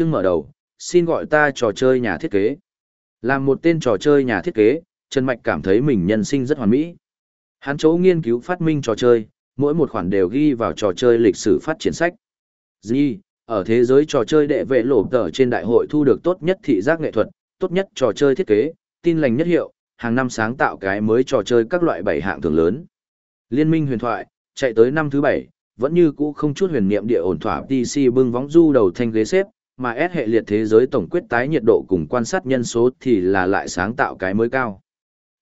chương mở đầu, xin gọi ta trò chơi nhà thiết kế. Làm một tên trò chơi nhà thiết kế, Trần Mạch cảm thấy mình nhân sinh rất hoàn mỹ. Hắn chỗ nghiên cứu phát minh trò chơi, mỗi một khoản đều ghi vào trò chơi lịch sử phát triển sách. Di, ở thế giới trò chơi đệ vệ lộ tờ trên đại hội thu được tốt nhất thị giác nghệ thuật, tốt nhất trò chơi thiết kế, tin lành nhất hiệu, hàng năm sáng tạo cái mới trò chơi các loại bảy hạng thưởng lớn. Liên minh huyền thoại, chạy tới năm thứ bảy, vẫn như cũ không chút huyền niệm địa ổn thỏa PC bưng vóng du đầu thanh ghế xếp, mà S hệ liệt thế giới tổng quyết tái nhiệt độ cùng quan sát nhân số thì là lại sáng tạo cái mới cao.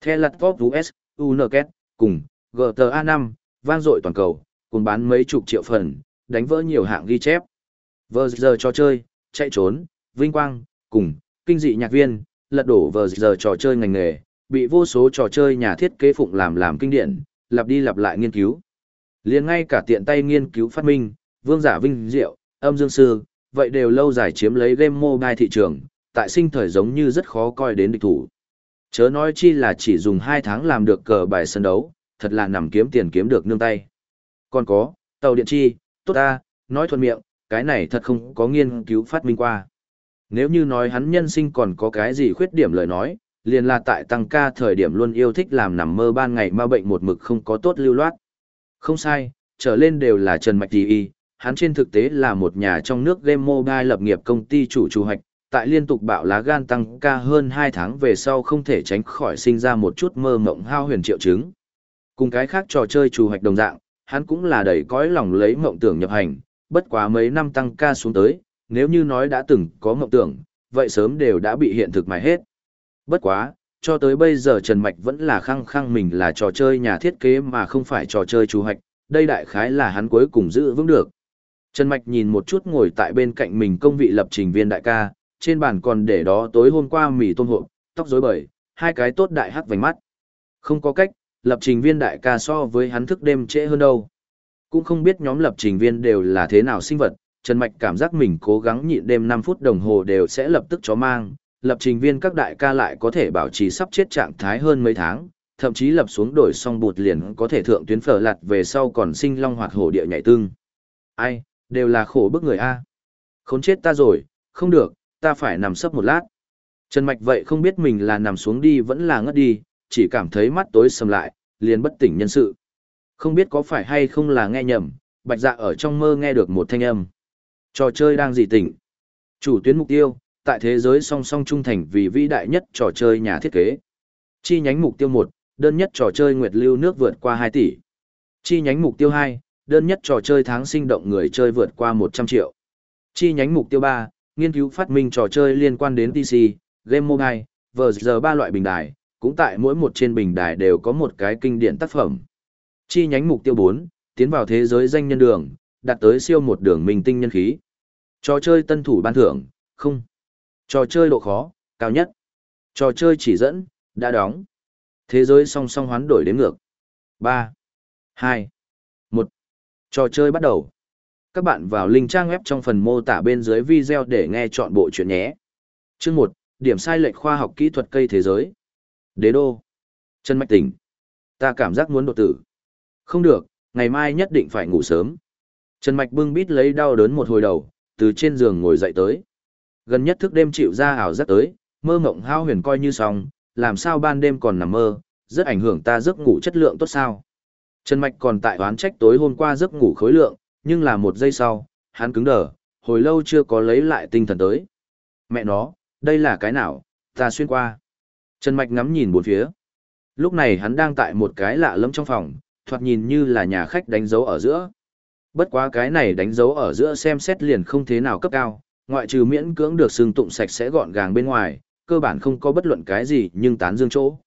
The Latvox US, UNKET, cùng GTA 5, vang dội toàn cầu, cùng bán mấy chục triệu phần, đánh vỡ nhiều hạng ghi chép. Vờ giờ trò chơi, chạy trốn, vinh quang, cùng, kinh dị nhạc viên, lật đổ vờ giờ trò chơi ngành nghề, bị vô số trò chơi nhà thiết kế phụng làm làm kinh điển, lặp đi lặp lại nghiên cứu. liền ngay cả tiện tay nghiên cứu phát minh, vương giả vinh diệu, âm dương sư, vậy đều lâu dài chiếm lấy game mobile thị trường, tại sinh thời giống như rất khó coi đến địch thủ. Chớ nói chi là chỉ dùng 2 tháng làm được cờ bài sân đấu, thật là nằm kiếm tiền kiếm được nương tay. Còn có, tàu điện chi, tốt ta, nói thuận miệng, cái này thật không có nghiên cứu phát minh qua. Nếu như nói hắn nhân sinh còn có cái gì khuyết điểm lời nói, liền là tại tăng ca thời điểm luôn yêu thích làm nằm mơ ban ngày ma bệnh một mực không có tốt lưu loát. Không sai, trở lên đều là Trần Mạch T.I., hắn trên thực tế là một nhà trong nước game mobile lập nghiệp công ty chủ chủ hoạch, tại liên tục bạo lá gan tăng ca hơn 2 tháng về sau không thể tránh khỏi sinh ra một chút mơ mộng hao huyền triệu chứng. Cùng cái khác trò chơi chủ hoạch đồng dạng, hắn cũng là đầy cõi lòng lấy mộng tưởng nhập hành, bất quá mấy năm tăng ca xuống tới, nếu như nói đã từng có mộng tưởng, vậy sớm đều đã bị hiện thực mài hết. Bất quá, cho tới bây giờ Trần Mạch vẫn là khăng khăng mình là trò chơi nhà thiết kế mà không phải trò chơi chủ hoạch, đây đại khái là hắn cuối cùng giữ vững được. Trần Mạch nhìn một chút ngồi tại bên cạnh mình công vị lập trình viên đại ca, trên bàn còn để đó tối hôm qua mì tôm hộp, tóc rối bời, hai cái tốt đại hắc vành mắt. Không có cách, lập trình viên đại ca so với hắn thức đêm trễ hơn đâu. Cũng không biết nhóm lập trình viên đều là thế nào sinh vật, Trần Mạch cảm giác mình cố gắng nhịn đêm 5 phút đồng hồ đều sẽ lập tức chó mang, lập trình viên các đại ca lại có thể bảo trì sắp chết trạng thái hơn mấy tháng, thậm chí lập xuống đổi xong bụt liền có thể thượng tuyến phở lạt về sau còn sinh long hoạt hổ địa nhảy tương. Ai, đều là khổ bức người A. Khốn chết ta rồi, không được, ta phải nằm sấp một lát. Trần Mạch vậy không biết mình là nằm xuống đi vẫn là ngất đi, chỉ cảm thấy mắt tối sầm lại, liền bất tỉnh nhân sự. Không biết có phải hay không là nghe nhầm, bạch dạ ở trong mơ nghe được một thanh âm. Trò chơi đang dị tỉnh. Chủ tuyến mục tiêu, tại thế giới song song trung thành vì vĩ đại nhất trò chơi nhà thiết kế. Chi nhánh mục tiêu 1, đơn nhất trò chơi nguyệt lưu nước vượt qua 2 tỷ. Chi nhánh mục tiêu 2, đơn nhất trò chơi tháng sinh động người chơi vượt qua 100 triệu. Chi nhánh mục tiêu 3, nghiên cứu phát minh trò chơi liên quan đến PC, game mobile, vờ giờ ba loại bình đài, cũng tại mỗi một trên bình đài đều có một cái kinh điển tác phẩm. Chi nhánh mục tiêu 4, tiến vào thế giới danh nhân đường, đạt tới siêu một đường minh tinh nhân khí. Trò chơi tân thủ ban thưởng, không. Trò chơi độ khó, cao nhất. Trò chơi chỉ dẫn, đã đóng. Thế giới song song hoán đổi đến ngược. 3, 2, Trò chơi bắt đầu. Các bạn vào link trang web trong phần mô tả bên dưới video để nghe chọn bộ chuyện nhé. Chương 1, điểm sai lệch khoa học kỹ thuật cây thế giới. Đế đô. Chân mạch tỉnh. Ta cảm giác muốn đột tử. Không được, ngày mai nhất định phải ngủ sớm. Trần Mạch bưng bít lấy đau đớn một hồi đầu, từ trên giường ngồi dậy tới. Gần nhất thức đêm chịu ra ảo giấc tới, mơ mộng hao huyền coi như xong, làm sao ban đêm còn nằm mơ, rất ảnh hưởng ta giấc ngủ chất lượng tốt sao. Trần Mạch còn tại oán trách tối hôm qua giấc ngủ khối lượng, nhưng là một giây sau, hắn cứng đờ, hồi lâu chưa có lấy lại tinh thần tới. Mẹ nó, đây là cái nào, ta xuyên qua. Trần Mạch ngắm nhìn bốn phía. Lúc này hắn đang tại một cái lạ lẫm trong phòng, thoạt nhìn như là nhà khách đánh dấu ở giữa. Bất quá cái này đánh dấu ở giữa xem xét liền không thế nào cấp cao, ngoại trừ miễn cưỡng được xương tụng sạch sẽ gọn gàng bên ngoài, cơ bản không có bất luận cái gì nhưng tán dương chỗ.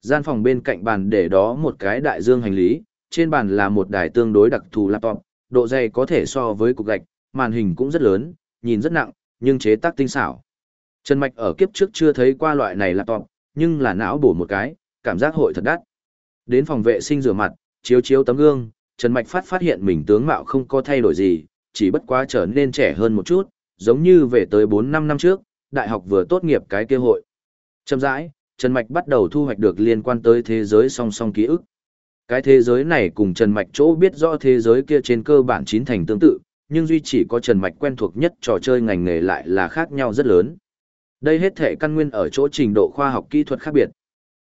Gian phòng bên cạnh bàn để đó một cái đại dương hành lý, trên bàn là một đài tương đối đặc thù laptop, độ dày có thể so với cục gạch, màn hình cũng rất lớn, nhìn rất nặng, nhưng chế tác tinh xảo. Trần Mạch ở kiếp trước chưa thấy qua loại này laptop, nhưng là não bổ một cái, cảm giác hội thật đắt. Đến phòng vệ sinh rửa mặt, chiếu chiếu tấm gương, Trần Mạch phát phát hiện mình tướng mạo không có thay đổi gì, chỉ bất quá trở nên trẻ hơn một chút, giống như về tới 4-5 năm trước, đại học vừa tốt nghiệp cái kia hội. Chậm rãi, Trần Mạch bắt đầu thu hoạch được liên quan tới thế giới song song ký ức. Cái thế giới này cùng Trần Mạch chỗ biết rõ thế giới kia trên cơ bản chín thành tương tự, nhưng duy chỉ có Trần Mạch quen thuộc nhất trò chơi ngành nghề lại là khác nhau rất lớn. Đây hết thể căn nguyên ở chỗ trình độ khoa học kỹ thuật khác biệt.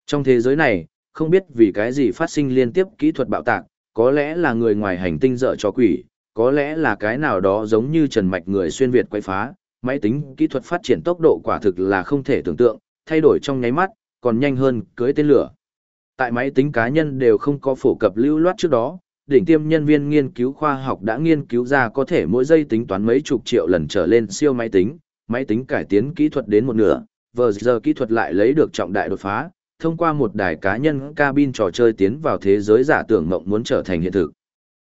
Trong thế giới này, không biết vì cái gì phát sinh liên tiếp kỹ thuật bạo tạc, có lẽ là người ngoài hành tinh dở cho quỷ, có lẽ là cái nào đó giống như Trần Mạch người xuyên Việt quay phá, máy tính kỹ thuật phát triển tốc độ quả thực là không thể tưởng tượng, thay đổi trong nháy mắt, còn nhanh hơn cưới tên lửa. Tại máy tính cá nhân đều không có phổ cập lưu loát trước đó, đỉnh tiêm nhân viên nghiên cứu khoa học đã nghiên cứu ra có thể mỗi giây tính toán mấy chục triệu lần trở lên siêu máy tính, máy tính cải tiến kỹ thuật đến một nửa, vừa giờ kỹ thuật lại lấy được trọng đại đột phá, thông qua một đài cá nhân cabin trò chơi tiến vào thế giới giả tưởng mộng muốn trở thành hiện thực.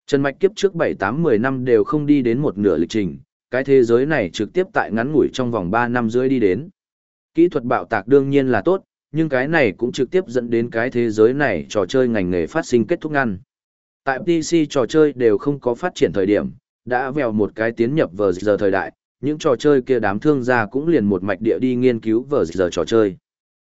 Trần Mạch kiếp trước 7-8-10 năm đều không đi đến một nửa lịch trình, cái thế giới này trực tiếp tại ngắn ngủi trong vòng 3 năm rưỡi đi đến. Kỹ thuật bạo tạc đương nhiên là tốt, nhưng cái này cũng trực tiếp dẫn đến cái thế giới này trò chơi ngành nghề phát sinh kết thúc ngăn. Tại PC trò chơi đều không có phát triển thời điểm, đã vèo một cái tiến nhập vờ giờ thời đại, những trò chơi kia đám thương gia cũng liền một mạch địa đi nghiên cứu vờ giờ trò chơi.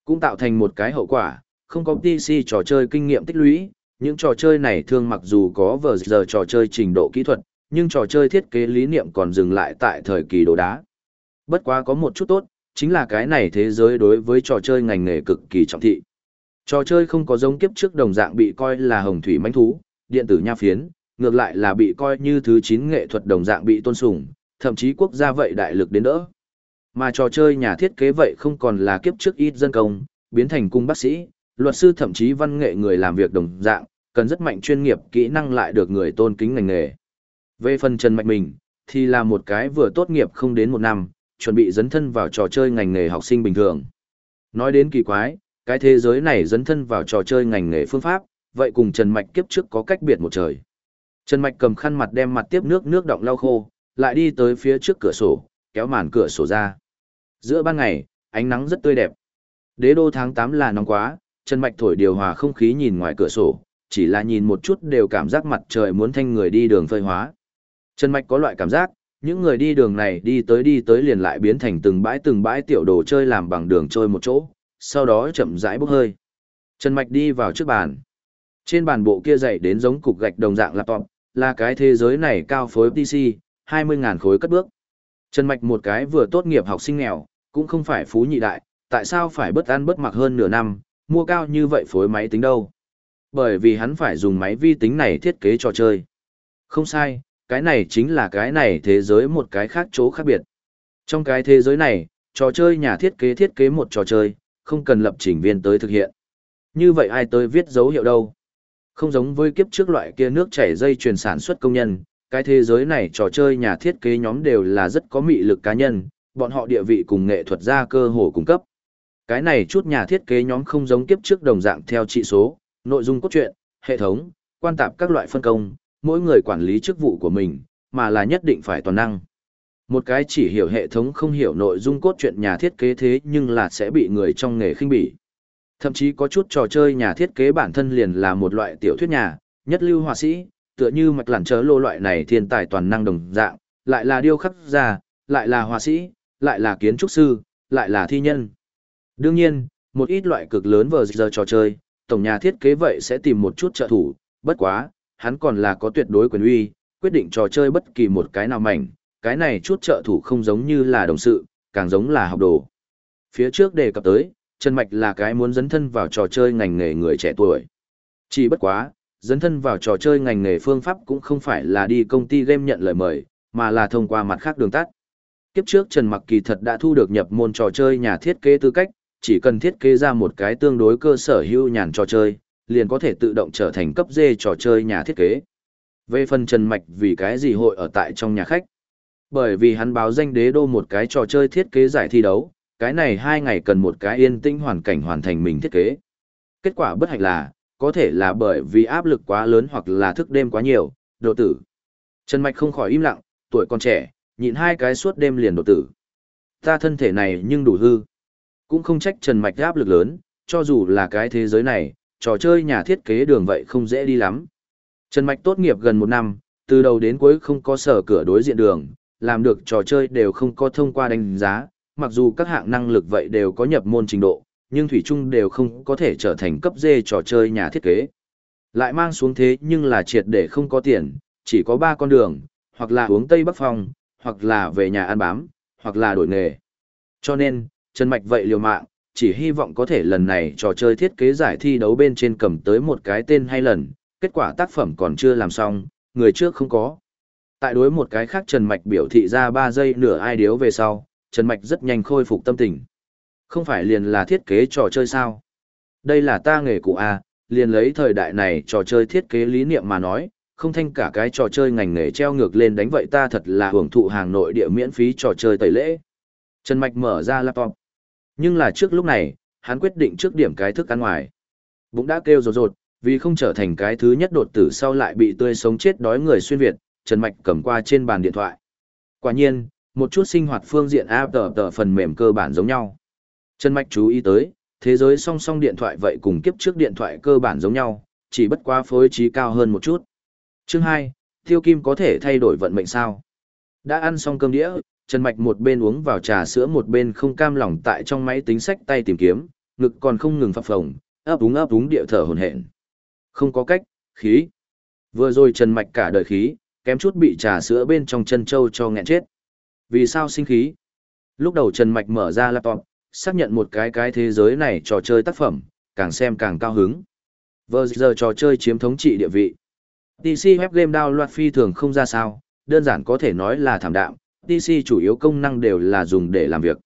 Cũng tạo thành một cái hậu quả, không có PC trò chơi kinh nghiệm tích lũy, những trò chơi này thường mặc dù có vờ giờ trò chơi trình độ kỹ thuật, nhưng trò chơi thiết kế lý niệm còn dừng lại tại thời kỳ đồ đá. Bất quá có một chút tốt, chính là cái này thế giới đối với trò chơi ngành nghề cực kỳ trọng thị. Trò chơi không có giống kiếp trước đồng dạng bị coi là hồng thủy manh thú, điện tử nha phiến, ngược lại là bị coi như thứ 9 nghệ thuật đồng dạng bị tôn sùng, thậm chí quốc gia vậy đại lực đến đỡ. Mà trò chơi nhà thiết kế vậy không còn là kiếp trước ít dân công, biến thành cung bác sĩ, luật sư thậm chí văn nghệ người làm việc đồng dạng, cần rất mạnh chuyên nghiệp kỹ năng lại được người tôn kính ngành nghề. Về phần Trần Mạch mình, thì là một cái vừa tốt nghiệp không đến một năm, chuẩn bị dấn thân vào trò chơi ngành nghề học sinh bình thường. Nói đến kỳ quái, cái thế giới này dấn thân vào trò chơi ngành nghề phương pháp, vậy cùng Trần Mạch kiếp trước có cách biệt một trời. Trần Mạch cầm khăn mặt đem mặt tiếp nước nước động lau khô, lại đi tới phía trước cửa sổ, kéo màn cửa sổ ra. Giữa ban ngày, ánh nắng rất tươi đẹp. Đế đô tháng 8 là nóng quá, Trần Mạch thổi điều hòa không khí nhìn ngoài cửa sổ, chỉ là nhìn một chút đều cảm giác mặt trời muốn thanh người đi đường phơi hóa. Trần Mạch có loại cảm giác, những người đi đường này đi tới đi tới liền lại biến thành từng bãi từng bãi tiểu đồ chơi làm bằng đường trôi một chỗ, sau đó chậm rãi bốc hơi. Trần Mạch đi vào trước bàn. Trên bàn bộ kia dày đến giống cục gạch đồng dạng laptop, là cái thế giới này cao phối PC, 20.000 khối cất bước. Trần Mạch một cái vừa tốt nghiệp học sinh nghèo, cũng không phải phú nhị đại, tại sao phải bất ăn bất mặc hơn nửa năm, mua cao như vậy phối máy tính đâu. Bởi vì hắn phải dùng máy vi tính này thiết kế trò chơi. Không sai, cái này chính là cái này thế giới một cái khác chỗ khác biệt. Trong cái thế giới này, trò chơi nhà thiết kế thiết kế một trò chơi, không cần lập trình viên tới thực hiện. Như vậy ai tới viết dấu hiệu đâu? Không giống với kiếp trước loại kia nước chảy dây truyền sản xuất công nhân, cái thế giới này trò chơi nhà thiết kế nhóm đều là rất có mị lực cá nhân, bọn họ địa vị cùng nghệ thuật ra cơ hồ cung cấp. Cái này chút nhà thiết kế nhóm không giống kiếp trước đồng dạng theo trị số, nội dung cốt truyện, hệ thống, quan tạp các loại phân công, mỗi người quản lý chức vụ của mình, mà là nhất định phải toàn năng. Một cái chỉ hiểu hệ thống không hiểu nội dung cốt truyện nhà thiết kế thế nhưng là sẽ bị người trong nghề khinh bỉ. Thậm chí có chút trò chơi nhà thiết kế bản thân liền là một loại tiểu thuyết nhà, nhất lưu họa sĩ, tựa như mạch lản chớ lô loại này thiên tài toàn năng đồng dạng, lại là điêu khắc gia, lại là họa sĩ, lại là kiến trúc sư, lại là thi nhân. Đương nhiên, một ít loại cực lớn vờ giờ trò chơi, tổng nhà thiết kế vậy sẽ tìm một chút trợ thủ, bất quá, hắn còn là có tuyệt đối quyền uy, quyết định trò chơi bất kỳ một cái nào mảnh, cái này chút trợ thủ không giống như là đồng sự, càng giống là học đồ. Phía trước đề cập tới, Trần Mạch là cái muốn dấn thân vào trò chơi ngành nghề người trẻ tuổi. Chỉ bất quá, dấn thân vào trò chơi ngành nghề phương pháp cũng không phải là đi công ty game nhận lời mời, mà là thông qua mặt khác đường tắt. Kiếp trước Trần Mặc kỳ thật đã thu được nhập môn trò chơi nhà thiết kế tư cách, chỉ cần thiết kế ra một cái tương đối cơ sở hưu nhàn trò chơi, liền có thể tự động trở thành cấp dê trò chơi nhà thiết kế. Về phần Trần Mạch vì cái gì hội ở tại trong nhà khách? Bởi vì hắn báo danh đế đô một cái trò chơi thiết kế giải thi đấu, cái này hai ngày cần một cái yên tĩnh hoàn cảnh hoàn thành mình thiết kế. Kết quả bất hạnh là, có thể là bởi vì áp lực quá lớn hoặc là thức đêm quá nhiều, độ tử. Trần Mạch không khỏi im lặng, tuổi còn trẻ, nhịn hai cái suốt đêm liền độ tử. Ta thân thể này nhưng đủ hư. Cũng không trách Trần Mạch áp lực lớn, cho dù là cái thế giới này, trò chơi nhà thiết kế đường vậy không dễ đi lắm. Trần Mạch tốt nghiệp gần một năm, từ đầu đến cuối không có sở cửa đối diện đường, làm được trò chơi đều không có thông qua đánh giá, mặc dù các hạng năng lực vậy đều có nhập môn trình độ, nhưng Thủy Trung đều không có thể trở thành cấp dê trò chơi nhà thiết kế. Lại mang xuống thế nhưng là triệt để không có tiền, chỉ có ba con đường, hoặc là uống Tây Bắc Phong, hoặc là về nhà ăn bám, hoặc là đổi nghề. Cho nên, Trần Mạch vậy liều mạng, chỉ hy vọng có thể lần này trò chơi thiết kế giải thi đấu bên trên cầm tới một cái tên hay lần, kết quả tác phẩm còn chưa làm xong, người trước không có. Tại đối một cái khác Trần Mạch biểu thị ra 3 giây nửa ai điếu về sau, Trần Mạch rất nhanh khôi phục tâm tình. Không phải liền là thiết kế trò chơi sao? Đây là ta nghề cụ A, liền lấy thời đại này trò chơi thiết kế lý niệm mà nói, không thanh cả cái trò chơi ngành nghề treo ngược lên đánh vậy ta thật là hưởng thụ hàng nội địa miễn phí trò chơi tẩy lễ. Trần Mạch mở ra laptop. Nhưng là trước lúc này, hắn quyết định trước điểm cái thức ăn ngoài. Bụng đã kêu rột rột, vì không trở thành cái thứ nhất đột tử sau lại bị tươi sống chết đói người xuyên Việt, Trần Mạch cầm qua trên bàn điện thoại. Quả nhiên, một chút sinh hoạt phương diện áp tờ tờ phần mềm cơ bản giống nhau. Trần Mạch chú ý tới, thế giới song song điện thoại vậy cùng kiếp trước điện thoại cơ bản giống nhau, chỉ bất quá phối trí cao hơn một chút. Chương 2, Tiêu Kim có thể thay đổi vận mệnh sao? Đã ăn xong cơm đĩa, Trần Mạch một bên uống vào trà sữa một bên không cam lòng tại trong máy tính sách tay tìm kiếm, ngực còn không ngừng phập phồng, ấp úng ấp úng địa thở hồn hển. Không có cách, khí. Vừa rồi Trần Mạch cả đời khí, kém chút bị trà sữa bên trong chân châu cho nghẹn chết. Vì sao sinh khí? Lúc đầu Trần Mạch mở ra laptop, xác nhận một cái cái thế giới này trò chơi tác phẩm, càng xem càng cao hứng. Vừa giờ trò chơi chiếm thống trị địa vị. PC web game download phi thường không ra sao, đơn giản có thể nói là thảm đạm, PC chủ yếu công năng đều là dùng để làm việc.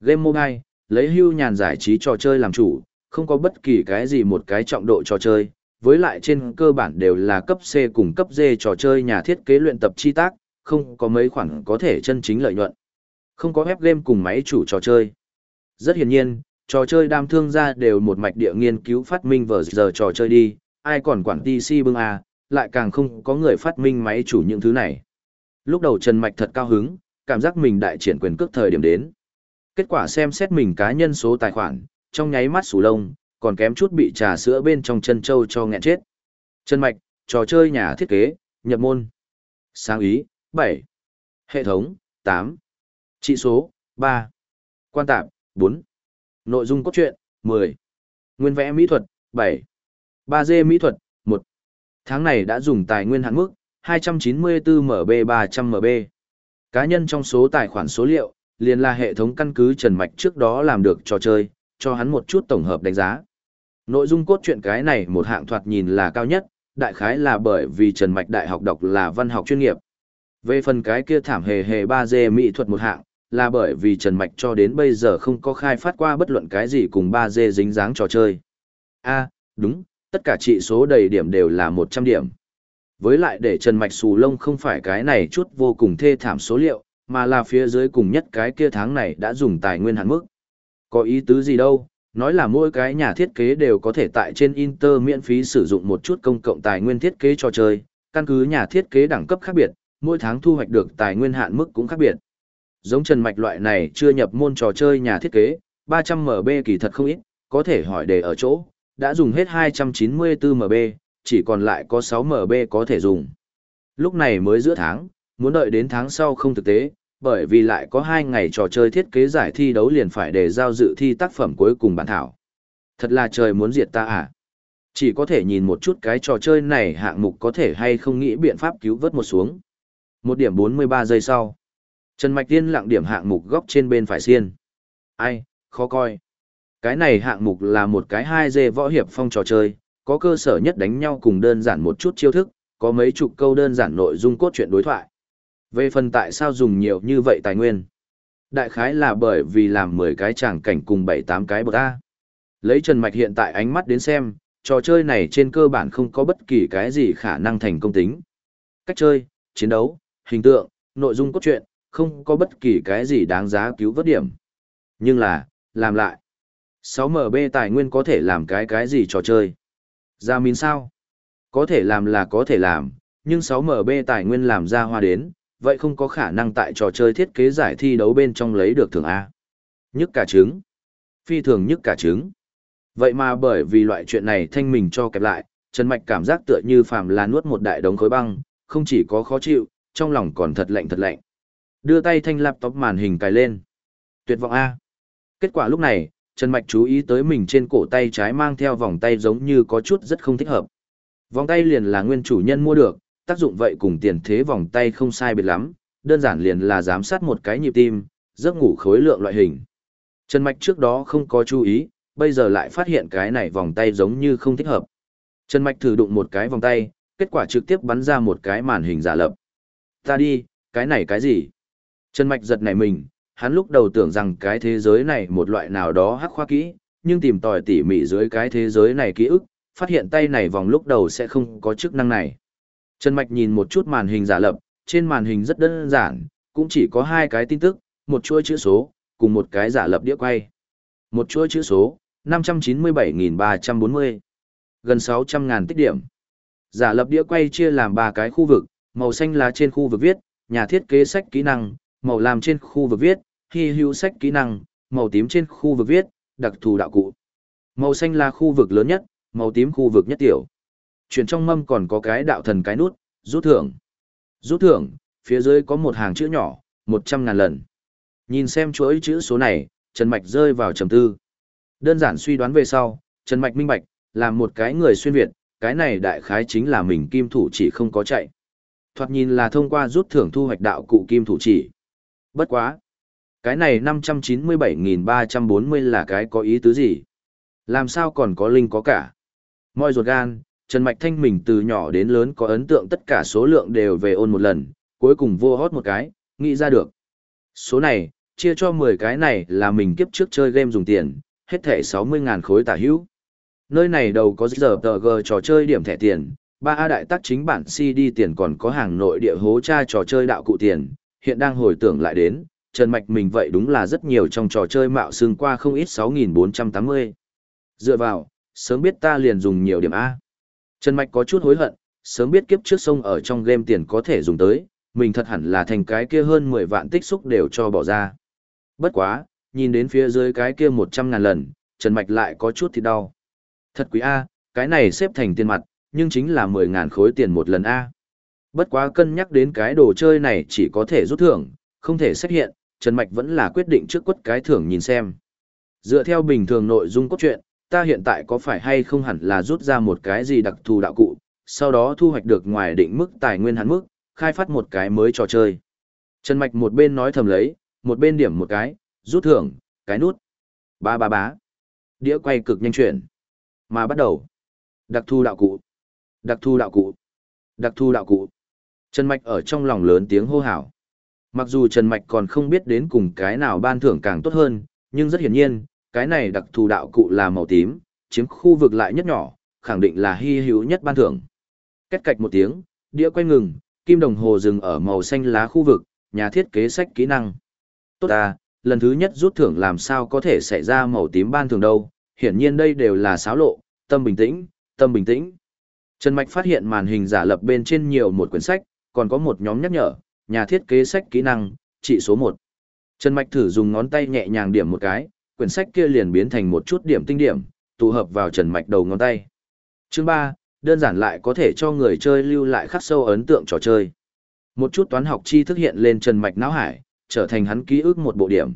Game mobile, lấy hưu nhàn giải trí trò chơi làm chủ, không có bất kỳ cái gì một cái trọng độ trò chơi, với lại trên cơ bản đều là cấp C cùng cấp D trò chơi nhà thiết kế luyện tập chi tác, không có mấy khoản có thể chân chính lợi nhuận. Không có web game cùng máy chủ trò chơi. Rất hiển nhiên, trò chơi đam thương gia đều một mạch địa nghiên cứu phát minh vở giờ trò chơi đi, ai còn quản TC bưng à, lại càng không có người phát minh máy chủ những thứ này. Lúc đầu Trần Mạch thật cao hứng, cảm giác mình đại triển quyền cước thời điểm đến. Kết quả xem xét mình cá nhân số tài khoản, trong nháy mắt sủ lông, còn kém chút bị trà sữa bên trong chân châu cho nghẹn chết. Trần Mạch, trò chơi nhà thiết kế, nhập môn. Sáng ý, 7. Hệ thống, 8. Trị số, 3. Quan tạp, 4. Nội dung cốt truyện, 10. Nguyên vẽ mỹ thuật, 7. 3D mỹ thuật, 1. Tháng này đã dùng tài nguyên hạn mức, 294 MB 300 MB. Cá nhân trong số tài khoản số liệu, liền là hệ thống căn cứ Trần Mạch trước đó làm được trò chơi, cho hắn một chút tổng hợp đánh giá. Nội dung cốt truyện cái này một hạng thoạt nhìn là cao nhất, đại khái là bởi vì Trần Mạch đại học đọc là văn học chuyên nghiệp. Về phần cái kia thảm hề hề 3D mỹ thuật một hạng, là bởi vì Trần Mạch cho đến bây giờ không có khai phát qua bất luận cái gì cùng 3D dính dáng trò chơi. a đúng, tất cả trị số đầy điểm đều là 100 điểm. Với lại để Trần Mạch sù lông không phải cái này chút vô cùng thê thảm số liệu, mà là phía dưới cùng nhất cái kia tháng này đã dùng tài nguyên hạn mức. Có ý tứ gì đâu, nói là mỗi cái nhà thiết kế đều có thể tại trên Inter miễn phí sử dụng một chút công cộng tài nguyên thiết kế trò chơi, căn cứ nhà thiết kế đẳng cấp khác biệt, mỗi tháng thu hoạch được tài nguyên hạn mức cũng khác biệt. Giống Trần Mạch loại này chưa nhập môn trò chơi nhà thiết kế, 300MB kỳ thật không ít, có thể hỏi đề ở chỗ, đã dùng hết 294MB, chỉ còn lại có 6MB có thể dùng. Lúc này mới giữa tháng, muốn đợi đến tháng sau không thực tế, bởi vì lại có 2 ngày trò chơi thiết kế giải thi đấu liền phải để giao dự thi tác phẩm cuối cùng bản thảo. Thật là trời muốn diệt ta à? Chỉ có thể nhìn một chút cái trò chơi này hạng mục có thể hay không nghĩ biện pháp cứu vớt một xuống. Một điểm 43 giây sau. Trần Mạch Tiên lặng điểm hạng mục góc trên bên phải xiên. Ai, khó coi. Cái này hạng mục là một cái 2D võ hiệp phong trò chơi, có cơ sở nhất đánh nhau cùng đơn giản một chút chiêu thức, có mấy chục câu đơn giản nội dung cốt truyện đối thoại. Về phần tại sao dùng nhiều như vậy tài nguyên? Đại khái là bởi vì làm 10 cái tràng cảnh cùng 7-8 cái bậc A. Lấy Trần Mạch hiện tại ánh mắt đến xem, trò chơi này trên cơ bản không có bất kỳ cái gì khả năng thành công tính. Cách chơi, chiến đấu, hình tượng, nội dung cốt truyện, không có bất kỳ cái gì đáng giá cứu vớt điểm. Nhưng là, làm lại. 6MB tài nguyên có thể làm cái cái gì trò chơi gia min sao? Có thể làm là có thể làm, nhưng 6MB tài nguyên làm ra hoa đến, vậy không có khả năng tại trò chơi thiết kế giải thi đấu bên trong lấy được thưởng A. Nhức cả trứng. Phi thường nhức cả trứng. Vậy mà bởi vì loại chuyện này thanh mình cho kẹp lại, Trần Mạch cảm giác tựa như phàm là nuốt một đại đống khối băng, không chỉ có khó chịu, trong lòng còn thật lạnh thật lạnh. Đưa tay thanh laptop màn hình cài lên. Tuyệt vọng A. Kết quả lúc này, Trần Mạch chú ý tới mình trên cổ tay trái mang theo vòng tay giống như có chút rất không thích hợp. Vòng tay liền là nguyên chủ nhân mua được, tác dụng vậy cùng tiền thế vòng tay không sai biệt lắm, đơn giản liền là giám sát một cái nhịp tim, giấc ngủ khối lượng loại hình. Trần Mạch trước đó không có chú ý, bây giờ lại phát hiện cái này vòng tay giống như không thích hợp. Trần Mạch thử đụng một cái vòng tay, kết quả trực tiếp bắn ra một cái màn hình giả lập. Ta đi, cái này cái gì? Trần Mạch giật nảy mình, hắn lúc đầu tưởng rằng cái thế giới này một loại nào đó hắc khoa kỹ, nhưng tìm tòi tỉ mỉ dưới cái thế giới này ký ức, phát hiện tay này vòng lúc đầu sẽ không có chức năng này. Trần Mạch nhìn một chút màn hình giả lập, trên màn hình rất đơn giản, cũng chỉ có hai cái tin tức, một chuỗi chữ số, cùng một cái giả lập đĩa quay. Một chuỗi chữ số, 597.340, gần 600.000 tích điểm. Giả lập đĩa quay chia làm ba cái khu vực, màu xanh là trên khu vực viết, nhà thiết kế sách kỹ năng, màu làm trên khu vực viết, hy hữu sách kỹ năng, màu tím trên khu vực viết, đặc thù đạo cụ. Màu xanh là khu vực lớn nhất, màu tím khu vực nhất tiểu. Chuyển trong mâm còn có cái đạo thần cái nút, rút thưởng. Rút thưởng, phía dưới có một hàng chữ nhỏ, 100 ngàn lần. Nhìn xem chuỗi chữ số này, Trần Mạch rơi vào trầm tư. Đơn giản suy đoán về sau, Trần Mạch minh bạch, là một cái người xuyên Việt, cái này đại khái chính là mình kim thủ chỉ không có chạy. Thoạt nhìn là thông qua rút thưởng thu hoạch đạo cụ kim thủ chỉ. Bất quá. Cái này 597.340 là cái có ý tứ gì? Làm sao còn có linh có cả? mọi ruột gan, Trần Mạch Thanh mình từ nhỏ đến lớn có ấn tượng tất cả số lượng đều về ôn một lần, cuối cùng vô hót một cái, nghĩ ra được. Số này, chia cho 10 cái này là mình kiếp trước chơi game dùng tiền, hết thẻ 60.000 khối tả hữu. Nơi này đầu có giờ tờ g trò chơi điểm thẻ tiền, 3A đại tác chính bản CD tiền còn có hàng nội địa hố tra trò chơi đạo cụ tiền, hiện đang hồi tưởng lại đến, Trần Mạch mình vậy đúng là rất nhiều trong trò chơi mạo xương qua không ít 6.480. Dựa vào, sớm biết ta liền dùng nhiều điểm A. Trần Mạch có chút hối hận, sớm biết kiếp trước sông ở trong game tiền có thể dùng tới, mình thật hẳn là thành cái kia hơn 10 vạn tích xúc đều cho bỏ ra. Bất quá, nhìn đến phía dưới cái kia 100 ngàn lần, Trần Mạch lại có chút thì đau. Thật quý A, cái này xếp thành tiền mặt, nhưng chính là 10 ngàn khối tiền một lần A. Bất quá cân nhắc đến cái đồ chơi này chỉ có thể rút thưởng, không thể xét hiện, Trần Mạch vẫn là quyết định trước quất cái thưởng nhìn xem. Dựa theo bình thường nội dung cốt truyện, ta hiện tại có phải hay không hẳn là rút ra một cái gì đặc thù đạo cụ, sau đó thu hoạch được ngoài định mức tài nguyên hắn mức, khai phát một cái mới trò chơi. Trần Mạch một bên nói thầm lấy, một bên điểm một cái, rút thưởng, cái nút. Ba ba bá. Đĩa quay cực nhanh chuyển. Mà bắt đầu. Đặc thù đạo cụ. Đặc thù đạo cụ. Đặc thù đạo cụ. Trần Mạch ở trong lòng lớn tiếng hô hào. Mặc dù Trần Mạch còn không biết đến cùng cái nào ban thưởng càng tốt hơn, nhưng rất hiển nhiên, cái này đặc thù đạo cụ là màu tím, chiếm khu vực lại nhất nhỏ, khẳng định là hy hữu nhất ban thưởng. Kết cạch một tiếng, đĩa quay ngừng, kim đồng hồ dừng ở màu xanh lá khu vực, nhà thiết kế sách kỹ năng. Tốt à, lần thứ nhất rút thưởng làm sao có thể xảy ra màu tím ban thưởng đâu, hiển nhiên đây đều là xáo lộ, tâm bình tĩnh, tâm bình tĩnh. Trần Mạch phát hiện màn hình giả lập bên trên nhiều một quyển sách, còn có một nhóm nhắc nhở, nhà thiết kế sách kỹ năng, trị số 1. Trần Mạch thử dùng ngón tay nhẹ nhàng điểm một cái, quyển sách kia liền biến thành một chút điểm tinh điểm, tụ hợp vào Trần Mạch đầu ngón tay. Chương 3, đơn giản lại có thể cho người chơi lưu lại khắc sâu ấn tượng trò chơi. Một chút toán học chi thức hiện lên Trần Mạch não hải, trở thành hắn ký ức một bộ điểm.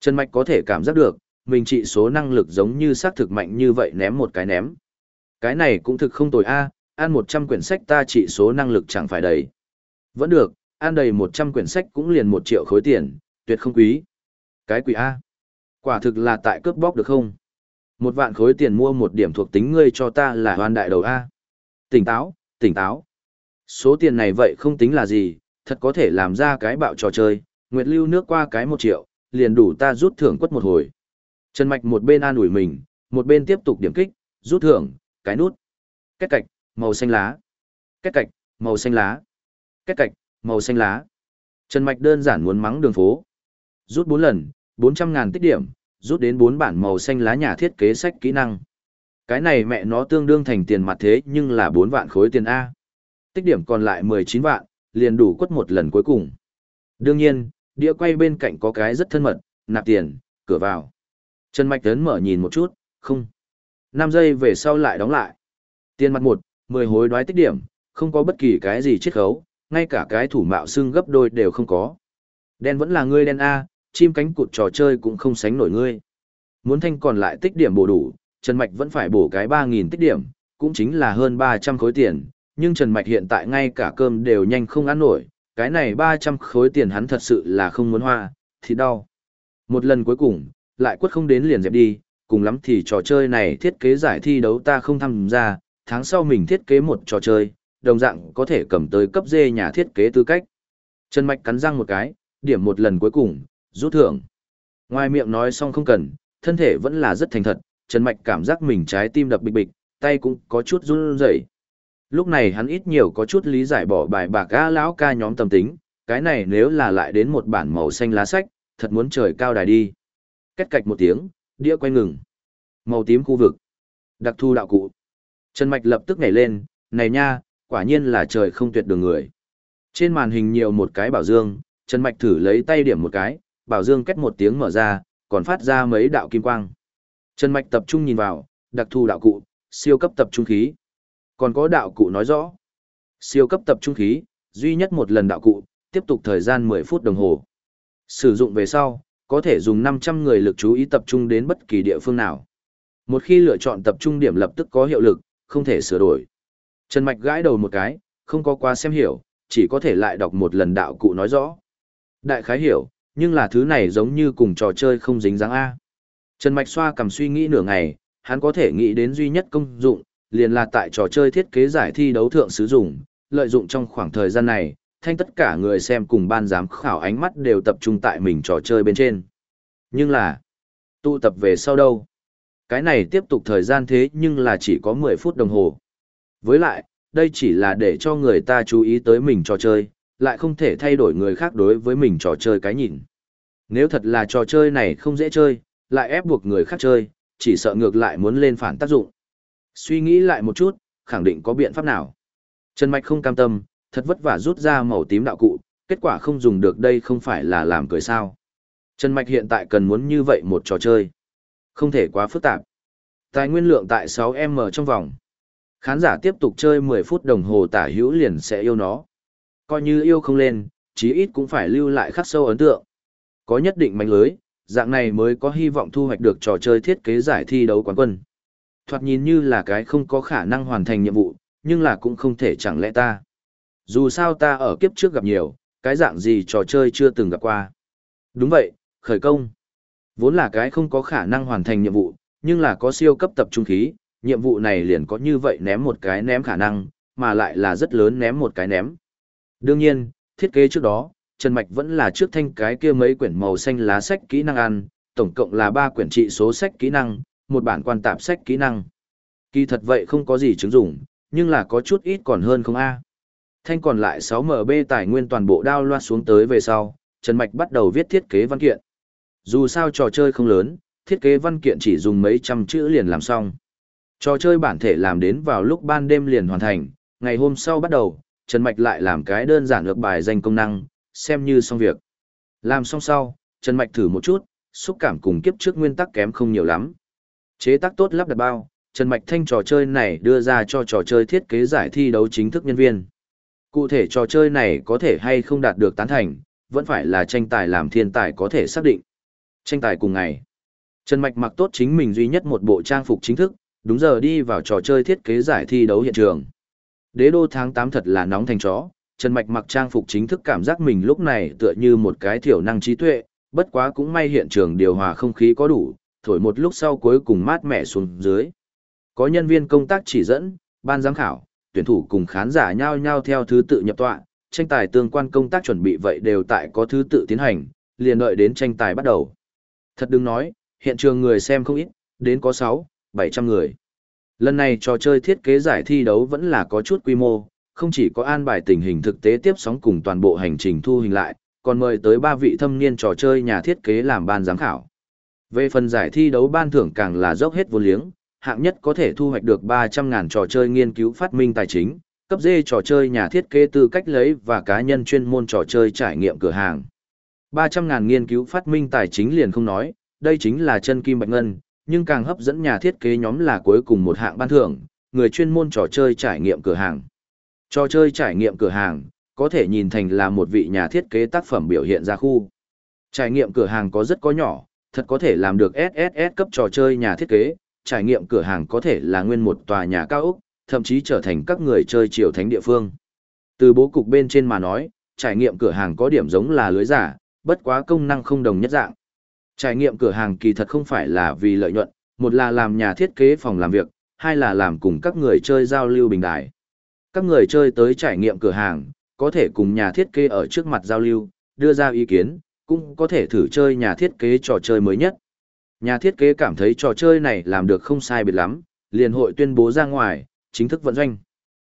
Trần Mạch có thể cảm giác được, mình trị số năng lực giống như xác thực mạnh như vậy ném một cái ném. Cái này cũng thực không tồi a, ăn 100 quyển sách ta trị số năng lực chẳng phải đầy. Vẫn được, ăn đầy 100 quyển sách cũng liền 1 triệu khối tiền, tuyệt không quý. Cái quỷ A. Quả thực là tại cướp bóc được không? Một vạn khối tiền mua một điểm thuộc tính ngươi cho ta là hoàn đại đầu A. Tỉnh táo, tỉnh táo. Số tiền này vậy không tính là gì, thật có thể làm ra cái bạo trò chơi, nguyệt lưu nước qua cái một triệu, liền đủ ta rút thưởng quất một hồi. Trần Mạch một bên an ủi mình, một bên tiếp tục điểm kích, rút thưởng, cái nút. Kết cạch, màu xanh lá. Kết cạch, màu xanh lá. Kết cạch, màu xanh lá. Trần Mạch đơn giản muốn mắng đường phố. Rút 4 lần, 400.000 tích điểm, rút đến 4 bản màu xanh lá nhà thiết kế sách kỹ năng. Cái này mẹ nó tương đương thành tiền mặt thế nhưng là 4 vạn khối tiền A. Tích điểm còn lại 19 vạn, liền đủ quất một lần cuối cùng. Đương nhiên, đĩa quay bên cạnh có cái rất thân mật, nạp tiền, cửa vào. Trần Mạch Tấn mở nhìn một chút, không. 5 giây về sau lại đóng lại. Tiền mặt 1, 10 hối đoái tích điểm, không có bất kỳ cái gì chiết khấu, ngay cả cái thủ mạo xương gấp đôi đều không có. Đen vẫn là ngươi đen A, chim cánh cụt trò chơi cũng không sánh nổi ngươi. Muốn thanh còn lại tích điểm bổ đủ, Trần Mạch vẫn phải bổ cái 3.000 tích điểm, cũng chính là hơn 300 khối tiền, nhưng Trần Mạch hiện tại ngay cả cơm đều nhanh không ăn nổi, cái này 300 khối tiền hắn thật sự là không muốn hoa, thì đau. Một lần cuối cùng, lại quất không đến liền dẹp đi, cùng lắm thì trò chơi này thiết kế giải thi đấu ta không tham gia, tháng sau mình thiết kế một trò chơi, đồng dạng có thể cầm tới cấp dê nhà thiết kế tư cách. Trần Mạch cắn răng một cái, điểm một lần cuối cùng, rút thưởng. Ngoài miệng nói xong không cần, thân thể vẫn là rất thành thật, Trần Mạch cảm giác mình trái tim đập bịch bịch, tay cũng có chút run rẩy. Lúc này hắn ít nhiều có chút lý giải bỏ bài bạc gã lão ca nhóm tâm tính, cái này nếu là lại đến một bản màu xanh lá sách, thật muốn trời cao đài đi. Két cạch một tiếng, đĩa quay ngừng. Màu tím khu vực. Đặc thu đạo cụ. Trần Mạch lập tức nhảy lên, này nha, quả nhiên là trời không tuyệt đường người. Trên màn hình nhiều một cái bảo dương, Trần Mạch thử lấy tay điểm một cái, bảo dương kết một tiếng mở ra, còn phát ra mấy đạo kim quang. Trần Mạch tập trung nhìn vào, đặc thù đạo cụ, siêu cấp tập trung khí. Còn có đạo cụ nói rõ. Siêu cấp tập trung khí, duy nhất một lần đạo cụ, tiếp tục thời gian 10 phút đồng hồ. Sử dụng về sau, có thể dùng 500 người lực chú ý tập trung đến bất kỳ địa phương nào. Một khi lựa chọn tập trung điểm lập tức có hiệu lực, không thể sửa đổi. Trần Mạch gãi đầu một cái, không có quá xem hiểu, chỉ có thể lại đọc một lần đạo cụ nói rõ. Đại khái hiểu, nhưng là thứ này giống như cùng trò chơi không dính dáng A. Trần Mạch xoa cầm suy nghĩ nửa ngày, hắn có thể nghĩ đến duy nhất công dụng, liền là tại trò chơi thiết kế giải thi đấu thượng sử dụng, lợi dụng trong khoảng thời gian này, thanh tất cả người xem cùng ban giám khảo ánh mắt đều tập trung tại mình trò chơi bên trên. Nhưng là, tụ tập về sau đâu? Cái này tiếp tục thời gian thế nhưng là chỉ có 10 phút đồng hồ. Với lại, đây chỉ là để cho người ta chú ý tới mình trò chơi, lại không thể thay đổi người khác đối với mình trò chơi cái nhìn. Nếu thật là trò chơi này không dễ chơi, lại ép buộc người khác chơi, chỉ sợ ngược lại muốn lên phản tác dụng. Suy nghĩ lại một chút, khẳng định có biện pháp nào. Trần Mạch không cam tâm, thật vất vả rút ra màu tím đạo cụ, kết quả không dùng được đây không phải là làm cười sao. Trần Mạch hiện tại cần muốn như vậy một trò chơi. Không thể quá phức tạp. Tài nguyên lượng tại 6M trong vòng. Khán giả tiếp tục chơi 10 phút đồng hồ tả hữu liền sẽ yêu nó. Coi như yêu không lên, chí ít cũng phải lưu lại khắc sâu ấn tượng. Có nhất định manh lưới, dạng này mới có hy vọng thu hoạch được trò chơi thiết kế giải thi đấu quán quân. Thoạt nhìn như là cái không có khả năng hoàn thành nhiệm vụ, nhưng là cũng không thể chẳng lẽ ta. Dù sao ta ở kiếp trước gặp nhiều, cái dạng gì trò chơi chưa từng gặp qua. Đúng vậy, khởi công. Vốn là cái không có khả năng hoàn thành nhiệm vụ, nhưng là có siêu cấp tập trung khí, nhiệm vụ này liền có như vậy ném một cái ném khả năng, mà lại là rất lớn ném một cái ném. Đương nhiên, thiết kế trước đó, Trần Mạch vẫn là trước thanh cái kia mấy quyển màu xanh lá sách kỹ năng ăn, tổng cộng là 3 quyển trị số sách kỹ năng, một bản quan tạp sách kỹ năng. Kỳ thật vậy không có gì chứng dụng, nhưng là có chút ít còn hơn không a. Thanh còn lại 6MB tài nguyên toàn bộ đao loa xuống tới về sau, Trần Mạch bắt đầu viết thiết kế văn kiện. Dù sao trò chơi không lớn, thiết kế văn kiện chỉ dùng mấy trăm chữ liền làm xong. Trò chơi bản thể làm đến vào lúc ban đêm liền hoàn thành, ngày hôm sau bắt đầu, Trần Mạch lại làm cái đơn giản lược bài danh công năng, xem như xong việc. Làm xong sau, Trần Mạch thử một chút, xúc cảm cùng kiếp trước nguyên tắc kém không nhiều lắm. Chế tác tốt lắp đặt bao, Trần Mạch Thanh trò chơi này đưa ra cho trò chơi thiết kế giải thi đấu chính thức nhân viên. Cụ thể trò chơi này có thể hay không đạt được tán thành, vẫn phải là tranh tài làm thiên tài có thể xác định. Tranh tài cùng ngày. Trần Mạch mặc tốt chính mình duy nhất một bộ trang phục chính thức, đúng giờ đi vào trò chơi thiết kế giải thi đấu hiện trường. Đế đô tháng 8 thật là nóng thành chó, Trần Mạch mặc trang phục chính thức cảm giác mình lúc này tựa như một cái thiểu năng trí tuệ, bất quá cũng may hiện trường điều hòa không khí có đủ, thổi một lúc sau cuối cùng mát mẻ xuống dưới. Có nhân viên công tác chỉ dẫn, ban giám khảo, tuyển thủ cùng khán giả nhau nhau theo thứ tự nhập tọa, tranh tài tương quan công tác chuẩn bị vậy đều tại có thứ tự tiến hành, liền đợi đến tranh tài bắt đầu. Thật đừng nói, hiện trường người xem không ít, đến có 6, 700 người. Lần này trò chơi thiết kế giải thi đấu vẫn là có chút quy mô, không chỉ có an bài tình hình thực tế tiếp sóng cùng toàn bộ hành trình thu hình lại, còn mời tới ba vị thâm niên trò chơi nhà thiết kế làm ban giám khảo. Về phần giải thi đấu ban thưởng càng là dốc hết vô liếng, hạng nhất có thể thu hoạch được 300.000 trò chơi nghiên cứu phát minh tài chính, cấp D trò chơi nhà thiết kế tư cách lấy và cá nhân chuyên môn trò chơi trải nghiệm cửa hàng. 300.000 nghiên cứu phát minh tài chính liền không nói, đây chính là chân kim bạch ngân, nhưng càng hấp dẫn nhà thiết kế nhóm là cuối cùng một hạng ban thưởng, người chuyên môn trò chơi trải nghiệm cửa hàng. Trò chơi trải nghiệm cửa hàng, có thể nhìn thành là một vị nhà thiết kế tác phẩm biểu hiện ra khu. Trải nghiệm cửa hàng có rất có nhỏ, thật có thể làm được SSS cấp trò chơi nhà thiết kế, trải nghiệm cửa hàng có thể là nguyên một tòa nhà cao ốc, thậm chí trở thành các người chơi triều thánh địa phương. Từ bố cục bên trên mà nói, trải nghiệm cửa hàng có điểm giống là lưới giả, bất quá công năng không đồng nhất dạng. Trải nghiệm cửa hàng kỳ thật không phải là vì lợi nhuận, một là làm nhà thiết kế phòng làm việc, hai là làm cùng các người chơi giao lưu bình đại. Các người chơi tới trải nghiệm cửa hàng, có thể cùng nhà thiết kế ở trước mặt giao lưu, đưa ra ý kiến, cũng có thể thử chơi nhà thiết kế trò chơi mới nhất. Nhà thiết kế cảm thấy trò chơi này làm được không sai biệt lắm, liền hội tuyên bố ra ngoài, chính thức vận doanh.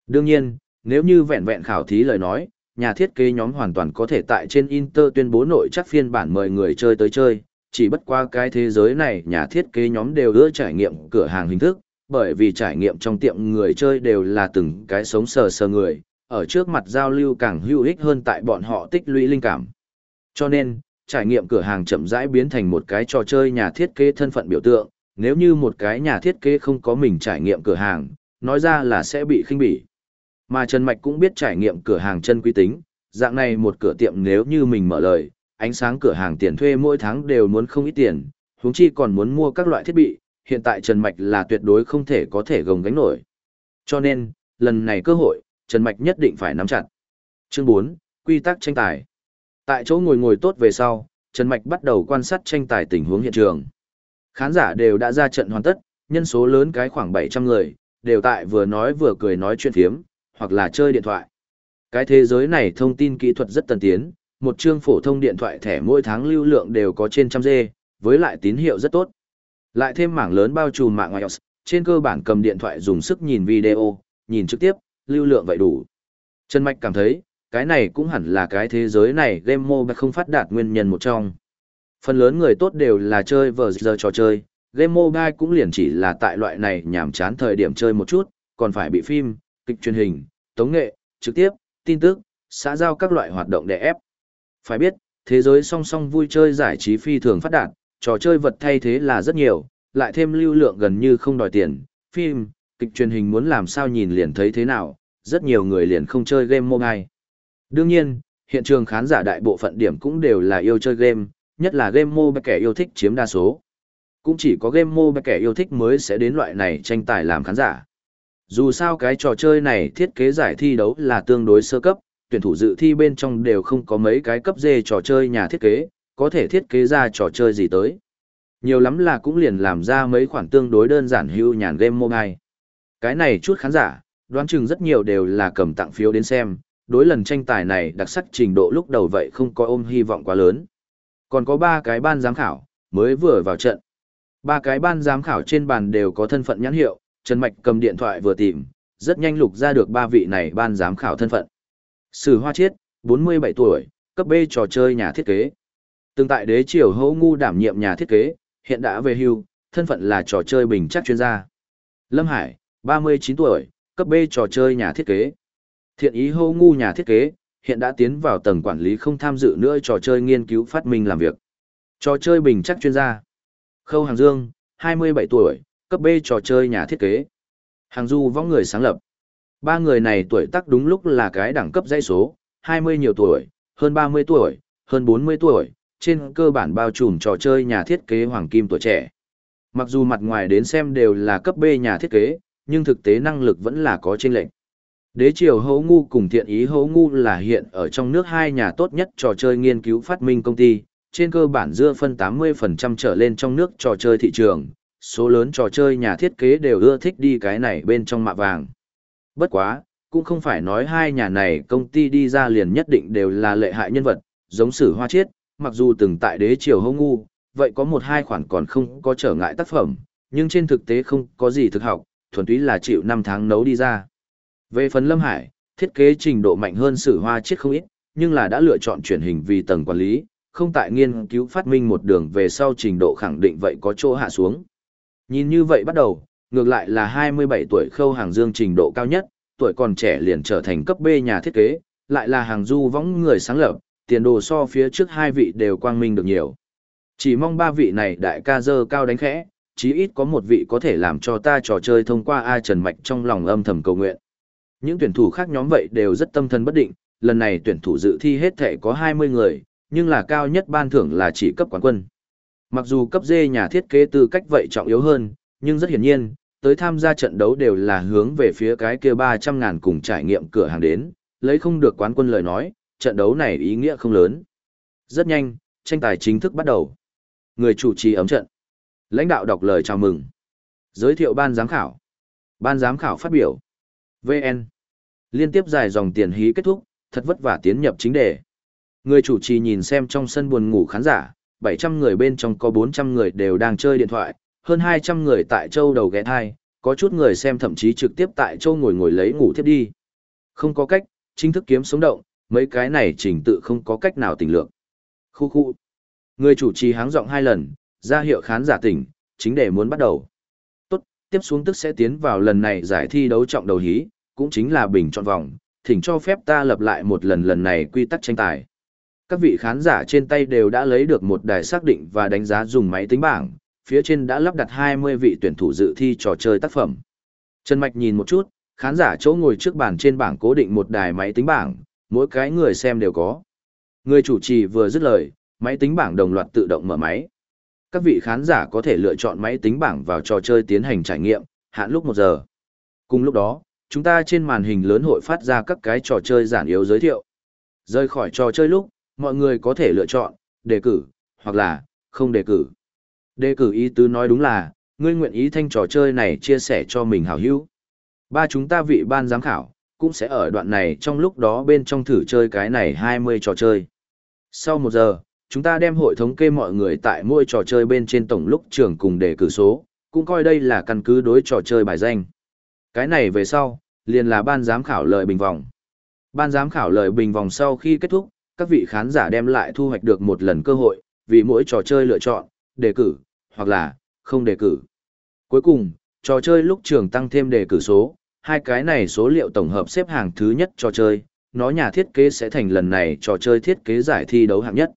Đương nhiên, nếu như vẹn vẹn khảo thí lời nói, nhà thiết kế nhóm hoàn toàn có thể tại trên Inter tuyên bố nội chắc phiên bản mời người chơi tới chơi, chỉ bất qua cái thế giới này nhà thiết kế nhóm đều ưa trải nghiệm cửa hàng hình thức, bởi vì trải nghiệm trong tiệm người chơi đều là từng cái sống sờ sờ người, ở trước mặt giao lưu càng hữu ích hơn tại bọn họ tích lũy linh cảm. Cho nên, trải nghiệm cửa hàng chậm rãi biến thành một cái trò chơi nhà thiết kế thân phận biểu tượng, nếu như một cái nhà thiết kế không có mình trải nghiệm cửa hàng, nói ra là sẽ bị khinh bỉ. Mà Trần Mạch cũng biết trải nghiệm cửa hàng chân quý tính, dạng này một cửa tiệm nếu như mình mở lời, ánh sáng cửa hàng tiền thuê mỗi tháng đều muốn không ít tiền, huống chi còn muốn mua các loại thiết bị, hiện tại Trần Mạch là tuyệt đối không thể có thể gồng gánh nổi. Cho nên, lần này cơ hội, Trần Mạch nhất định phải nắm chặt. Chương 4, Quy tắc tranh tài. Tại chỗ ngồi ngồi tốt về sau, Trần Mạch bắt đầu quan sát tranh tài tình huống hiện trường. Khán giả đều đã ra trận hoàn tất, nhân số lớn cái khoảng 700 người, đều tại vừa nói vừa cười nói chuyện phiếm, hoặc là chơi điện thoại. Cái thế giới này thông tin kỹ thuật rất tân tiến, một chương phổ thông điện thoại thẻ mỗi tháng lưu lượng đều có trên trăm dê, với lại tín hiệu rất tốt. Lại thêm mảng lớn bao trùm mạng ngoài trên cơ bản cầm điện thoại dùng sức nhìn video, nhìn trực tiếp, lưu lượng vậy đủ. Trần Mạch cảm thấy, cái này cũng hẳn là cái thế giới này game mobile không phát đạt nguyên nhân một trong. Phần lớn người tốt đều là chơi vờ giờ trò chơi, game mobile cũng liền chỉ là tại loại này nhảm chán thời điểm chơi một chút, còn phải bị phim, kịch truyền hình, tống nghệ, trực tiếp, tin tức, xã giao các loại hoạt động để ép. Phải biết, thế giới song song vui chơi giải trí phi thường phát đạt, trò chơi vật thay thế là rất nhiều, lại thêm lưu lượng gần như không đòi tiền, phim, kịch truyền hình muốn làm sao nhìn liền thấy thế nào, rất nhiều người liền không chơi game mobile. Đương nhiên, hiện trường khán giả đại bộ phận điểm cũng đều là yêu chơi game, nhất là game mobile kẻ yêu thích chiếm đa số. Cũng chỉ có game mobile kẻ yêu thích mới sẽ đến loại này tranh tài làm khán giả. Dù sao cái trò chơi này thiết kế giải thi đấu là tương đối sơ cấp, tuyển thủ dự thi bên trong đều không có mấy cái cấp dê trò chơi nhà thiết kế, có thể thiết kế ra trò chơi gì tới. Nhiều lắm là cũng liền làm ra mấy khoản tương đối đơn giản hưu nhàn game mobile. Cái này chút khán giả, đoán chừng rất nhiều đều là cầm tặng phiếu đến xem, đối lần tranh tài này đặc sắc trình độ lúc đầu vậy không có ôm hy vọng quá lớn. Còn có ba cái ban giám khảo, mới vừa vào trận. Ba cái ban giám khảo trên bàn đều có thân phận nhãn hiệu, Trần Mạch cầm điện thoại vừa tìm, rất nhanh lục ra được ba vị này ban giám khảo thân phận. Sử Hoa Chiết, 47 tuổi, cấp B trò chơi nhà thiết kế. Từng tại đế triều hấu ngu đảm nhiệm nhà thiết kế, hiện đã về hưu, thân phận là trò chơi bình chắc chuyên gia. Lâm Hải, 39 tuổi, cấp B trò chơi nhà thiết kế. Thiện ý hô ngu nhà thiết kế, hiện đã tiến vào tầng quản lý không tham dự nữa trò chơi nghiên cứu phát minh làm việc. Trò chơi bình chắc chuyên gia. Khâu Hàng Dương, 27 tuổi, cấp B trò chơi nhà thiết kế. Hàng Du võng người sáng lập. Ba người này tuổi tác đúng lúc là cái đẳng cấp dãy số, 20 nhiều tuổi, hơn 30 tuổi, hơn 40 tuổi, trên cơ bản bao trùm trò chơi nhà thiết kế hoàng kim tuổi trẻ. Mặc dù mặt ngoài đến xem đều là cấp B nhà thiết kế, nhưng thực tế năng lực vẫn là có chênh lệch. Đế triều hấu ngu cùng thiện ý hấu ngu là hiện ở trong nước hai nhà tốt nhất trò chơi nghiên cứu phát minh công ty, trên cơ bản dưa phân 80% trở lên trong nước trò chơi thị trường, số lớn trò chơi nhà thiết kế đều ưa thích đi cái này bên trong mạ vàng. Bất quá, cũng không phải nói hai nhà này công ty đi ra liền nhất định đều là lệ hại nhân vật, giống sử hoa chiết, mặc dù từng tại đế triều hông ngu, vậy có một hai khoản còn không có trở ngại tác phẩm, nhưng trên thực tế không có gì thực học, thuần túy là chịu năm tháng nấu đi ra. Về phần Lâm Hải, thiết kế trình độ mạnh hơn sử hoa chiết không ít, nhưng là đã lựa chọn chuyển hình vì tầng quản lý, không tại nghiên cứu phát minh một đường về sau trình độ khẳng định vậy có chỗ hạ xuống. Nhìn như vậy bắt đầu, ngược lại là 27 tuổi khâu hàng dương trình độ cao nhất, tuổi còn trẻ liền trở thành cấp B nhà thiết kế, lại là hàng du võng người sáng lập, tiền đồ so phía trước hai vị đều quang minh được nhiều. Chỉ mong ba vị này đại ca dơ cao đánh khẽ, chí ít có một vị có thể làm cho ta trò chơi thông qua a trần mạch trong lòng âm thầm cầu nguyện. Những tuyển thủ khác nhóm vậy đều rất tâm thần bất định, lần này tuyển thủ dự thi hết thể có 20 người, nhưng là cao nhất ban thưởng là chỉ cấp quán quân. Mặc dù cấp D nhà thiết kế tư cách vậy trọng yếu hơn, nhưng rất hiển nhiên, tới tham gia trận đấu đều là hướng về phía cái kia 300 ngàn cùng trải nghiệm cửa hàng đến, lấy không được quán quân lời nói, trận đấu này ý nghĩa không lớn. Rất nhanh, tranh tài chính thức bắt đầu. Người chủ trì ấm trận. Lãnh đạo đọc lời chào mừng. Giới thiệu ban giám khảo. Ban giám khảo phát biểu. VN. Liên tiếp dài dòng tiền hí kết thúc, thật vất vả tiến nhập chính đề. Người chủ trì nhìn xem trong sân buồn ngủ khán giả, 700 người bên trong có 400 người đều đang chơi điện thoại, hơn 200 người tại châu đầu ghé thai, có chút người xem thậm chí trực tiếp tại châu ngồi ngồi lấy ngủ tiếp đi. Không có cách, chính thức kiếm sống động, mấy cái này trình tự không có cách nào tỉnh lượng. Khu khu. Người chủ trì háng giọng hai lần, ra hiệu khán giả tỉnh, chính để muốn bắt đầu. Tốt, tiếp xuống tức sẽ tiến vào lần này giải thi đấu trọng đầu hí, cũng chính là bình chọn vòng, thỉnh cho phép ta lập lại một lần lần này quy tắc tranh tài. Các vị khán giả trên tay đều đã lấy được một đài xác định và đánh giá dùng máy tính bảng, phía trên đã lắp đặt 20 vị tuyển thủ dự thi trò chơi tác phẩm. Trần Mạch nhìn một chút, khán giả chỗ ngồi trước bàn trên bảng cố định một đài máy tính bảng, mỗi cái người xem đều có. Người chủ trì vừa dứt lời, máy tính bảng đồng loạt tự động mở máy. Các vị khán giả có thể lựa chọn máy tính bảng vào trò chơi tiến hành trải nghiệm, hạn lúc 1 giờ. Cùng lúc đó, chúng ta trên màn hình lớn hội phát ra các cái trò chơi giản yếu giới thiệu. Rời khỏi trò chơi lúc, mọi người có thể lựa chọn, đề cử, hoặc là, không đề cử. Đề cử ý tứ nói đúng là, ngươi nguyện ý thanh trò chơi này chia sẻ cho mình hảo hữu. Ba chúng ta vị ban giám khảo, cũng sẽ ở đoạn này trong lúc đó bên trong thử chơi cái này 20 trò chơi. Sau một giờ, chúng ta đem hội thống kê mọi người tại mỗi trò chơi bên trên tổng lúc trường cùng đề cử số, cũng coi đây là căn cứ đối trò chơi bài danh. Cái này về sau, liền là ban giám khảo lời bình vòng. Ban giám khảo lời bình vòng sau khi kết thúc, các vị khán giả đem lại thu hoạch được một lần cơ hội, vì mỗi trò chơi lựa chọn, đề cử, hoặc là, không đề cử. Cuối cùng, trò chơi lúc trường tăng thêm đề cử số, hai cái này số liệu tổng hợp xếp hàng thứ nhất trò chơi, nó nhà thiết kế sẽ thành lần này trò chơi thiết kế giải thi đấu hạng nhất.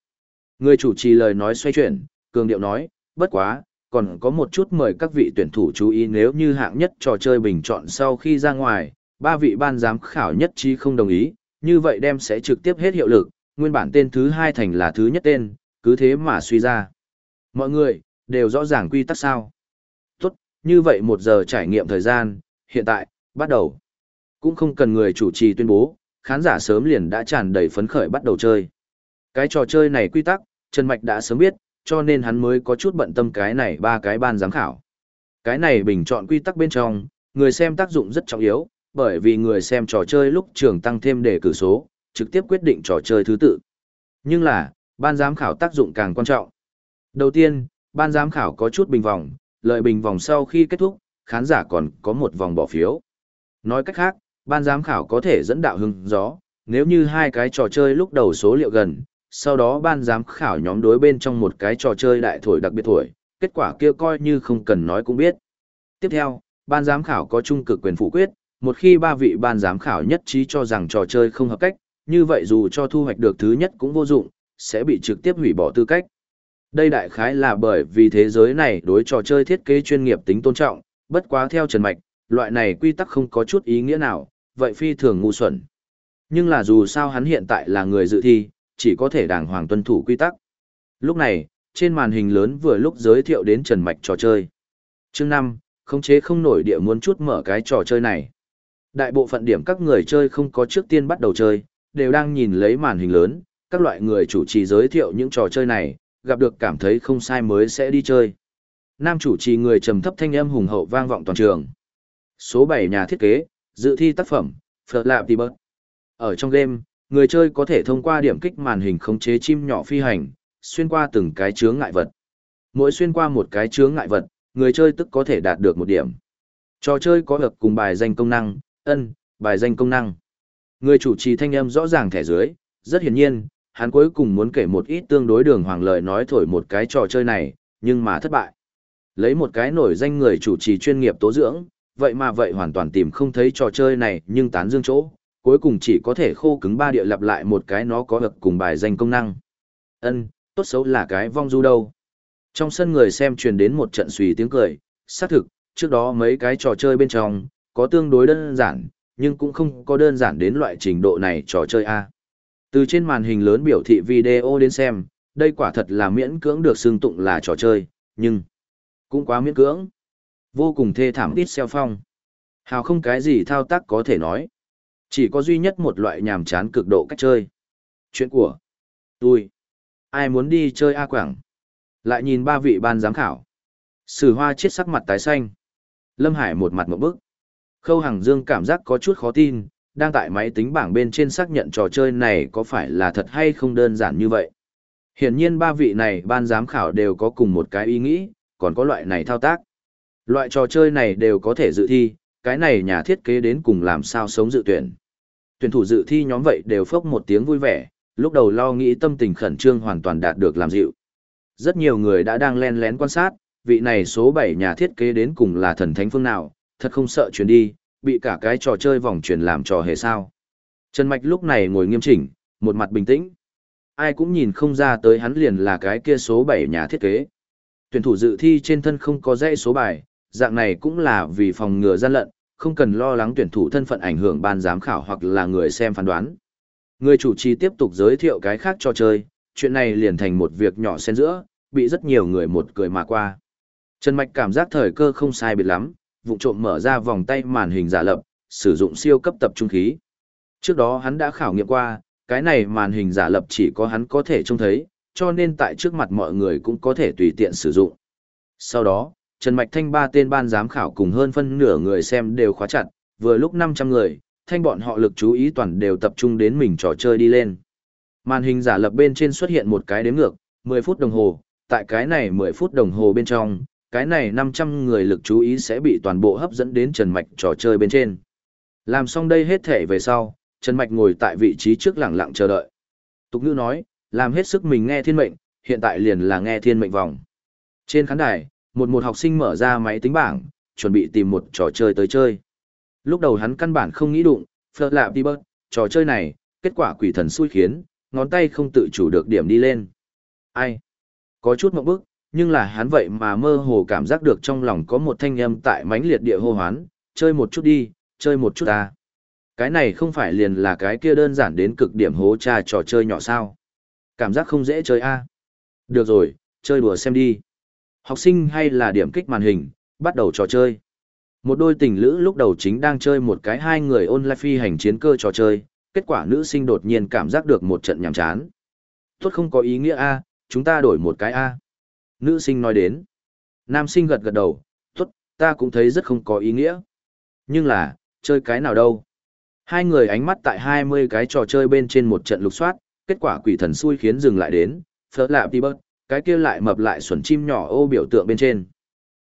Người chủ trì lời nói xoay chuyển, cường điệu nói, bất quá, còn có một chút mời các vị tuyển thủ chú ý nếu như hạng nhất trò chơi bình chọn sau khi ra ngoài, ba vị ban giám khảo nhất trí không đồng ý, như vậy đem sẽ trực tiếp hết hiệu lực, nguyên bản tên thứ hai thành là thứ nhất tên, cứ thế mà suy ra. Mọi người, đều rõ ràng quy tắc sao. Tốt, như vậy một giờ trải nghiệm thời gian, hiện tại, bắt đầu. Cũng không cần người chủ trì tuyên bố, khán giả sớm liền đã tràn đầy phấn khởi bắt đầu chơi. Cái trò chơi này quy tắc, Trần Mạch đã sớm biết, cho nên hắn mới có chút bận tâm cái này ba cái ban giám khảo. Cái này bình chọn quy tắc bên trong, người xem tác dụng rất trọng yếu, bởi vì người xem trò chơi lúc trường tăng thêm đề cử số, trực tiếp quyết định trò chơi thứ tự. Nhưng là, ban giám khảo tác dụng càng quan trọng. Đầu tiên, ban giám khảo có chút bình vòng, lợi bình vòng sau khi kết thúc, khán giả còn có một vòng bỏ phiếu. Nói cách khác, ban giám khảo có thể dẫn đạo hưng gió, nếu như hai cái trò chơi lúc đầu số liệu gần, sau đó ban giám khảo nhóm đối bên trong một cái trò chơi đại thổi đặc biệt thổi, kết quả kia coi như không cần nói cũng biết. Tiếp theo, ban giám khảo có trung cực quyền phủ quyết, một khi ba vị ban giám khảo nhất trí cho rằng trò chơi không hợp cách, như vậy dù cho thu hoạch được thứ nhất cũng vô dụng, sẽ bị trực tiếp hủy bỏ tư cách. Đây đại khái là bởi vì thế giới này đối trò chơi thiết kế chuyên nghiệp tính tôn trọng, bất quá theo Trần Mạch, loại này quy tắc không có chút ý nghĩa nào, vậy phi thường ngu xuẩn. Nhưng là dù sao hắn hiện tại là người dự thi, chỉ có thể đàng hoàng tuân thủ quy tắc. Lúc này, trên màn hình lớn vừa lúc giới thiệu đến Trần Mạch trò chơi. Chương 5, khống chế không nổi địa muốn chút mở cái trò chơi này. Đại bộ phận điểm các người chơi không có trước tiên bắt đầu chơi, đều đang nhìn lấy màn hình lớn, các loại người chủ trì giới thiệu những trò chơi này, gặp được cảm thấy không sai mới sẽ đi chơi. Nam chủ trì người trầm thấp thanh âm hùng hậu vang vọng toàn trường. Số 7 nhà thiết kế, dự thi tác phẩm, Phật Lạp Tì Bớt. Ở trong game, người chơi có thể thông qua điểm kích màn hình khống chế chim nhỏ phi hành, xuyên qua từng cái chướng ngại vật. Mỗi xuyên qua một cái chướng ngại vật, người chơi tức có thể đạt được một điểm. Trò chơi có được cùng bài danh công năng, ân, bài danh công năng. Người chủ trì thanh âm rõ ràng thẻ dưới, rất hiển nhiên, hắn cuối cùng muốn kể một ít tương đối đường hoàng lời nói thổi một cái trò chơi này, nhưng mà thất bại. Lấy một cái nổi danh người chủ trì chuyên nghiệp tố dưỡng, vậy mà vậy hoàn toàn tìm không thấy trò chơi này nhưng tán dương chỗ, cuối cùng chỉ có thể khô cứng ba địa lặp lại một cái nó có được cùng bài danh công năng. Ân, tốt xấu là cái vong du đâu. Trong sân người xem truyền đến một trận suy tiếng cười, xác thực, trước đó mấy cái trò chơi bên trong, có tương đối đơn giản, nhưng cũng không có đơn giản đến loại trình độ này trò chơi A. Từ trên màn hình lớn biểu thị video đến xem, đây quả thật là miễn cưỡng được xưng tụng là trò chơi, nhưng cũng quá miễn cưỡng. Vô cùng thê thảm ít xeo phong. Hào không cái gì thao tác có thể nói. Chỉ có duy nhất một loại nhàm chán cực độ cách chơi. Chuyện của tôi. Ai muốn đi chơi A Quảng? Lại nhìn ba vị ban giám khảo. Sử hoa chết sắc mặt tái xanh. Lâm Hải một mặt một bức. Khâu Hằng Dương cảm giác có chút khó tin, đang tại máy tính bảng bên trên xác nhận trò chơi này có phải là thật hay không đơn giản như vậy. Hiển nhiên ba vị này ban giám khảo đều có cùng một cái ý nghĩ, còn có loại này thao tác. Loại trò chơi này đều có thể dự thi, cái này nhà thiết kế đến cùng làm sao sống dự tuyển. Tuyển thủ dự thi nhóm vậy đều phốc một tiếng vui vẻ, lúc đầu lo nghĩ tâm tình khẩn trương hoàn toàn đạt được làm dịu. Rất nhiều người đã đang len lén quan sát, vị này số 7 nhà thiết kế đến cùng là thần thánh phương nào, thật không sợ chuyển đi, bị cả cái trò chơi vòng chuyển làm trò hề sao. Trần Mạch lúc này ngồi nghiêm chỉnh, một mặt bình tĩnh. Ai cũng nhìn không ra tới hắn liền là cái kia số 7 nhà thiết kế. Tuyển thủ dự thi trên thân không có dãy số bài, dạng này cũng là vì phòng ngừa gian lận, không cần lo lắng tuyển thủ thân phận ảnh hưởng ban giám khảo hoặc là người xem phán đoán. Người chủ trì tiếp tục giới thiệu cái khác cho chơi, chuyện này liền thành một việc nhỏ xen giữa, bị rất nhiều người một cười mà qua. Trần Mạch cảm giác thời cơ không sai biệt lắm, vụ trộm mở ra vòng tay màn hình giả lập, sử dụng siêu cấp tập trung khí. Trước đó hắn đã khảo nghiệm qua, cái này màn hình giả lập chỉ có hắn có thể trông thấy, cho nên tại trước mặt mọi người cũng có thể tùy tiện sử dụng. Sau đó, Trần Mạch Thanh ba tên ban giám khảo cùng hơn phân nửa người xem đều khóa chặt, vừa lúc 500 người, thanh bọn họ lực chú ý toàn đều tập trung đến mình trò chơi đi lên. Màn hình giả lập bên trên xuất hiện một cái đếm ngược, 10 phút đồng hồ, tại cái này 10 phút đồng hồ bên trong, cái này 500 người lực chú ý sẽ bị toàn bộ hấp dẫn đến Trần Mạch trò chơi bên trên. Làm xong đây hết thể về sau, Trần Mạch ngồi tại vị trí trước lặng lặng chờ đợi. Tục ngữ nói, làm hết sức mình nghe thiên mệnh, hiện tại liền là nghe thiên mệnh vòng. Trên khán đài, một một học sinh mở ra máy tính bảng, chuẩn bị tìm một trò chơi tới chơi. Lúc đầu hắn căn bản không nghĩ đụng, phật lạp đi bớt, trò chơi này, kết quả quỷ thần xui khiến, ngón tay không tự chủ được điểm đi lên. Ai? Có chút mộng bước, nhưng là hắn vậy mà mơ hồ cảm giác được trong lòng có một thanh âm tại mãnh liệt địa hô hoán, chơi một chút đi, chơi một chút ta. Cái này không phải liền là cái kia đơn giản đến cực điểm hố trà trò chơi nhỏ sao. Cảm giác không dễ chơi a Được rồi, chơi đùa xem đi. Học sinh hay là điểm kích màn hình, bắt đầu trò chơi. Một đôi tình lữ lúc đầu chính đang chơi một cái hai người online phi hành chiến cơ trò chơi, kết quả nữ sinh đột nhiên cảm giác được một trận nhàm chán. Tốt không có ý nghĩa a, chúng ta đổi một cái a. Nữ sinh nói đến. Nam sinh gật gật đầu, tốt, ta cũng thấy rất không có ý nghĩa. Nhưng là, chơi cái nào đâu? Hai người ánh mắt tại hai mươi cái trò chơi bên trên một trận lục soát, kết quả quỷ thần xui khiến dừng lại đến, phở lạ đi bớt, cái kia lại mập lại xuẩn chim nhỏ ô biểu tượng bên trên.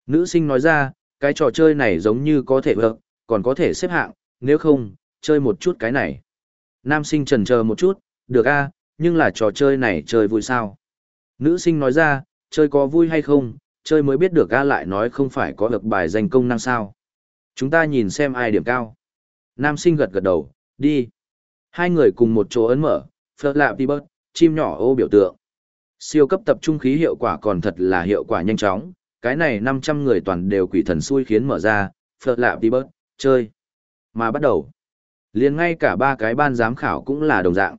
Nữ sinh nói ra, cái trò chơi này giống như có thể vợt, còn có thể xếp hạng, nếu không, chơi một chút cái này. Nam sinh trần chờ một chút, được a, nhưng là trò chơi này chơi vui sao? Nữ sinh nói ra, chơi có vui hay không, chơi mới biết được a lại nói không phải có được bài danh công năng sao. Chúng ta nhìn xem ai điểm cao. Nam sinh gật gật đầu, đi. Hai người cùng một chỗ ấn mở, phở lạp đi bớt, chim nhỏ ô biểu tượng. Siêu cấp tập trung khí hiệu quả còn thật là hiệu quả nhanh chóng, cái này 500 người toàn đều quỷ thần xui khiến mở ra, phật lạp đi bớt, chơi. Mà bắt đầu, liền ngay cả ba cái ban giám khảo cũng là đồng dạng.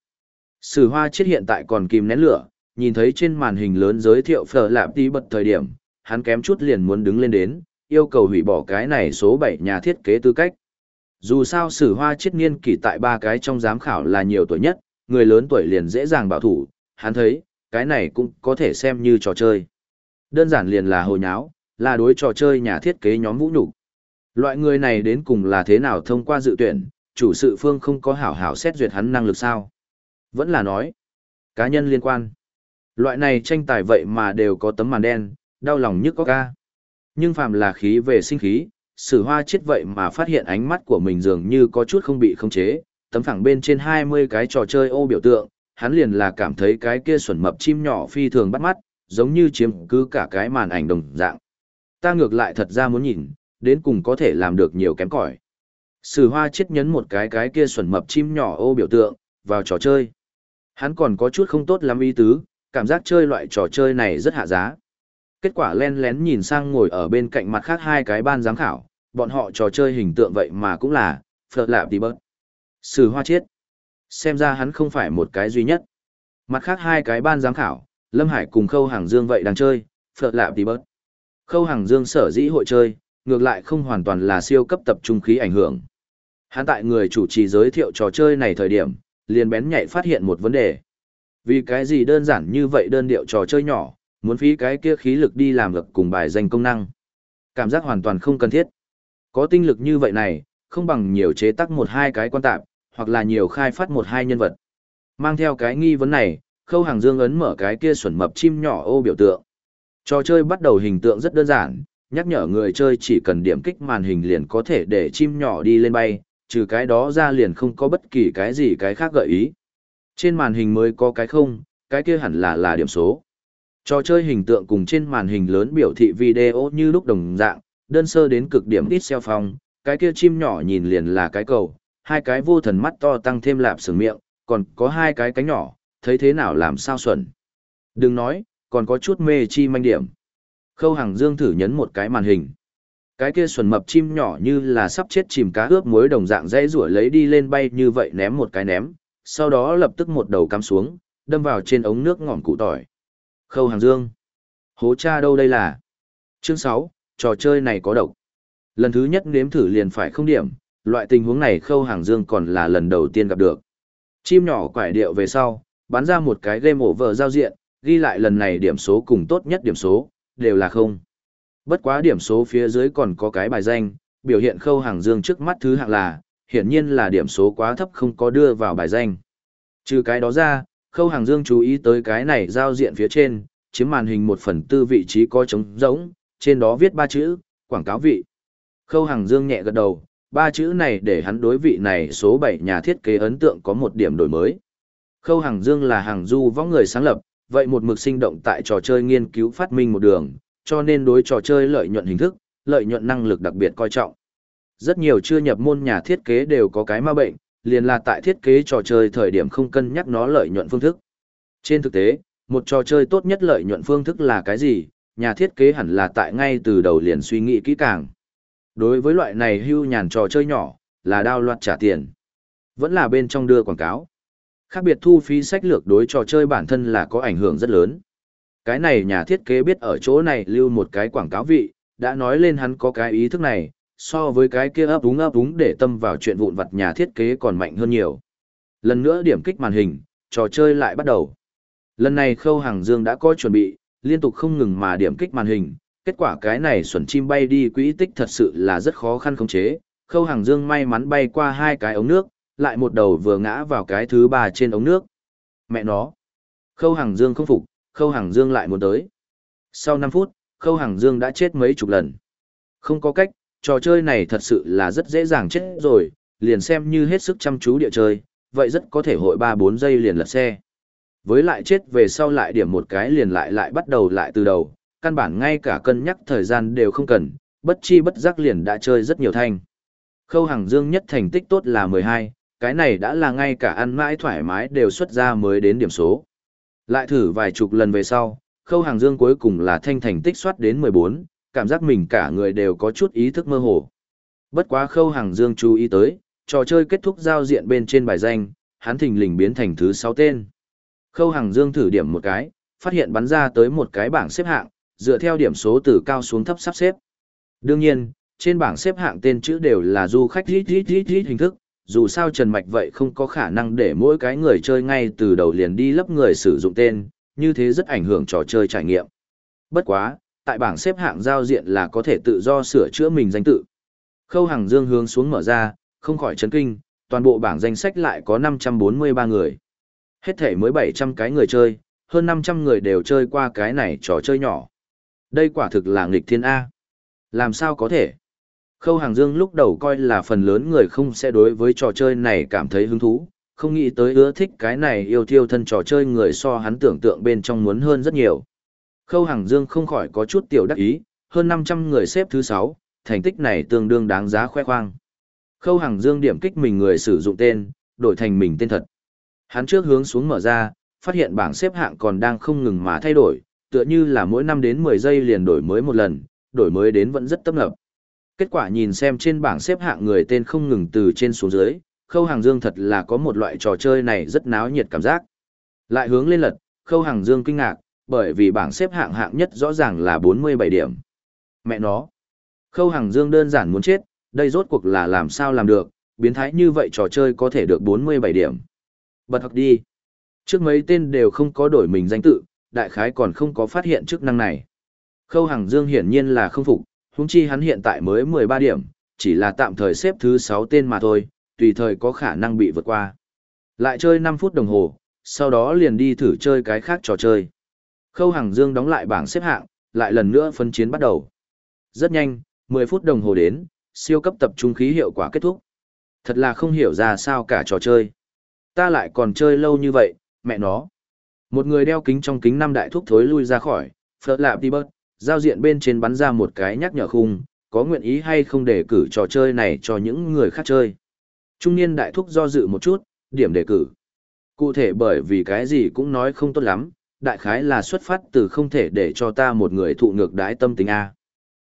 Sử hoa chết hiện tại còn kìm nén lửa, nhìn thấy trên màn hình lớn giới thiệu phở lạp đi bật thời điểm, hắn kém chút liền muốn đứng lên đến, yêu cầu hủy bỏ cái này số 7 nhà thiết kế tư cách. Dù sao sử hoa chết niên kỷ tại ba cái trong giám khảo là nhiều tuổi nhất, người lớn tuổi liền dễ dàng bảo thủ, hắn thấy, cái này cũng có thể xem như trò chơi. Đơn giản liền là hồi nháo, là đối trò chơi nhà thiết kế nhóm vũ nhục. Loại người này đến cùng là thế nào thông qua dự tuyển, chủ sự phương không có hảo hảo xét duyệt hắn năng lực sao? Vẫn là nói, cá nhân liên quan. Loại này tranh tài vậy mà đều có tấm màn đen, đau lòng nhất có ca. Nhưng phàm là khí về sinh khí, sử hoa chết vậy mà phát hiện ánh mắt của mình dường như có chút không bị khống chế, tấm phẳng bên trên 20 cái trò chơi ô biểu tượng, hắn liền là cảm thấy cái kia xuẩn mập chim nhỏ phi thường bắt mắt, giống như chiếm cứ cả cái màn ảnh đồng dạng. Ta ngược lại thật ra muốn nhìn, đến cùng có thể làm được nhiều kém cỏi. Sử hoa chết nhấn một cái cái kia xuẩn mập chim nhỏ ô biểu tượng, vào trò chơi. Hắn còn có chút không tốt lắm ý tứ, cảm giác chơi loại trò chơi này rất hạ giá. Kết quả len lén nhìn sang ngồi ở bên cạnh mặt khác hai cái ban giám khảo, bọn họ trò chơi hình tượng vậy mà cũng là, phật lạp đi bớt. Sử hoa chết. Xem ra hắn không phải một cái duy nhất. Mặt khác hai cái ban giám khảo, Lâm Hải cùng Khâu Hàng Dương vậy đang chơi, phật lạp đi bớt. Khâu Hàng Dương sở dĩ hội chơi, ngược lại không hoàn toàn là siêu cấp tập trung khí ảnh hưởng. Hắn tại người chủ trì giới thiệu trò chơi này thời điểm, liền bén nhạy phát hiện một vấn đề. Vì cái gì đơn giản như vậy đơn điệu trò chơi nhỏ, muốn phí cái kia khí lực đi làm lực cùng bài danh công năng. Cảm giác hoàn toàn không cần thiết. Có tinh lực như vậy này, không bằng nhiều chế tác một hai cái quan tạp, hoặc là nhiều khai phát một hai nhân vật. Mang theo cái nghi vấn này, khâu hàng dương ấn mở cái kia xuẩn mập chim nhỏ ô biểu tượng. Trò chơi bắt đầu hình tượng rất đơn giản, nhắc nhở người chơi chỉ cần điểm kích màn hình liền có thể để chim nhỏ đi lên bay, trừ cái đó ra liền không có bất kỳ cái gì cái khác gợi ý. Trên màn hình mới có cái không, cái kia hẳn là là điểm số. Trò chơi hình tượng cùng trên màn hình lớn biểu thị video như lúc đồng dạng, đơn sơ đến cực điểm ít xeo phong, cái kia chim nhỏ nhìn liền là cái cầu, hai cái vô thần mắt to tăng thêm lạp sừng miệng, còn có hai cái cánh nhỏ, thấy thế nào làm sao xuẩn. Đừng nói, còn có chút mê chi manh điểm. Khâu Hằng Dương thử nhấn một cái màn hình. Cái kia xuẩn mập chim nhỏ như là sắp chết chìm cá ướp muối đồng dạng dây rủa lấy đi lên bay như vậy ném một cái ném, sau đó lập tức một đầu cắm xuống, đâm vào trên ống nước ngọn cụ tỏi. Khâu Hàng Dương. Hố cha đâu đây là? Chương 6, trò chơi này có độc. Lần thứ nhất nếm thử liền phải không điểm, loại tình huống này Khâu Hàng Dương còn là lần đầu tiên gặp được. Chim nhỏ quải điệu về sau, bắn ra một cái game over giao diện, ghi lại lần này điểm số cùng tốt nhất điểm số, đều là không. Bất quá điểm số phía dưới còn có cái bài danh, biểu hiện Khâu Hàng Dương trước mắt thứ hạng là, hiển nhiên là điểm số quá thấp không có đưa vào bài danh. Trừ cái đó ra, Khâu Hàng Dương chú ý tới cái này giao diện phía trên, chiếm màn hình một phần tư vị trí có trống rỗng, trên đó viết ba chữ, quảng cáo vị. Khâu Hàng Dương nhẹ gật đầu, ba chữ này để hắn đối vị này số 7 nhà thiết kế ấn tượng có một điểm đổi mới. Khâu Hàng Dương là hàng du võ người sáng lập, vậy một mực sinh động tại trò chơi nghiên cứu phát minh một đường, cho nên đối trò chơi lợi nhuận hình thức, lợi nhuận năng lực đặc biệt coi trọng. Rất nhiều chưa nhập môn nhà thiết kế đều có cái ma bệnh, liền là tại thiết kế trò chơi thời điểm không cân nhắc nó lợi nhuận phương thức. Trên thực tế, một trò chơi tốt nhất lợi nhuận phương thức là cái gì, nhà thiết kế hẳn là tại ngay từ đầu liền suy nghĩ kỹ càng. Đối với loại này hưu nhàn trò chơi nhỏ, là đao loạt trả tiền. Vẫn là bên trong đưa quảng cáo. Khác biệt thu phí sách lược đối trò chơi bản thân là có ảnh hưởng rất lớn. Cái này nhà thiết kế biết ở chỗ này lưu một cái quảng cáo vị, đã nói lên hắn có cái ý thức này, so với cái kia ấp úng ấp úng để tâm vào chuyện vụn vặt nhà thiết kế còn mạnh hơn nhiều. Lần nữa điểm kích màn hình, trò chơi lại bắt đầu. Lần này Khâu Hàng Dương đã có chuẩn bị, liên tục không ngừng mà điểm kích màn hình, kết quả cái này xuẩn chim bay đi quỹ tích thật sự là rất khó khăn khống chế. Khâu Hàng Dương may mắn bay qua hai cái ống nước, lại một đầu vừa ngã vào cái thứ ba trên ống nước. Mẹ nó. Khâu Hàng Dương không phục, Khâu Hàng Dương lại muốn tới. Sau 5 phút, Khâu Hàng Dương đã chết mấy chục lần. Không có cách, trò chơi này thật sự là rất dễ dàng chết rồi, liền xem như hết sức chăm chú địa chơi, vậy rất có thể hội 3-4 giây liền lật xe. Với lại chết về sau lại điểm một cái liền lại lại bắt đầu lại từ đầu, căn bản ngay cả cân nhắc thời gian đều không cần, bất chi bất giác liền đã chơi rất nhiều thanh. Khâu Hằng Dương nhất thành tích tốt là 12, cái này đã là ngay cả ăn mãi thoải mái đều xuất ra mới đến điểm số. Lại thử vài chục lần về sau, Khâu Hàng Dương cuối cùng là thanh thành tích soát đến 14, cảm giác mình cả người đều có chút ý thức mơ hồ. Bất quá khâu hàng dương chú ý tới, trò chơi kết thúc giao diện bên trên bài danh, hắn thình lình biến thành thứ 6 tên. Khâu hàng dương thử điểm một cái, phát hiện bắn ra tới một cái bảng xếp hạng, dựa theo điểm số từ cao xuống thấp sắp xếp. Đương nhiên, trên bảng xếp hạng tên chữ đều là du khách rít rít rít rít hình thức, dù sao Trần Mạch vậy không có khả năng để mỗi cái người chơi ngay từ đầu liền đi lấp người sử dụng tên, như thế rất ảnh hưởng trò chơi trải nghiệm. Bất quá, tại bảng xếp hạng giao diện là có thể tự do sửa chữa mình danh tự. Khâu Hằng Dương hướng xuống mở ra, không khỏi chấn kinh, toàn bộ bảng danh sách lại có 543 người. Hết thể mới 700 cái người chơi, hơn 500 người đều chơi qua cái này trò chơi nhỏ. Đây quả thực là nghịch thiên A. Làm sao có thể? Khâu Hàng Dương lúc đầu coi là phần lớn người không sẽ đối với trò chơi này cảm thấy hứng thú, không nghĩ tới ưa thích cái này yêu thiêu thân trò chơi người so hắn tưởng tượng bên trong muốn hơn rất nhiều. Khâu Hằng Dương không khỏi có chút tiểu đắc ý, hơn 500 người xếp thứ 6, thành tích này tương đương đáng giá khoe khoang. Khâu Hằng Dương điểm kích mình người sử dụng tên, đổi thành mình tên thật. Hắn trước hướng xuống mở ra, phát hiện bảng xếp hạng còn đang không ngừng mà thay đổi, tựa như là mỗi năm đến 10 giây liền đổi mới một lần, đổi mới đến vẫn rất tấp nập. Kết quả nhìn xem trên bảng xếp hạng người tên không ngừng từ trên xuống dưới, Khâu Hằng Dương thật là có một loại trò chơi này rất náo nhiệt cảm giác. Lại hướng lên lật, Khâu Hằng Dương kinh ngạc, bởi vì bảng xếp hạng hạng nhất rõ ràng là 47 điểm. Mẹ nó. Khâu Hằng Dương đơn giản muốn chết, đây rốt cuộc là làm sao làm được, biến thái như vậy trò chơi có thể được 47 điểm. Bật học đi. Trước mấy tên đều không có đổi mình danh tự, đại khái còn không có phát hiện chức năng này. Khâu Hằng Dương hiển nhiên là không phục, huống chi hắn hiện tại mới 13 điểm, chỉ là tạm thời xếp thứ 6 tên mà thôi, tùy thời có khả năng bị vượt qua. Lại chơi 5 phút đồng hồ, sau đó liền đi thử chơi cái khác trò chơi. Khâu Hằng Dương đóng lại bảng xếp hạng, lại lần nữa phân chiến bắt đầu. Rất nhanh, 10 phút đồng hồ đến, siêu cấp tập trung khí hiệu quả kết thúc. Thật là không hiểu ra sao cả trò chơi. Ta lại còn chơi lâu như vậy, mẹ nó. Một người đeo kính trong kính năm đại thuốc thối lui ra khỏi, phớt lạp đi bớt, giao diện bên trên bắn ra một cái nhắc nhở khung, có nguyện ý hay không để cử trò chơi này cho những người khác chơi. Trung niên đại thúc do dự một chút, điểm đề cử. Cụ thể bởi vì cái gì cũng nói không tốt lắm, đại khái là xuất phát từ không thể để cho ta một người thụ ngược đái tâm tình A.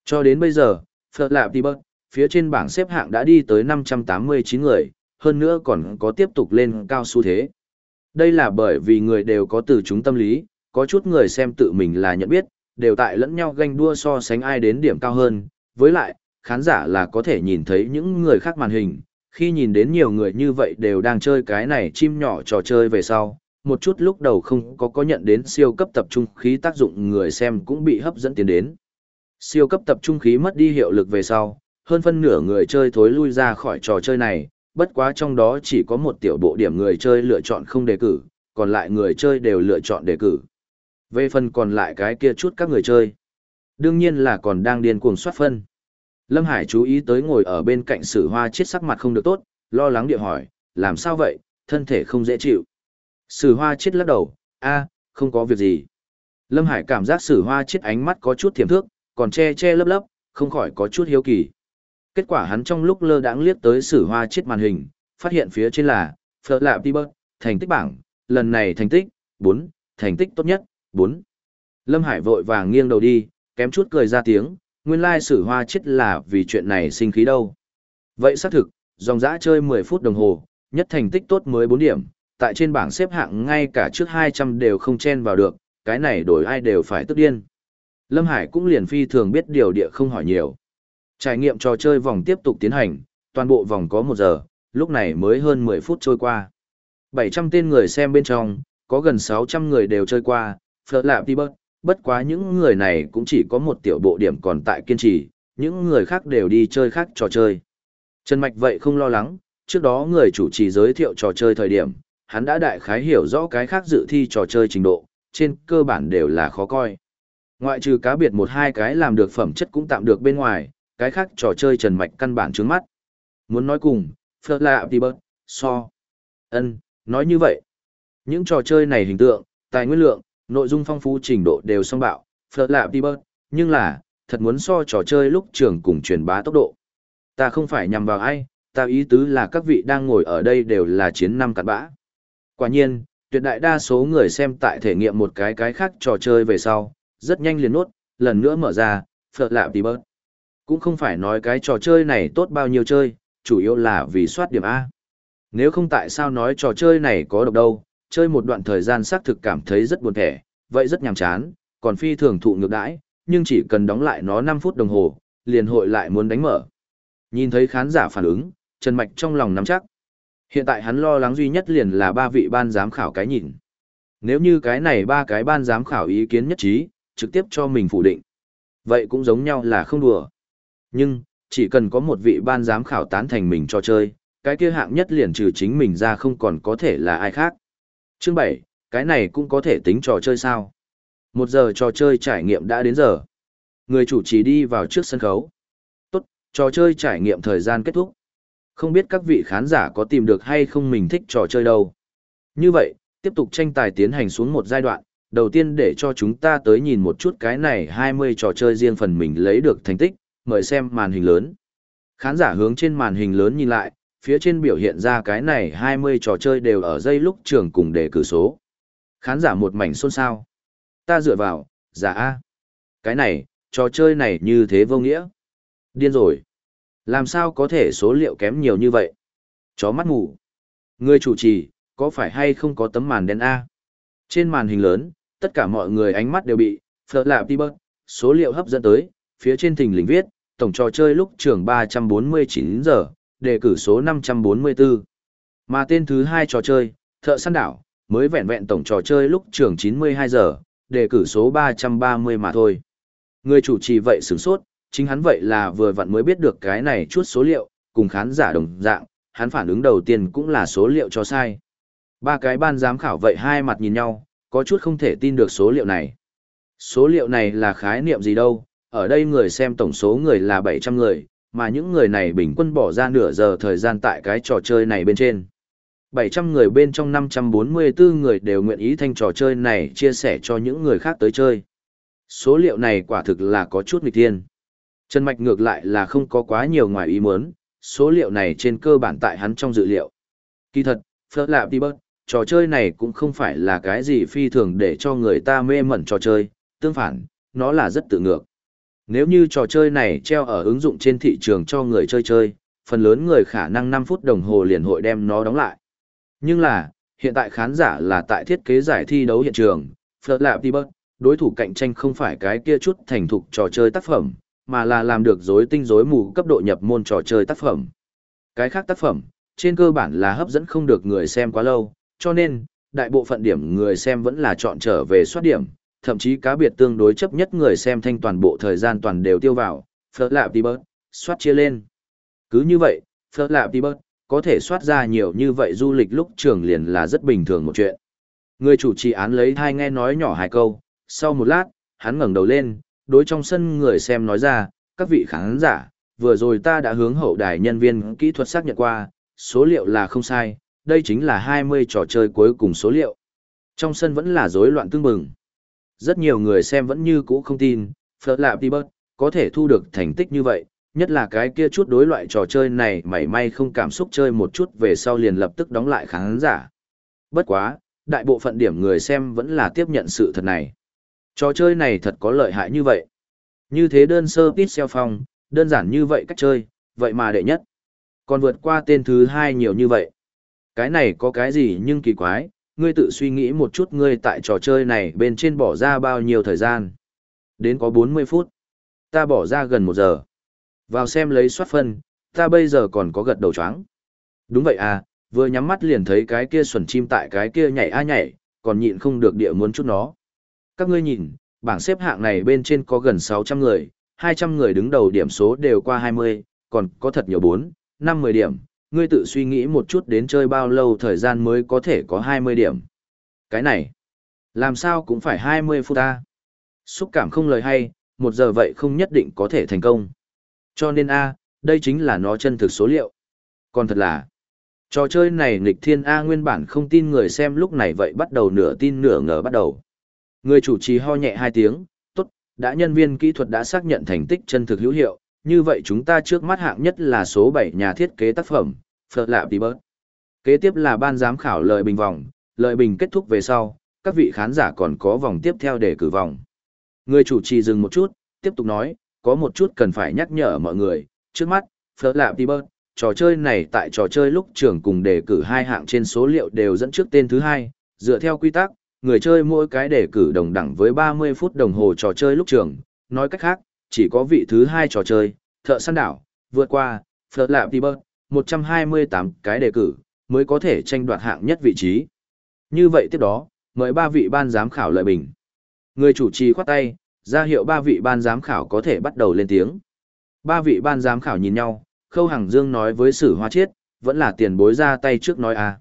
Cho đến bây giờ, Phật Lạp Đi Bớt, phía trên bảng xếp hạng đã đi tới 589 người, hơn nữa còn có tiếp tục lên cao xu thế. Đây là bởi vì người đều có từ chúng tâm lý, có chút người xem tự mình là nhận biết, đều tại lẫn nhau ganh đua so sánh ai đến điểm cao hơn, với lại, khán giả là có thể nhìn thấy những người khác màn hình, khi nhìn đến nhiều người như vậy đều đang chơi cái này chim nhỏ trò chơi về sau, một chút lúc đầu không có có nhận đến siêu cấp tập trung khí tác dụng người xem cũng bị hấp dẫn tiến đến. Siêu cấp tập trung khí mất đi hiệu lực về sau, hơn phân nửa người chơi thối lui ra khỏi trò chơi này, bất quá trong đó chỉ có một tiểu bộ điểm người chơi lựa chọn không đề cử, còn lại người chơi đều lựa chọn đề cử. Về phần còn lại cái kia chút các người chơi, đương nhiên là còn đang điên cuồng soát phân. Lâm Hải chú ý tới ngồi ở bên cạnh sử hoa chết sắc mặt không được tốt, lo lắng địa hỏi, làm sao vậy, thân thể không dễ chịu. Sử hoa chết lắc đầu, a, không có việc gì. Lâm Hải cảm giác sử hoa chết ánh mắt có chút thiểm thước, còn che che lấp lấp, không khỏi có chút hiếu kỳ. Kết quả hắn trong lúc lơ đãng liếc tới sử hoa chết màn hình, phát hiện phía trên là, Phở Lạp Tiber, thành tích bảng, lần này thành tích, 4, thành tích tốt nhất, 4. Lâm Hải vội vàng nghiêng đầu đi, kém chút cười ra tiếng, nguyên lai sử hoa chết là vì chuyện này sinh khí đâu. Vậy xác thực, dòng dã chơi 10 phút đồng hồ, nhất thành tích tốt mới 4 điểm, tại trên bảng xếp hạng ngay cả trước 200 đều không chen vào được, cái này đổi ai đều phải tức điên. Lâm Hải cũng liền phi thường biết điều địa không hỏi nhiều. Trải nghiệm trò chơi vòng tiếp tục tiến hành, toàn bộ vòng có 1 giờ, lúc này mới hơn 10 phút trôi qua. 700 tên người xem bên trong, có gần 600 người đều chơi qua, phở lạp đi bớt, bất quá những người này cũng chỉ có một tiểu bộ điểm còn tại kiên trì, những người khác đều đi chơi khác trò chơi. Trần Mạch vậy không lo lắng, trước đó người chủ trì giới thiệu trò chơi thời điểm, hắn đã đại khái hiểu rõ cái khác dự thi trò chơi trình độ, trên cơ bản đều là khó coi. Ngoại trừ cá biệt một hai cái làm được phẩm chất cũng tạm được bên ngoài, cái khác trò chơi Trần Mạch căn bản trướng mắt. Muốn nói cùng, phật lạ thì bớt, so. ân nói như vậy. Những trò chơi này hình tượng, tài nguyên lượng, nội dung phong phú trình độ đều song bạo, phật lạ đi bớt, nhưng là, thật muốn so trò chơi lúc trường cùng truyền bá tốc độ. Ta không phải nhằm vào ai, ta ý tứ là các vị đang ngồi ở đây đều là chiến năm cặn bã. Quả nhiên, tuyệt đại đa số người xem tại thể nghiệm một cái cái khác trò chơi về sau, rất nhanh liền nuốt, lần nữa mở ra, phật lạ đi bớt. Cũng không phải nói cái trò chơi này tốt bao nhiêu chơi, chủ yếu là vì soát điểm A. Nếu không tại sao nói trò chơi này có độc đâu, chơi một đoạn thời gian xác thực cảm thấy rất buồn thẻ, vậy rất nhàm chán, còn phi thường thụ ngược đãi, nhưng chỉ cần đóng lại nó 5 phút đồng hồ, liền hội lại muốn đánh mở. Nhìn thấy khán giả phản ứng, Trần Mạch trong lòng nắm chắc. Hiện tại hắn lo lắng duy nhất liền là ba vị ban giám khảo cái nhìn. Nếu như cái này ba cái ban giám khảo ý kiến nhất trí, trực tiếp cho mình phủ định. Vậy cũng giống nhau là không đùa. Nhưng, chỉ cần có một vị ban giám khảo tán thành mình cho chơi, cái kia hạng nhất liền trừ chính mình ra không còn có thể là ai khác. Chương 7, cái này cũng có thể tính trò chơi sao? Một giờ trò chơi trải nghiệm đã đến giờ. Người chủ trì đi vào trước sân khấu. Tốt, trò chơi trải nghiệm thời gian kết thúc. Không biết các vị khán giả có tìm được hay không mình thích trò chơi đâu. Như vậy, tiếp tục tranh tài tiến hành xuống một giai đoạn. Đầu tiên để cho chúng ta tới nhìn một chút cái này 20 trò chơi riêng phần mình lấy được thành tích, mời xem màn hình lớn. Khán giả hướng trên màn hình lớn nhìn lại, phía trên biểu hiện ra cái này 20 trò chơi đều ở dây lúc trường cùng đề cử số. Khán giả một mảnh xôn xao. Ta dựa vào, giả A. Cái này, trò chơi này như thế vô nghĩa. Điên rồi. Làm sao có thể số liệu kém nhiều như vậy? Chó mắt ngủ. Người chủ trì, có phải hay không có tấm màn đen A? Trên màn hình lớn, tất cả mọi người ánh mắt đều bị, phở lạp đi bớt, số liệu hấp dẫn tới, phía trên thình lình viết, tổng trò chơi lúc trường 349 giờ, đề cử số 544. Mà tên thứ hai trò chơi, thợ săn đảo, mới vẹn vẹn tổng trò chơi lúc trường 92 giờ, đề cử số 330 mà thôi. Người chủ trì vậy sửng sốt, chính hắn vậy là vừa vặn mới biết được cái này chút số liệu, cùng khán giả đồng dạng, hắn phản ứng đầu tiên cũng là số liệu cho sai. Ba cái ban giám khảo vậy hai mặt nhìn nhau, có chút không thể tin được số liệu này. Số liệu này là khái niệm gì đâu, ở đây người xem tổng số người là 700 người, mà những người này bình quân bỏ ra nửa giờ thời gian tại cái trò chơi này bên trên. 700 người bên trong 544 người đều nguyện ý thanh trò chơi này chia sẻ cho những người khác tới chơi. Số liệu này quả thực là có chút nghịch thiên. Trần Mạch ngược lại là không có quá nhiều ngoài ý muốn, số liệu này trên cơ bản tại hắn trong dự liệu. Kỳ thật, Phật Lạp Đi Bớt, trò chơi này cũng không phải là cái gì phi thường để cho người ta mê mẩn trò chơi, tương phản, nó là rất tự ngược. Nếu như trò chơi này treo ở ứng dụng trên thị trường cho người chơi chơi, phần lớn người khả năng 5 phút đồng hồ liền hội đem nó đóng lại. Nhưng là, hiện tại khán giả là tại thiết kế giải thi đấu hiện trường, Phật Lạp Đi Bớt, đối thủ cạnh tranh không phải cái kia chút thành thục trò chơi tác phẩm, mà là làm được rối tinh rối mù cấp độ nhập môn trò chơi tác phẩm. Cái khác tác phẩm, trên cơ bản là hấp dẫn không được người xem quá lâu, cho nên, đại bộ phận điểm người xem vẫn là chọn trở về soát điểm, thậm chí cá biệt tương đối chấp nhất người xem thanh toàn bộ thời gian toàn đều tiêu vào, phở lạp đi bớt, soát chia lên. Cứ như vậy, phở lạp đi bớt, có thể soát ra nhiều như vậy du lịch lúc trường liền là rất bình thường một chuyện. Người chủ trì án lấy thai nghe nói nhỏ hai câu, sau một lát, hắn ngẩng đầu lên, đối trong sân người xem nói ra, các vị khán giả, vừa rồi ta đã hướng hậu đài nhân viên kỹ thuật xác nhận qua, số liệu là không sai, đây chính là 20 trò chơi cuối cùng số liệu. Trong sân vẫn là rối loạn tương bừng. Rất nhiều người xem vẫn như cũ không tin, Phật Lạp Đi Bớt, có thể thu được thành tích như vậy, nhất là cái kia chút đối loại trò chơi này mảy may không cảm xúc chơi một chút về sau liền lập tức đóng lại khán giả. Bất quá, đại bộ phận điểm người xem vẫn là tiếp nhận sự thật này. Trò chơi này thật có lợi hại như vậy. Như thế đơn sơ tít xeo phong, đơn giản như vậy cách chơi, vậy mà đệ nhất. Còn vượt qua tên thứ hai nhiều như vậy. Cái này có cái gì nhưng kỳ quái, ngươi tự suy nghĩ một chút ngươi tại trò chơi này bên trên bỏ ra bao nhiêu thời gian. Đến có 40 phút. Ta bỏ ra gần một giờ. Vào xem lấy soát phân, ta bây giờ còn có gật đầu choáng. Đúng vậy à, vừa nhắm mắt liền thấy cái kia xuẩn chim tại cái kia nhảy a nhảy, còn nhịn không được địa muốn chút nó. Các ngươi nhìn, bảng xếp hạng này bên trên có gần 600 người, 200 người đứng đầu điểm số đều qua 20, còn có thật nhiều 4, 5 10 điểm, ngươi tự suy nghĩ một chút đến chơi bao lâu thời gian mới có thể có 20 điểm. Cái này, làm sao cũng phải 20 phút ta. Xúc cảm không lời hay, một giờ vậy không nhất định có thể thành công. Cho nên A, đây chính là nó chân thực số liệu. Còn thật là, trò chơi này nghịch thiên A nguyên bản không tin người xem lúc này vậy bắt đầu nửa tin nửa ngờ bắt đầu. Người chủ trì ho nhẹ hai tiếng, tốt, đã nhân viên kỹ thuật đã xác nhận thành tích chân thực hữu hiệu, như vậy chúng ta trước mắt hạng nhất là số 7 nhà thiết kế tác phẩm, Phật Lạp Đi Bớt. Kế tiếp là ban giám khảo lợi bình vòng, lợi bình kết thúc về sau, các vị khán giả còn có vòng tiếp theo để cử vòng. Người chủ trì dừng một chút, tiếp tục nói, có một chút cần phải nhắc nhở mọi người, trước mắt, Phật Lạp Đi Bớt, trò chơi này tại trò chơi lúc trưởng cùng đề cử hai hạng trên số liệu đều dẫn trước tên thứ hai, dựa theo quy tắc, người chơi mỗi cái đề cử đồng đẳng với 30 phút đồng hồ trò chơi lúc trường, nói cách khác, chỉ có vị thứ hai trò chơi, thợ săn đảo, vượt qua, Phật Lạp tì Bớt, 128 cái đề cử, mới có thể tranh đoạt hạng nhất vị trí. Như vậy tiếp đó, mời ba vị ban giám khảo lợi bình. Người chủ trì khoát tay, ra hiệu ba vị ban giám khảo có thể bắt đầu lên tiếng. Ba vị ban giám khảo nhìn nhau, Khâu Hằng Dương nói với Sử Hoa Chiết, vẫn là tiền bối ra tay trước nói à.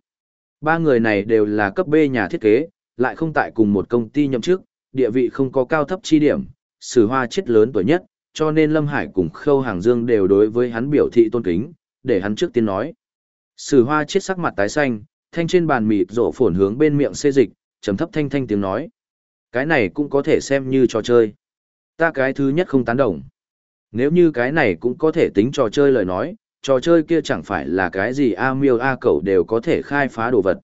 Ba người này đều là cấp B nhà thiết kế, lại không tại cùng một công ty nhậm chức, địa vị không có cao thấp chi điểm, Sử Hoa Chiết lớn tuổi nhất, cho nên Lâm Hải cùng Khâu Hàng Dương đều đối với hắn biểu thị tôn kính, để hắn trước tiên nói. Sử hoa chết sắc mặt tái xanh, thanh trên bàn mịt rộ phổn hướng bên miệng xê dịch, chấm thấp thanh thanh tiếng nói. Cái này cũng có thể xem như trò chơi. Ta cái thứ nhất không tán đồng. Nếu như cái này cũng có thể tính trò chơi lời nói, trò chơi kia chẳng phải là cái gì A miêu A cẩu đều có thể khai phá đồ vật.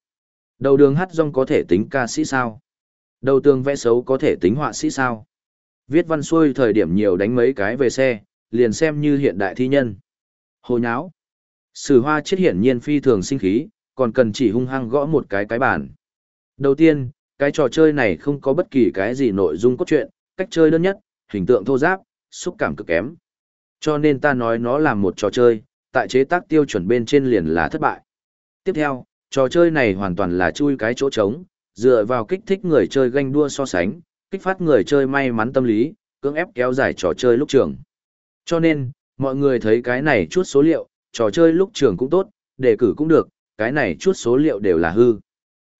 Đầu đường hát rong có thể tính ca sĩ sao? Đầu tường vẽ xấu có thể tính họa sĩ sao? Viết văn xuôi thời điểm nhiều đánh mấy cái về xe, liền xem như hiện đại thi nhân. Hồ nháo. Sử hoa chết hiển nhiên phi thường sinh khí, còn cần chỉ hung hăng gõ một cái cái bản. Đầu tiên, cái trò chơi này không có bất kỳ cái gì nội dung cốt truyện, cách chơi đơn nhất, hình tượng thô giáp, xúc cảm cực kém. Cho nên ta nói nó là một trò chơi, tại chế tác tiêu chuẩn bên trên liền là thất bại. Tiếp theo, trò chơi này hoàn toàn là chui cái chỗ trống, dựa vào kích thích người chơi ganh đua so sánh, kích phát người chơi may mắn tâm lý, cưỡng ép kéo dài trò chơi lúc trường. Cho nên, mọi người thấy cái này chút số liệu, trò chơi lúc trường cũng tốt, đề cử cũng được, cái này chút số liệu đều là hư.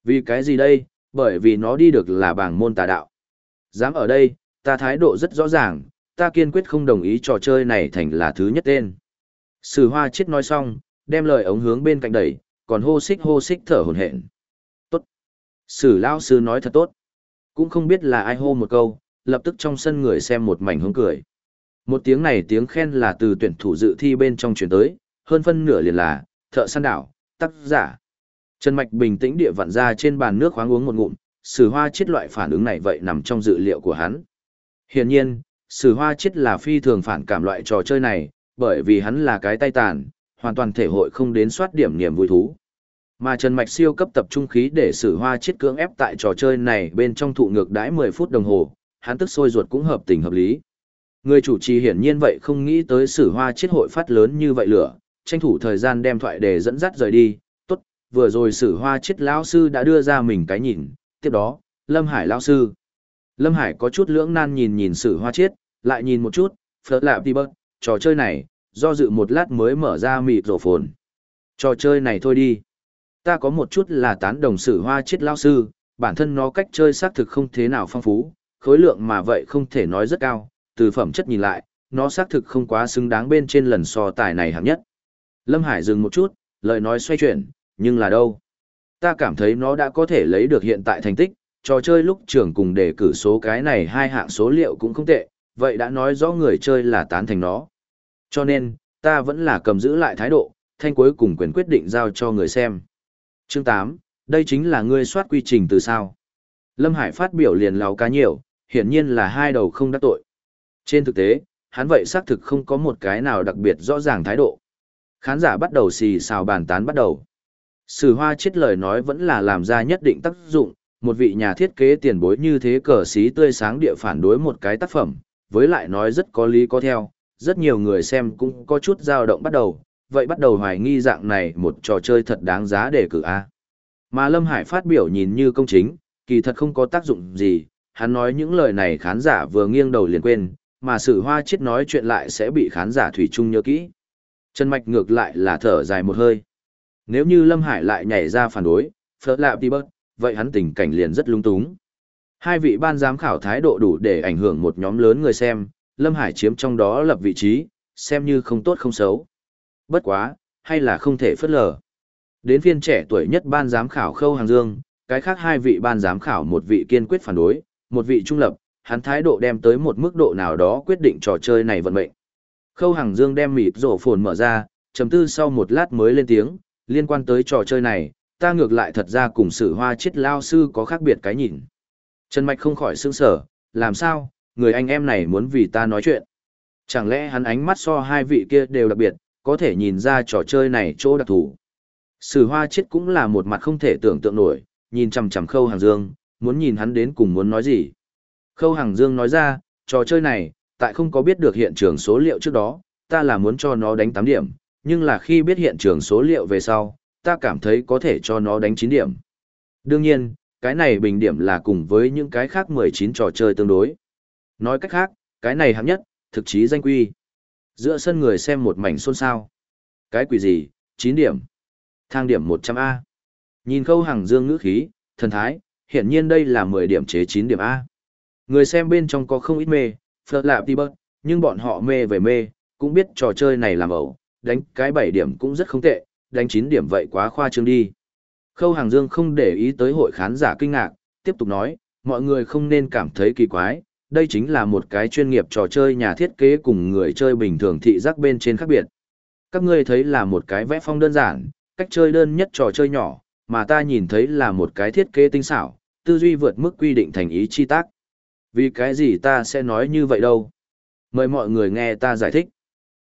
Vì cái gì đây? Bởi vì nó đi được là bảng môn tà đạo. Dám ở đây, ta thái độ rất rõ ràng, ta kiên quyết không đồng ý trò chơi này thành là thứ nhất tên. Sử hoa chết nói xong, đem lời ống hướng bên cạnh đẩy, còn hô xích hô xích thở hồn hển. Tốt. Sử lao sư nói thật tốt. Cũng không biết là ai hô một câu, lập tức trong sân người xem một mảnh hướng cười. Một tiếng này tiếng khen là từ tuyển thủ dự thi bên trong chuyển tới, hơn phân nửa liền là, thợ săn đảo, tác giả. Trần Mạch bình tĩnh địa vặn ra trên bàn nước khoáng uống một ngụm, sử hoa chết loại phản ứng này vậy nằm trong dự liệu của hắn. Hiển nhiên, sử hoa chết là phi thường phản cảm loại trò chơi này, bởi vì hắn là cái tay tàn, hoàn toàn thể hội không đến soát điểm niềm vui thú. Mà Trần Mạch siêu cấp tập trung khí để sử hoa chết cưỡng ép tại trò chơi này bên trong thụ ngược đãi 10 phút đồng hồ, hắn tức sôi ruột cũng hợp tình hợp lý. Người chủ trì hiển nhiên vậy không nghĩ tới sử hoa chết hội phát lớn như vậy lửa, tranh thủ thời gian đem thoại để dẫn dắt rời đi. Tốt, vừa rồi sử hoa chết lão sư đã đưa ra mình cái nhìn, tiếp đó, Lâm Hải lão sư. Lâm Hải có chút lưỡng nan nhìn nhìn sử hoa chết, lại nhìn một chút, phớt lạp đi bớt, trò chơi này, do dự một lát mới mở ra mịt rổ phồn. Trò chơi này thôi đi. Ta có một chút là tán đồng sử hoa chết lão sư, bản thân nó cách chơi xác thực không thế nào phong phú, khối lượng mà vậy không thể nói rất cao, từ phẩm chất nhìn lại, nó xác thực không quá xứng đáng bên trên lần so tài này hạng nhất. Lâm Hải dừng một chút, lời nói xoay chuyển, nhưng là đâu? Ta cảm thấy nó đã có thể lấy được hiện tại thành tích, trò chơi lúc trưởng cùng đề cử số cái này hai hạng số liệu cũng không tệ, vậy đã nói rõ người chơi là tán thành nó. Cho nên, ta vẫn là cầm giữ lại thái độ, thanh cuối cùng quyền quyết định giao cho người xem. Chương 8, đây chính là ngươi soát quy trình từ sao. Lâm Hải phát biểu liền láo cá nhiều, hiển nhiên là hai đầu không đắc tội. Trên thực tế, hắn vậy xác thực không có một cái nào đặc biệt rõ ràng thái độ. Khán giả bắt đầu xì xào bàn tán bắt đầu. Sử hoa chết lời nói vẫn là làm ra nhất định tác dụng, một vị nhà thiết kế tiền bối như thế cờ xí tươi sáng địa phản đối một cái tác phẩm, với lại nói rất có lý có theo, rất nhiều người xem cũng có chút dao động bắt đầu, vậy bắt đầu hoài nghi dạng này một trò chơi thật đáng giá để cử A. Mà Lâm Hải phát biểu nhìn như công chính, kỳ thật không có tác dụng gì, hắn nói những lời này khán giả vừa nghiêng đầu liền quên, mà sự hoa chết nói chuyện lại sẽ bị khán giả thủy chung nhớ kỹ. Trần Mạch ngược lại là thở dài một hơi. Nếu như Lâm Hải lại nhảy ra phản đối, phớt lạp đi bớt, vậy hắn tình cảnh liền rất lung túng. Hai vị ban giám khảo thái độ đủ để ảnh hưởng một nhóm lớn người xem, Lâm Hải chiếm trong đó lập vị trí, xem như không tốt không xấu. Bất quá, hay là không thể phớt lờ. Đến phiên trẻ tuổi nhất ban giám khảo Khâu Hàng Dương, cái khác hai vị ban giám khảo một vị kiên quyết phản đối, một vị trung lập, hắn thái độ đem tới một mức độ nào đó quyết định trò chơi này vận mệnh. Khâu Hằng Dương đem mịt rổ phồn mở ra, trầm tư sau một lát mới lên tiếng, liên quan tới trò chơi này, ta ngược lại thật ra cùng sự hoa chết lao sư có khác biệt cái nhìn. Trần Mạch không khỏi sương sở, làm sao, người anh em này muốn vì ta nói chuyện. Chẳng lẽ hắn ánh mắt so hai vị kia đều đặc biệt, có thể nhìn ra trò chơi này chỗ đặc thù. Sử hoa chết cũng là một mặt không thể tưởng tượng nổi, nhìn chằm chằm khâu hàng dương, muốn nhìn hắn đến cùng muốn nói gì. Khâu hàng dương nói ra, trò chơi này, tại không có biết được hiện trường số liệu trước đó, ta là muốn cho nó đánh 8 điểm, nhưng là khi biết hiện trường số liệu về sau, ta cảm thấy có thể cho nó đánh 9 điểm. Đương nhiên, cái này bình điểm là cùng với những cái khác 19 trò chơi tương đối. Nói cách khác, cái này hạng nhất, thực chí danh quy. Giữa sân người xem một mảnh xôn xao. Cái quỷ gì, 9 điểm. Thang điểm 100A. Nhìn khâu hàng dương ngữ khí, thần thái, hiện nhiên đây là 10 điểm chế 9 điểm A. Người xem bên trong có không ít mê, phật lạp đi bớt, nhưng bọn họ mê về mê, cũng biết trò chơi này làm ẩu, đánh cái 7 điểm cũng rất không tệ, đánh 9 điểm vậy quá khoa trương đi. Khâu Hàng Dương không để ý tới hội khán giả kinh ngạc, tiếp tục nói, mọi người không nên cảm thấy kỳ quái, đây chính là một cái chuyên nghiệp trò chơi nhà thiết kế cùng người chơi bình thường thị giác bên trên khác biệt. Các ngươi thấy là một cái vẽ phong đơn giản, cách chơi đơn nhất trò chơi nhỏ, mà ta nhìn thấy là một cái thiết kế tinh xảo, tư duy vượt mức quy định thành ý chi tác. Vì cái gì ta sẽ nói như vậy đâu? Mời mọi người nghe ta giải thích.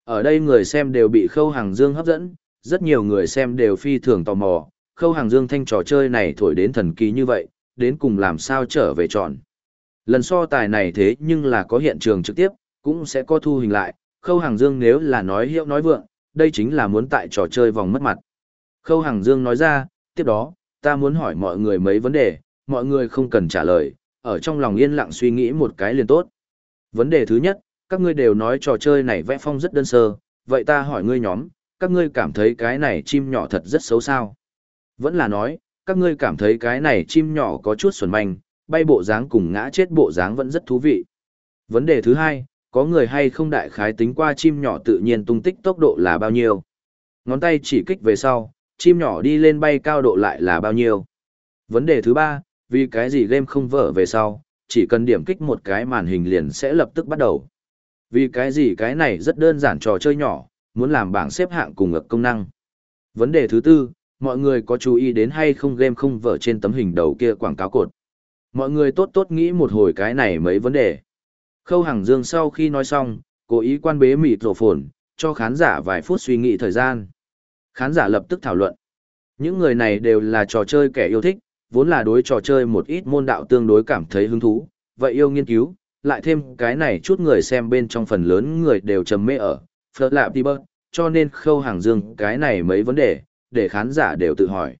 Ở đây người xem đều bị khâu hàng dương hấp dẫn, rất nhiều người xem đều phi thường tò mò, khâu hàng dương thanh trò chơi này thổi đến thần kỳ như vậy, đến cùng làm sao trở về tròn. Lần so tài này thế nhưng là có hiện trường trực tiếp, cũng sẽ có thu hình lại, Khâu Hàng Dương nếu là nói hiệu nói vượng, đây chính là muốn tại trò chơi vòng mất mặt. Khâu Hàng Dương nói ra, tiếp đó, ta muốn hỏi mọi người mấy vấn đề, mọi người không cần trả lời, ở trong lòng yên lặng suy nghĩ một cái liền tốt. Vấn đề thứ nhất, các ngươi đều nói trò chơi này vẽ phong rất đơn sơ, vậy ta hỏi ngươi nhóm, các ngươi cảm thấy cái này chim nhỏ thật rất xấu sao? Vẫn là nói, các ngươi cảm thấy cái này chim nhỏ có chút xuẩn manh, bay bộ dáng cùng ngã chết bộ dáng vẫn rất thú vị. Vấn đề thứ hai, có người hay không đại khái tính qua chim nhỏ tự nhiên tung tích tốc độ là bao nhiêu? Ngón tay chỉ kích về sau, chim nhỏ đi lên bay cao độ lại là bao nhiêu? Vấn đề thứ ba, vì cái gì game không vỡ về sau, chỉ cần điểm kích một cái màn hình liền sẽ lập tức bắt đầu. Vì cái gì cái này rất đơn giản trò chơi nhỏ, muốn làm bảng xếp hạng cùng ngược công năng. Vấn đề thứ tư, mọi người có chú ý đến hay không game không vỡ trên tấm hình đầu kia quảng cáo cột. Mọi người tốt tốt nghĩ một hồi cái này mấy vấn đề. Khâu Hằng Dương sau khi nói xong, cố ý quan bế mịt rổ phồn, cho khán giả vài phút suy nghĩ thời gian. Khán giả lập tức thảo luận. Những người này đều là trò chơi kẻ yêu thích, vốn là đối trò chơi một ít môn đạo tương đối cảm thấy hứng thú, vậy yêu nghiên cứu, lại thêm cái này chút người xem bên trong phần lớn người đều trầm mê ở, phớt lạp đi bơ, cho nên khâu hàng dương cái này mấy vấn đề, để khán giả đều tự hỏi.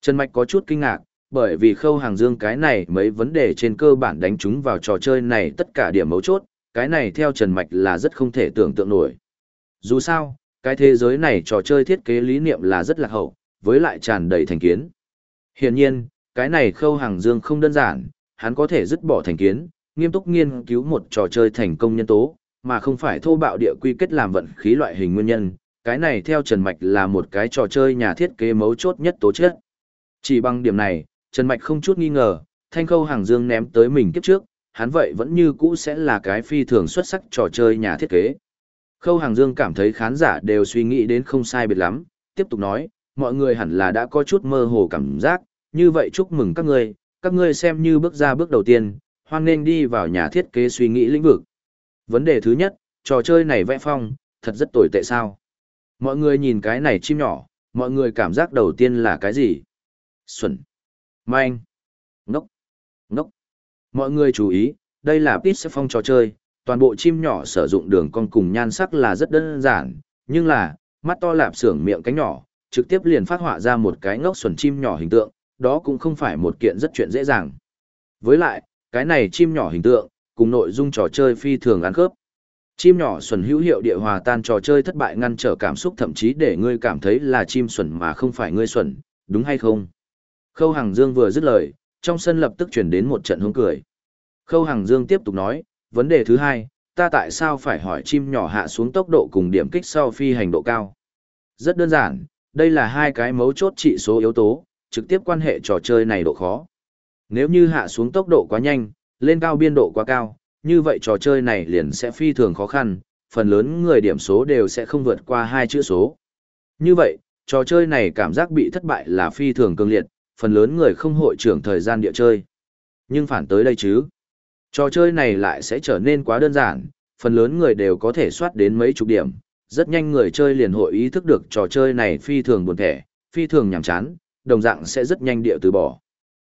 Trần Mạch có chút kinh ngạc, bởi vì khâu hàng dương cái này mấy vấn đề trên cơ bản đánh chúng vào trò chơi này tất cả điểm mấu chốt, cái này theo Trần Mạch là rất không thể tưởng tượng nổi. Dù sao, cái thế giới này trò chơi thiết kế lý niệm là rất lạc hậu, với lại tràn đầy thành kiến. Hiển nhiên, cái này khâu hàng dương không đơn giản, hắn có thể dứt bỏ thành kiến, nghiêm túc nghiên cứu một trò chơi thành công nhân tố, mà không phải thô bạo địa quy kết làm vận khí loại hình nguyên nhân. Cái này theo Trần Mạch là một cái trò chơi nhà thiết kế mấu chốt nhất tố chất. Chỉ bằng điểm này, Trần Mạch không chút nghi ngờ, thanh khâu hàng dương ném tới mình kiếp trước, hắn vậy vẫn như cũ sẽ là cái phi thường xuất sắc trò chơi nhà thiết kế. Khâu hàng dương cảm thấy khán giả đều suy nghĩ đến không sai biệt lắm, tiếp tục nói, mọi người hẳn là đã có chút mơ hồ cảm giác, như vậy chúc mừng các ngươi, các ngươi xem như bước ra bước đầu tiên, hoan nên đi vào nhà thiết kế suy nghĩ lĩnh vực. Vấn đề thứ nhất, trò chơi này vẽ phong, thật rất tồi tệ sao. Mọi người nhìn cái này chim nhỏ, mọi người cảm giác đầu tiên là cái gì? Xuân, Manh. Ngốc. Ngốc. Mọi người chú ý, đây là Pizza phong trò chơi, toàn bộ chim nhỏ sử dụng đường con cùng nhan sắc là rất đơn giản, nhưng là, mắt to lạp xưởng miệng cánh nhỏ, trực tiếp liền phát họa ra một cái ngốc xuẩn chim nhỏ hình tượng, đó cũng không phải một kiện rất chuyện dễ dàng. Với lại, cái này chim nhỏ hình tượng, cùng nội dung trò chơi phi thường ăn khớp. Chim nhỏ xuẩn hữu hiệu địa hòa tan trò chơi thất bại ngăn trở cảm xúc thậm chí để ngươi cảm thấy là chim xuẩn mà không phải ngươi xuẩn, đúng hay không? Khâu Hằng Dương vừa dứt lời, trong sân lập tức chuyển đến một trận hướng cười. Khâu Hằng Dương tiếp tục nói, vấn đề thứ hai, ta tại sao phải hỏi chim nhỏ hạ xuống tốc độ cùng điểm kích sau phi hành độ cao? Rất đơn giản, đây là hai cái mấu chốt trị số yếu tố, trực tiếp quan hệ trò chơi này độ khó. Nếu như hạ xuống tốc độ quá nhanh, lên cao biên độ quá cao, như vậy trò chơi này liền sẽ phi thường khó khăn, phần lớn người điểm số đều sẽ không vượt qua hai chữ số. Như vậy, trò chơi này cảm giác bị thất bại là phi thường cường liệt, phần lớn người không hội trưởng thời gian địa chơi. Nhưng phản tới đây chứ, trò chơi này lại sẽ trở nên quá đơn giản, phần lớn người đều có thể soát đến mấy chục điểm, rất nhanh người chơi liền hội ý thức được trò chơi này phi thường buồn thẻ, phi thường nhàm chán, đồng dạng sẽ rất nhanh địa từ bỏ.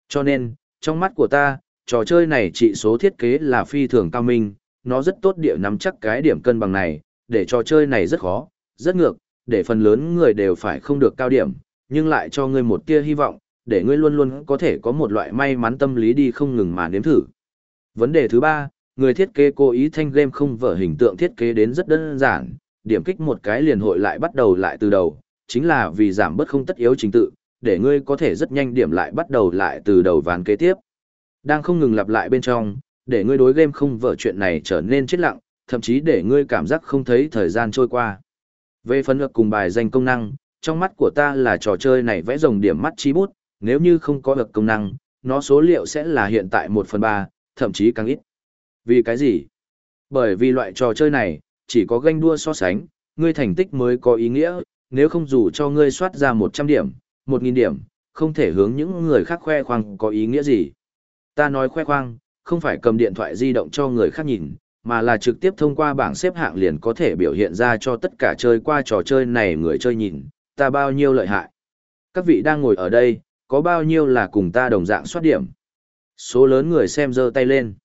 Cho nên, trong mắt của ta, trò chơi này trị số thiết kế là phi thường cao minh, nó rất tốt địa nắm chắc cái điểm cân bằng này, để trò chơi này rất khó, rất ngược, để phần lớn người đều phải không được cao điểm, nhưng lại cho ngươi một tia hy vọng, để ngươi luôn luôn có thể có một loại may mắn tâm lý đi không ngừng mà nếm thử. Vấn đề thứ ba, người thiết kế cố ý thanh game không vở hình tượng thiết kế đến rất đơn giản, điểm kích một cái liền hội lại bắt đầu lại từ đầu, chính là vì giảm bớt không tất yếu trình tự, để ngươi có thể rất nhanh điểm lại bắt đầu lại từ đầu ván kế tiếp. Đang không ngừng lặp lại bên trong, để ngươi đối game không vở chuyện này trở nên chết lặng, thậm chí để ngươi cảm giác không thấy thời gian trôi qua. Về phần ngược cùng bài danh công năng, trong mắt của ta là trò chơi này vẽ rồng điểm mắt chi bút, nếu như không có được công năng, nó số liệu sẽ là hiện tại 1 phần 3, thậm chí càng ít. Vì cái gì? Bởi vì loại trò chơi này, chỉ có ganh đua so sánh, ngươi thành tích mới có ý nghĩa, nếu không dù cho ngươi soát ra 100 điểm, 1.000 điểm, không thể hướng những người khác khoe khoang có ý nghĩa gì. Ta nói khoe khoang, không phải cầm điện thoại di động cho người khác nhìn, mà là trực tiếp thông qua bảng xếp hạng liền có thể biểu hiện ra cho tất cả chơi qua trò chơi này người chơi nhìn, ta bao nhiêu lợi hại. Các vị đang ngồi ở đây, có bao nhiêu là cùng ta đồng dạng soát điểm. Số lớn người xem giơ tay lên.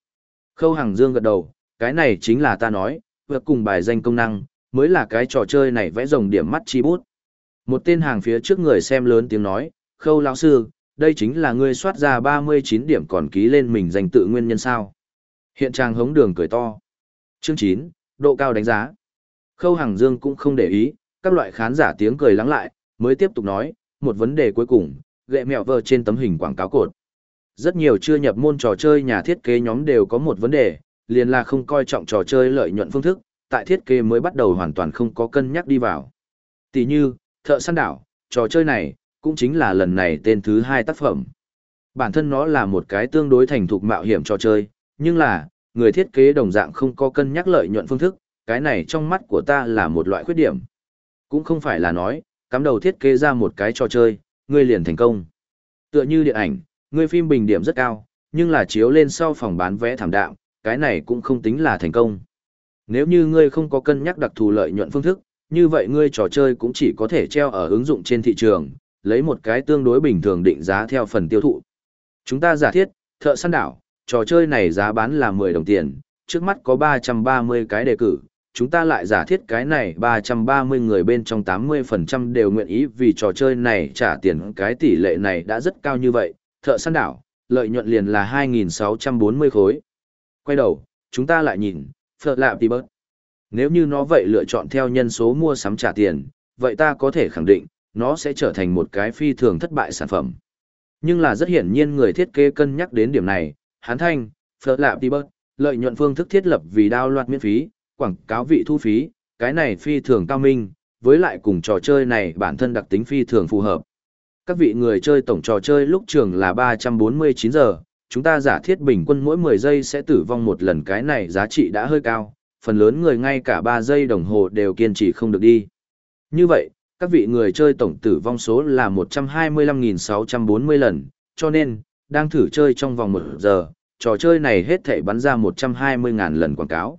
Khâu Hằng Dương gật đầu, cái này chính là ta nói, vượt cùng bài danh công năng, mới là cái trò chơi này vẽ rồng điểm mắt chi bút. Một tên hàng phía trước người xem lớn tiếng nói, khâu lão sư, đây chính là ngươi soát ra 39 điểm còn ký lên mình danh tự nguyên nhân sao. Hiện trang hống đường cười to. Chương 9, độ cao đánh giá. Khâu Hằng Dương cũng không để ý, các loại khán giả tiếng cười lắng lại, mới tiếp tục nói, một vấn đề cuối cùng, gệ mẹo vờ trên tấm hình quảng cáo cột. Rất nhiều chưa nhập môn trò chơi nhà thiết kế nhóm đều có một vấn đề, liền là không coi trọng trò chơi lợi nhuận phương thức, tại thiết kế mới bắt đầu hoàn toàn không có cân nhắc đi vào. Tỷ như, thợ săn đảo, trò chơi này, cũng chính là lần này tên thứ hai tác phẩm. Bản thân nó là một cái tương đối thành thục mạo hiểm trò chơi, nhưng là, người thiết kế đồng dạng không có cân nhắc lợi nhuận phương thức, cái này trong mắt của ta là một loại khuyết điểm. Cũng không phải là nói, cắm đầu thiết kế ra một cái trò chơi, ngươi liền thành công. Tựa như điện ảnh, ngươi phim bình điểm rất cao, nhưng là chiếu lên sau phòng bán vé thảm đạm, cái này cũng không tính là thành công. Nếu như ngươi không có cân nhắc đặc thù lợi nhuận phương thức, như vậy ngươi trò chơi cũng chỉ có thể treo ở ứng dụng trên thị trường, lấy một cái tương đối bình thường định giá theo phần tiêu thụ. Chúng ta giả thiết, thợ săn đảo, trò chơi này giá bán là 10 đồng tiền, trước mắt có 330 cái đề cử, chúng ta lại giả thiết cái này 330 người bên trong 80% đều nguyện ý vì trò chơi này trả tiền cái tỷ lệ này đã rất cao như vậy, thợ săn đảo, lợi nhuận liền là 2.640 khối. Quay đầu, chúng ta lại nhìn, phở Lạp Tì Bớt. Nếu như nó vậy lựa chọn theo nhân số mua sắm trả tiền, vậy ta có thể khẳng định, nó sẽ trở thành một cái phi thường thất bại sản phẩm. Nhưng là rất hiển nhiên người thiết kế cân nhắc đến điểm này, hán thanh, phở Lạp Tì Bớt, lợi nhuận phương thức thiết lập vì đao loạt miễn phí, quảng cáo vị thu phí, cái này phi thường cao minh, với lại cùng trò chơi này bản thân đặc tính phi thường phù hợp. Các vị người chơi tổng trò chơi lúc trường là 349 giờ, chúng ta giả thiết bình quân mỗi 10 giây sẽ tử vong một lần cái này giá trị đã hơi cao, phần lớn người ngay cả 3 giây đồng hồ đều kiên trì không được đi. Như vậy, các vị người chơi tổng tử vong số là 125.640 lần, cho nên, đang thử chơi trong vòng 1 giờ, trò chơi này hết thể bắn ra 120.000 lần quảng cáo.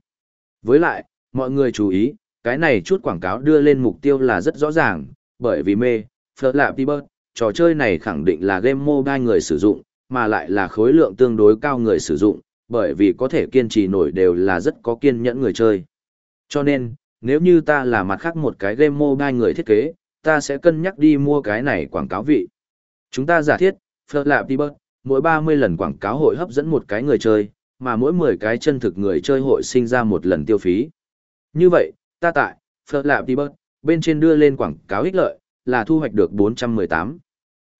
Với lại, mọi người chú ý, cái này chút quảng cáo đưa lên mục tiêu là rất rõ ràng, bởi vì mê, phở lạ, đi bớt, trò chơi này khẳng định là game mobile người sử dụng, mà lại là khối lượng tương đối cao người sử dụng, bởi vì có thể kiên trì nổi đều là rất có kiên nhẫn người chơi. Cho nên, nếu như ta là mặt khác một cái game mobile người thiết kế, ta sẽ cân nhắc đi mua cái này quảng cáo vị. Chúng ta giả thiết, Phật lạ, Đi Bớt, mỗi 30 lần quảng cáo hội hấp dẫn một cái người chơi, mà mỗi 10 cái chân thực người chơi hội sinh ra một lần tiêu phí. Như vậy, ta tại, Phật Lạp Đi Bớt, bên trên đưa lên quảng cáo ích lợi, là thu hoạch được 418.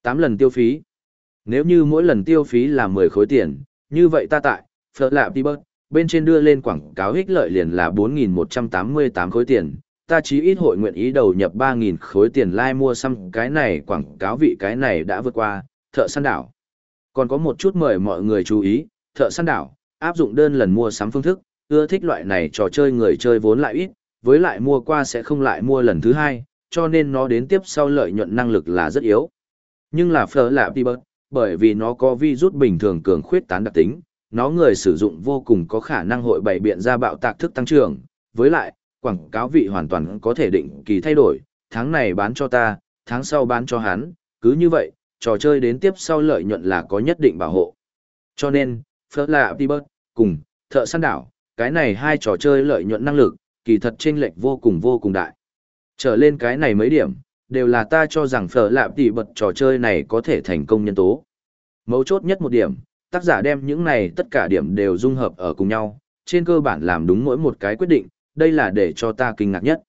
8 lần tiêu phí. Nếu như mỗi lần tiêu phí là 10 khối tiền, như vậy ta tại, Phật Lạp Đi Bớt, bên trên đưa lên quảng cáo ích lợi liền là 4.188 khối tiền, ta chí ít hội nguyện ý đầu nhập 3.000 khối tiền lai like mua xăm cái này quảng cáo vị cái này đã vượt qua, thợ săn đảo. Còn có một chút mời mọi người chú ý, thợ săn đảo, áp dụng đơn lần mua sắm phương thức, ưa thích loại này trò chơi người chơi vốn lại ít, với lại mua qua sẽ không lại mua lần thứ hai, cho nên nó đến tiếp sau lợi nhuận năng lực là rất yếu. Nhưng là phở lạ Đi Bớt, bởi vì nó có virus bình thường cường khuyết tán đặc tính, nó người sử dụng vô cùng có khả năng hội bày biện ra bạo tạc thức tăng trưởng, với lại, quảng cáo vị hoàn toàn có thể định kỳ thay đổi, tháng này bán cho ta, tháng sau bán cho hắn, cứ như vậy, trò chơi đến tiếp sau lợi nhuận là có nhất định bảo hộ. Cho nên, phở Lạ Tibet, cùng, thợ săn đảo, cái này hai trò chơi lợi nhuận năng lực, kỳ thật chênh lệch vô cùng vô cùng đại. Trở lên cái này mấy điểm, đều là ta cho rằng phở lạp tỷ bật trò chơi này có thể thành công nhân tố. Mấu chốt nhất một điểm, tác giả đem những này tất cả điểm đều dung hợp ở cùng nhau, trên cơ bản làm đúng mỗi một cái quyết định, đây là để cho ta kinh ngạc nhất.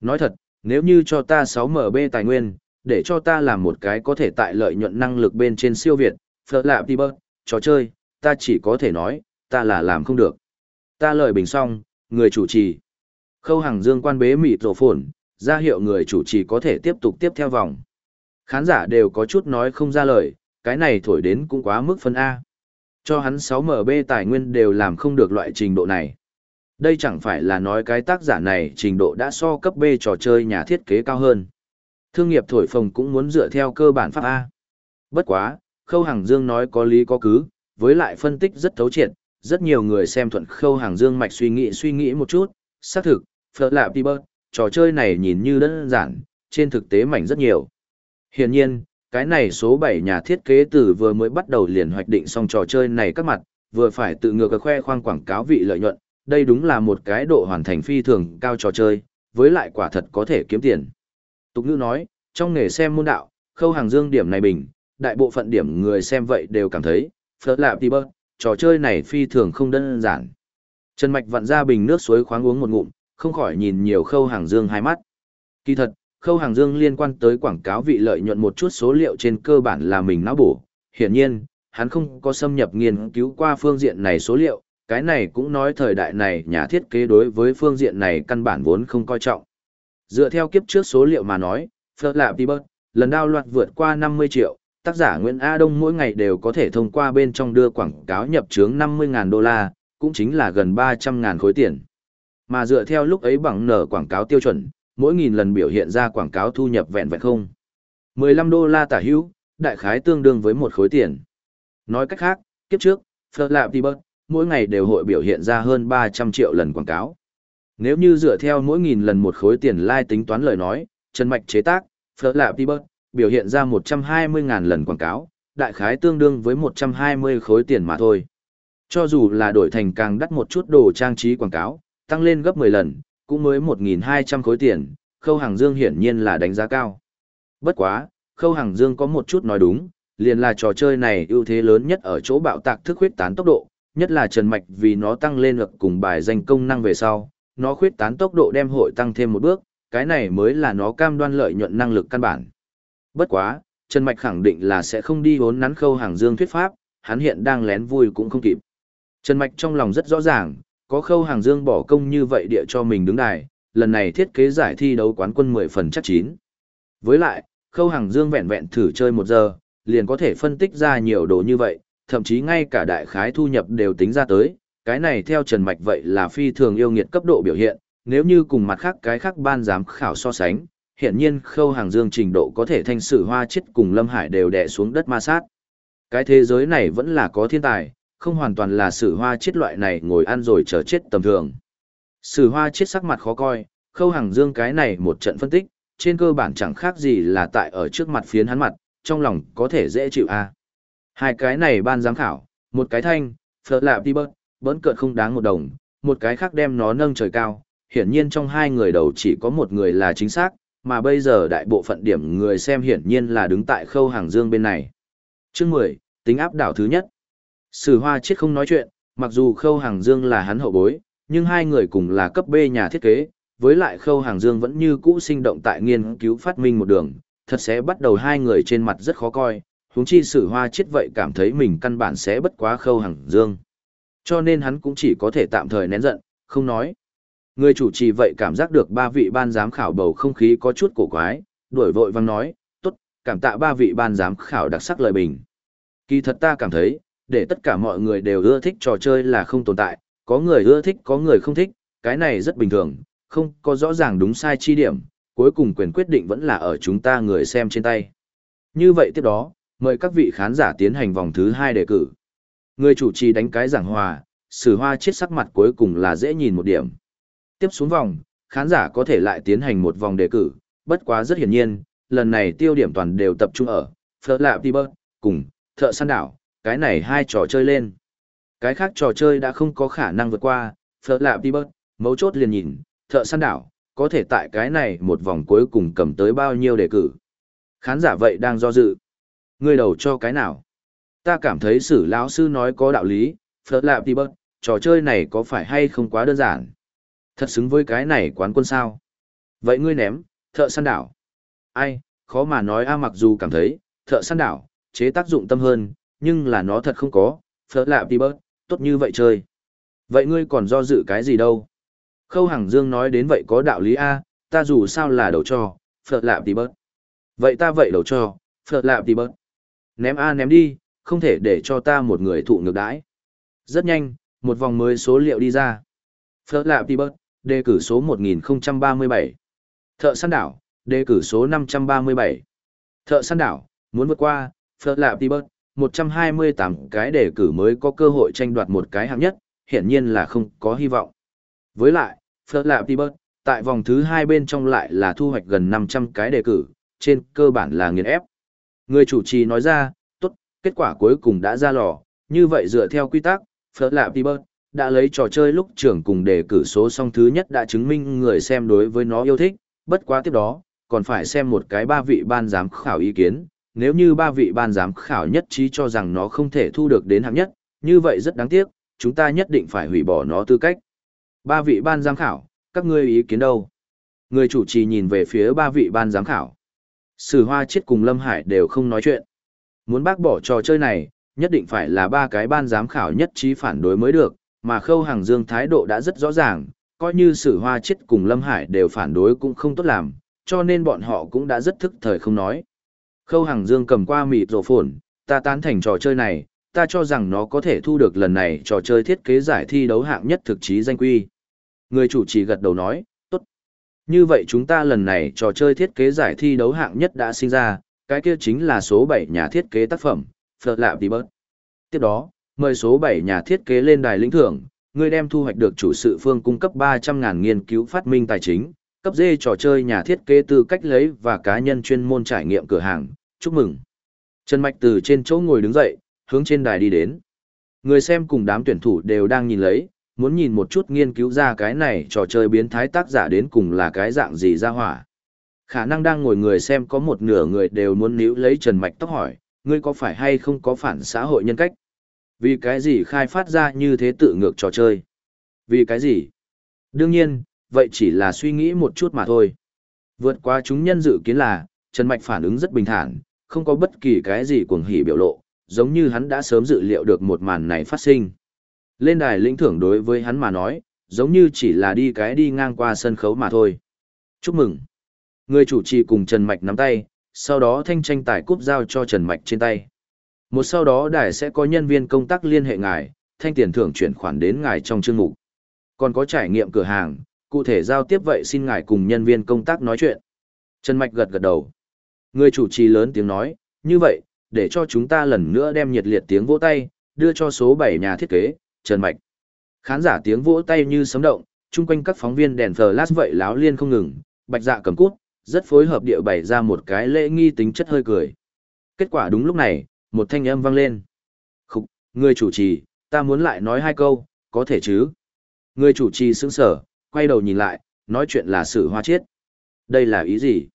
Nói thật, nếu như cho ta 6MB tài nguyên, để cho ta làm một cái có thể tại lợi nhuận năng lực bên trên siêu Việt, phở lạp tỷ bật, trò chơi, ta chỉ có thể nói, ta là làm không được. Ta lời bình xong, người chủ trì. Khâu hàng dương quan bế mịt rổ phồn, ra hiệu người chủ trì có thể tiếp tục tiếp theo vòng. Khán giả đều có chút nói không ra lời, cái này thổi đến cũng quá mức phân A. Cho hắn 6MB tài nguyên đều làm không được loại trình độ này. Đây chẳng phải là nói cái tác giả này trình độ đã so cấp B trò chơi nhà thiết kế cao hơn. Thương nghiệp thổi phồng cũng muốn dựa theo cơ bản pháp A. Bất quá, Khâu Hằng Dương nói có lý có cứ, với lại phân tích rất thấu triệt, rất nhiều người xem thuận Khâu hàng Dương mạch suy nghĩ suy nghĩ một chút, xác thực, Phật Lạp Đi Bớt, trò chơi này nhìn như đơn giản, trên thực tế mảnh rất nhiều. Hiển nhiên, cái này số 7 nhà thiết kế từ vừa mới bắt đầu liền hoạch định xong trò chơi này các mặt, vừa phải tự ngược khoe khoang quảng cáo vị lợi nhuận, đây đúng là một cái độ hoàn thành phi thường cao trò chơi, với lại quả thật có thể kiếm tiền. Tục ngữ nói, trong nghề xem môn đạo, khâu hàng dương điểm này bình, đại bộ phận điểm người xem vậy đều cảm thấy, phớt lạp tì bơ, trò chơi này phi thường không đơn giản. Trần Mạch vặn ra bình nước suối khoáng uống một ngụm, không khỏi nhìn nhiều khâu hàng dương hai mắt. Kỳ thật, khâu hàng dương liên quan tới quảng cáo vị lợi nhuận một chút số liệu trên cơ bản là mình não bổ. Hiển nhiên, hắn không có xâm nhập nghiên cứu qua phương diện này số liệu, cái này cũng nói thời đại này nhà thiết kế đối với phương diện này căn bản vốn không coi trọng. Dựa theo kiếp trước số liệu mà nói, Phật Lạp Tibet, lần đao loạt vượt qua 50 triệu, tác giả Nguyễn A Đông mỗi ngày đều có thể thông qua bên trong đưa quảng cáo nhập trướng 50.000 đô la, cũng chính là gần 300.000 khối tiền. Mà dựa theo lúc ấy bằng nở quảng cáo tiêu chuẩn, mỗi nghìn lần biểu hiện ra quảng cáo thu nhập vẹn vẹn không. 15 đô la tả hữu, đại khái tương đương với một khối tiền. Nói cách khác, kiếp trước, Phật Lạp Tibet, mỗi ngày đều hội biểu hiện ra hơn 300 triệu lần quảng cáo. Nếu như dựa theo mỗi nghìn lần một khối tiền lai like tính toán lời nói, Trần Mạch chế tác, Phở Lạp Tibet, biểu hiện ra 120.000 lần quảng cáo, đại khái tương đương với 120 khối tiền mà thôi. Cho dù là đổi thành càng đắt một chút đồ trang trí quảng cáo, tăng lên gấp 10 lần, cũng mới 1.200 khối tiền, Khâu Hàng Dương hiển nhiên là đánh giá cao. Bất quá, Khâu Hàng Dương có một chút nói đúng, liền là trò chơi này ưu thế lớn nhất ở chỗ bạo tạc thức huyết tán tốc độ, nhất là Trần Mạch vì nó tăng lên lực cùng bài danh công năng về sau, nó khuyết tán tốc độ đem hội tăng thêm một bước, cái này mới là nó cam đoan lợi nhuận năng lực căn bản. Bất quá, Trần Mạch khẳng định là sẽ không đi hốn nắn khâu hàng dương thuyết pháp, hắn hiện đang lén vui cũng không kịp. Trần Mạch trong lòng rất rõ ràng, có khâu hàng dương bỏ công như vậy địa cho mình đứng đài, lần này thiết kế giải thi đấu quán quân 10 phần chắc chín. Với lại, khâu hàng dương vẹn vẹn thử chơi một giờ, liền có thể phân tích ra nhiều đồ như vậy, thậm chí ngay cả đại khái thu nhập đều tính ra tới, cái này theo Trần Mạch vậy là phi thường yêu nghiệt cấp độ biểu hiện, nếu như cùng mặt khác cái khác ban giám khảo so sánh, hiện nhiên khâu hàng dương trình độ có thể thanh sử hoa chết cùng Lâm Hải đều đè xuống đất ma sát. Cái thế giới này vẫn là có thiên tài, không hoàn toàn là sử hoa chết loại này ngồi ăn rồi chờ chết tầm thường. Sử hoa chết sắc mặt khó coi, khâu hàng dương cái này một trận phân tích, trên cơ bản chẳng khác gì là tại ở trước mặt phiến hắn mặt, trong lòng có thể dễ chịu a Hai cái này ban giám khảo, một cái thanh, phở lạp đi bớt, bỡn cợt không đáng một đồng, một cái khác đem nó nâng trời cao, hiển nhiên trong hai người đầu chỉ có một người là chính xác, mà bây giờ đại bộ phận điểm người xem hiển nhiên là đứng tại khâu hàng dương bên này. Chương 10, tính áp đảo thứ nhất. Sử hoa chết không nói chuyện, mặc dù khâu hàng dương là hắn hậu bối, nhưng hai người cùng là cấp B nhà thiết kế, với lại khâu hàng dương vẫn như cũ sinh động tại nghiên cứu phát minh một đường, thật sẽ bắt đầu hai người trên mặt rất khó coi, huống chi sử hoa chết vậy cảm thấy mình căn bản sẽ bất quá khâu hàng dương. Cho nên hắn cũng chỉ có thể tạm thời nén giận, không nói. Người chủ trì vậy cảm giác được ba vị ban giám khảo bầu không khí có chút cổ quái, đuổi vội vang nói, tốt, cảm tạ ba vị ban giám khảo đặc sắc lời bình. Kỳ thật ta cảm thấy, để tất cả mọi người đều ưa thích trò chơi là không tồn tại, có người ưa thích có người không thích, cái này rất bình thường, không có rõ ràng đúng sai chi điểm, cuối cùng quyền quyết định vẫn là ở chúng ta người xem trên tay. Như vậy tiếp đó, mời các vị khán giả tiến hành vòng thứ hai đề cử. Người chủ trì đánh cái giảng hòa, sử hoa chết sắc mặt cuối cùng là dễ nhìn một điểm. Tiếp xuống vòng, khán giả có thể lại tiến hành một vòng đề cử, bất quá rất hiển nhiên, lần này tiêu điểm toàn đều tập trung ở, Phở Lạp Tibet, cùng, Thợ Săn Đảo, cái này hai trò chơi lên. Cái khác trò chơi đã không có khả năng vượt qua, Phở Lạp Tibet, mấu chốt liền nhìn, Thợ Săn Đảo, có thể tại cái này một vòng cuối cùng cầm tới bao nhiêu đề cử. Khán giả vậy đang do dự. Người đầu cho cái nào? Ta cảm thấy sử lão sư nói có đạo lý, Phở Lạp Tibet, trò chơi này có phải hay không quá đơn giản? Thật xứng với cái này quán quân sao. Vậy ngươi ném, thợ săn đảo. Ai, khó mà nói a mặc dù cảm thấy, thợ săn đảo, chế tác dụng tâm hơn, nhưng là nó thật không có, phở lạ đi bớt, tốt như vậy chơi. Vậy ngươi còn do dự cái gì đâu? Khâu Hằng Dương nói đến vậy có đạo lý a, ta dù sao là đầu cho, phở lạ đi bớt. Vậy ta vậy đầu cho, phở lạ đi bớt. Ném a ném đi, không thể để cho ta một người thụ ngược đãi. Rất nhanh, một vòng mới số liệu đi ra. Phở lạ đi bớt, đề cử số 1037. Thợ săn đảo, đề cử số 537. Thợ săn đảo, muốn vượt qua, Phật Lạp Tibet, 128 cái đề cử mới có cơ hội tranh đoạt một cái hạng nhất, hiển nhiên là không có hy vọng. Với lại, Phật Lạp Tibet, tại vòng thứ hai bên trong lại là thu hoạch gần 500 cái đề cử, trên cơ bản là nghiền ép. Người chủ trì nói ra, tốt, kết quả cuối cùng đã ra lò, như vậy dựa theo quy tắc, Phật Lạp Tibet, đã lấy trò chơi lúc trưởng cùng đề cử số song thứ nhất đã chứng minh người xem đối với nó yêu thích, bất quá tiếp đó, còn phải xem một cái ba vị ban giám khảo ý kiến, nếu như ba vị ban giám khảo nhất trí cho rằng nó không thể thu được đến hạng nhất, như vậy rất đáng tiếc, chúng ta nhất định phải hủy bỏ nó tư cách. Ba vị ban giám khảo, các ngươi ý kiến đâu? Người chủ trì nhìn về phía ba vị ban giám khảo. Sử Hoa Chiết cùng Lâm Hải đều không nói chuyện. Muốn bác bỏ trò chơi này, nhất định phải là ba cái ban giám khảo nhất trí phản đối mới được, mà Khâu Hàng Dương thái độ đã rất rõ ràng, coi như Sử Hoa Chiết cùng Lâm Hải đều phản đối cũng không tốt làm, cho nên bọn họ cũng đã rất thức thời không nói. Khâu Hàng Dương cầm qua mịt rổ phồn, ta tán thành trò chơi này, ta cho rằng nó có thể thu được lần này trò chơi thiết kế giải thi đấu hạng nhất thực chí danh quy. Người chủ trì gật đầu nói, tốt. Như vậy chúng ta lần này trò chơi thiết kế giải thi đấu hạng nhất đã sinh ra, cái kia chính là số 7 nhà thiết kế tác phẩm, Phật Lạp Đi Bớt. Tiếp đó, mời số 7 nhà thiết kế lên đài lĩnh thưởng, người đem thu hoạch được chủ sự phương cung cấp 300.000 nghiên cứu phát minh tài chính, cấp dê trò chơi nhà thiết kế tư cách lấy và cá nhân chuyên môn trải nghiệm cửa hàng, chúc mừng. Trần Mạch từ trên chỗ ngồi đứng dậy, hướng trên đài đi đến. Người xem cùng đám tuyển thủ đều đang nhìn lấy, muốn nhìn một chút nghiên cứu ra cái này trò chơi biến thái tác giả đến cùng là cái dạng gì ra hỏa. Khả năng đang ngồi người xem có một nửa người đều muốn níu lấy Trần Mạch tóc hỏi, ngươi có phải hay không có phản xã hội nhân cách? Vì cái gì khai phát ra như thế tự ngược trò chơi? Vì cái gì? Đương nhiên, vậy chỉ là suy nghĩ một chút mà thôi. Vượt qua chúng nhân dự kiến là, Trần Mạch phản ứng rất bình thản, không có bất kỳ cái gì cuồng hỉ biểu lộ, giống như hắn đã sớm dự liệu được một màn này phát sinh. Lên đài lĩnh thưởng đối với hắn mà nói, giống như chỉ là đi cái đi ngang qua sân khấu mà thôi. Chúc mừng. Người chủ trì cùng Trần Mạch nắm tay, sau đó thanh tranh tài cúp giao cho Trần Mạch trên tay. Một sau đó đài sẽ có nhân viên công tác liên hệ ngài, thanh tiền thưởng chuyển khoản đến ngài trong chương mục. Còn có trải nghiệm cửa hàng, cụ thể giao tiếp vậy xin ngài cùng nhân viên công tác nói chuyện. Trần Mạch gật gật đầu. Người chủ trì lớn tiếng nói, như vậy, để cho chúng ta lần nữa đem nhiệt liệt tiếng vỗ tay, đưa cho số 7 nhà thiết kế, Trần Mạch. Khán giả tiếng vỗ tay như sấm động, chung quanh các phóng viên đèn flash vậy láo liên không ngừng, bạch dạ cầm cút, rất phối hợp địa bày ra một cái lễ nghi tính chất hơi cười. Kết quả đúng lúc này, một thanh âm vang lên. Khục, người chủ trì, ta muốn lại nói hai câu, có thể chứ? Người chủ trì sững sở, quay đầu nhìn lại, nói chuyện là sự hoa chiết. Đây là ý gì?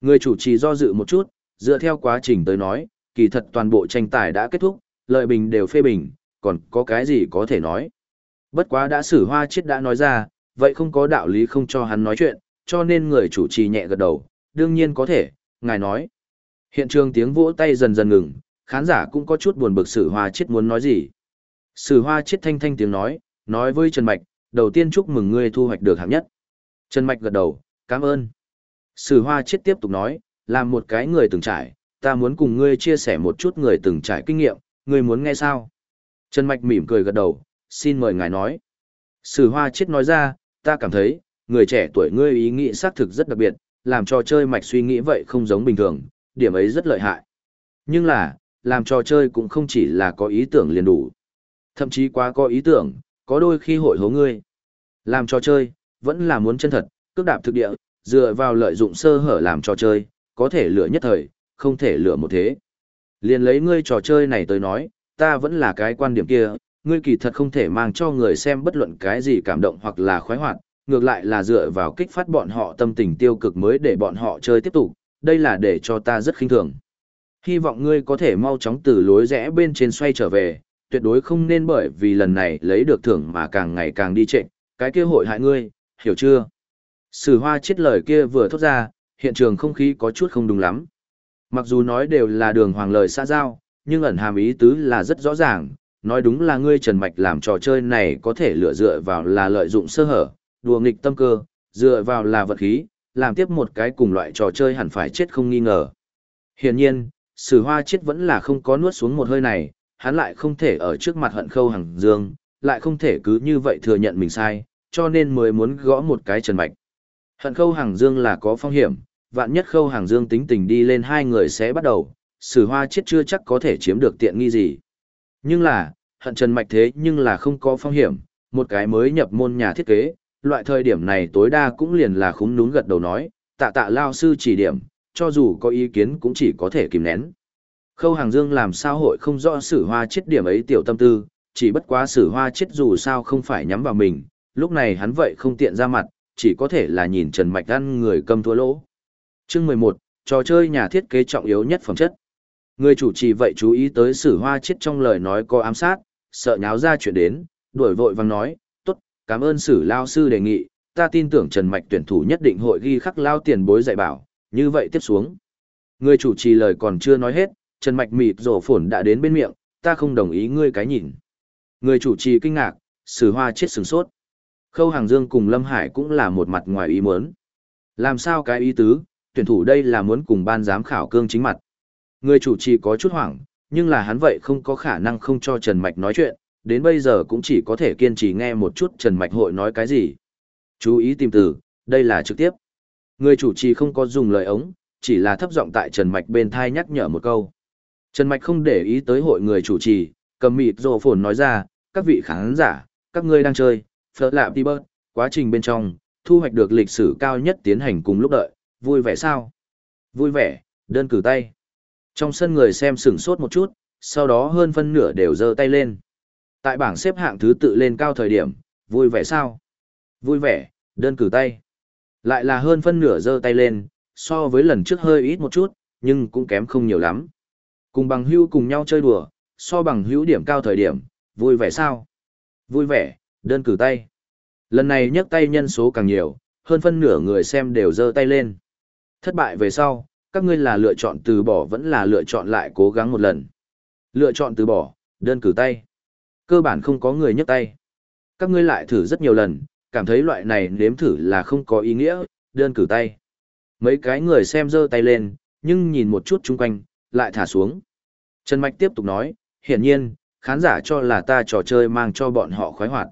Người chủ trì do dự một chút, dựa theo quá trình tới nói, kỳ thật toàn bộ tranh tài đã kết thúc, lợi bình đều phê bình, còn có cái gì có thể nói. Bất quá đã xử hoa chiết đã nói ra, vậy không có đạo lý không cho hắn nói chuyện, cho nên người chủ trì nhẹ gật đầu, đương nhiên có thể, ngài nói. Hiện trường tiếng vỗ tay dần dần ngừng, khán giả cũng có chút buồn bực sử hoa chiết muốn nói gì. Sử hoa chiết thanh thanh tiếng nói, nói với Trần Mạch, đầu tiên chúc mừng ngươi thu hoạch được hạng nhất. Trần Mạch gật đầu, cảm ơn. Sử hoa chiết tiếp tục nói, làm một cái người từng trải, ta muốn cùng ngươi chia sẻ một chút người từng trải kinh nghiệm, ngươi muốn nghe sao? Trần Mạch mỉm cười gật đầu, xin mời ngài nói. Sử hoa chiết nói ra, ta cảm thấy, người trẻ tuổi ngươi ý nghĩ xác thực rất đặc biệt, làm cho chơi mạch suy nghĩ vậy không giống bình thường, điểm ấy rất lợi hại. Nhưng là, làm trò chơi cũng không chỉ là có ý tưởng liền đủ. Thậm chí quá có ý tưởng, có đôi khi hội hố ngươi. Làm trò chơi, vẫn là muốn chân thật, cước đạp thực địa, dựa vào lợi dụng sơ hở làm trò chơi, có thể lựa nhất thời, không thể lựa một thế. Liền lấy ngươi trò chơi này tới nói, ta vẫn là cái quan điểm kia, ngươi kỳ thật không thể mang cho người xem bất luận cái gì cảm động hoặc là khoái hoạt, ngược lại là dựa vào kích phát bọn họ tâm tình tiêu cực mới để bọn họ chơi tiếp tục, đây là để cho ta rất khinh thường. Hy vọng ngươi có thể mau chóng từ lối rẽ bên trên xoay trở về, tuyệt đối không nên bởi vì lần này lấy được thưởng mà càng ngày càng đi trệnh, cái kia hội hại ngươi, hiểu chưa? Sử hoa chết lời kia vừa thốt ra, hiện trường không khí có chút không đúng lắm. Mặc dù nói đều là đường hoàng lời xã giao, nhưng ẩn hàm ý tứ là rất rõ ràng, nói đúng là ngươi Trần Mạch làm trò chơi này có thể lựa dựa vào là lợi dụng sơ hở, đùa nghịch tâm cơ, dựa vào là vật khí, làm tiếp một cái cùng loại trò chơi hẳn phải chết không nghi ngờ. Hiển nhiên, sử hoa chết vẫn là không có nuốt xuống một hơi này, hắn lại không thể ở trước mặt hận khâu hàng dương, lại không thể cứ như vậy thừa nhận mình sai, cho nên mới muốn gõ một cái trần mạch. Hận khâu hàng dương là có phong hiểm, vạn nhất khâu hàng dương tính tình đi lên hai người sẽ bắt đầu, sử hoa chết chưa chắc có thể chiếm được tiện nghi gì. Nhưng là, hận trần mạch thế nhưng là không có phong hiểm, một cái mới nhập môn nhà thiết kế, loại thời điểm này tối đa cũng liền là khúng núm gật đầu nói, tạ tạ lao sư chỉ điểm, cho dù có ý kiến cũng chỉ có thể kìm nén. Khâu Hàng Dương làm sao hội không rõ sử hoa chết điểm ấy tiểu tâm tư, chỉ bất quá sử hoa chết dù sao không phải nhắm vào mình, lúc này hắn vậy không tiện ra mặt, chỉ có thể là nhìn Trần Mạch ăn người cầm thua lỗ. Chương 11, trò chơi nhà thiết kế trọng yếu nhất phẩm chất. Người chủ trì vậy chú ý tới sử hoa chết trong lời nói có ám sát, sợ nháo ra chuyện đến, đuổi vội vàng nói, tốt, cảm ơn sử lao sư đề nghị, ta tin tưởng Trần Mạch tuyển thủ nhất định hội ghi khắc lao tiền bối dạy bảo, như vậy tiếp xuống. Người chủ trì lời còn chưa nói hết, Trần Mạch mịt rổ phổn đã đến bên miệng, ta không đồng ý ngươi cái nhìn. Người chủ trì kinh ngạc, sử hoa chết sừng sốt. Khâu Hàng Dương cùng Lâm Hải cũng là một mặt ngoài ý muốn. Làm sao cái ý tứ, tuyển thủ đây là muốn cùng ban giám khảo cương chính mặt. Người chủ trì có chút hoảng, nhưng là hắn vậy không có khả năng không cho Trần Mạch nói chuyện, đến bây giờ cũng chỉ có thể kiên trì nghe một chút Trần Mạch hội nói cái gì. Chú ý tìm từ, đây là trực tiếp. Người chủ trì không có dùng lời ống, chỉ là thấp giọng tại Trần Mạch bên thai nhắc nhở một câu. Trần Mạch không để ý tới hội người chủ trì, cầm mịt rồ phồn nói ra, các vị khán giả, các ngươi đang chơi, phở lạp đi bớt, quá trình bên trong, thu hoạch được lịch sử cao nhất tiến hành cùng lúc đợi, vui vẻ sao? Vui vẻ, đơn cử tay. Trong sân người xem sửng sốt một chút, sau đó hơn phân nửa đều giơ tay lên. Tại bảng xếp hạng thứ tự lên cao thời điểm, vui vẻ sao? Vui vẻ, đơn cử tay. Lại là hơn phân nửa giơ tay lên, so với lần trước hơi ít một chút, nhưng cũng kém không nhiều lắm. Cùng bằng hữu cùng nhau chơi đùa, so bằng hữu điểm cao thời điểm, vui vẻ sao? Vui vẻ, đơn cử tay. Lần này nhấc tay nhân số càng nhiều, hơn phân nửa người xem đều giơ tay lên. Thất bại về sau, các ngươi là lựa chọn từ bỏ vẫn là lựa chọn lại cố gắng một lần. Lựa chọn từ bỏ, đơn cử tay. Cơ bản không có người nhấc tay. Các ngươi lại thử rất nhiều lần, cảm thấy loại này nếm thử là không có ý nghĩa, đơn cử tay. Mấy cái người xem giơ tay lên, nhưng nhìn một chút chung quanh, lại thả xuống. Trần Mạch tiếp tục nói, hiển nhiên, khán giả cho là ta trò chơi mang cho bọn họ khoái hoạt.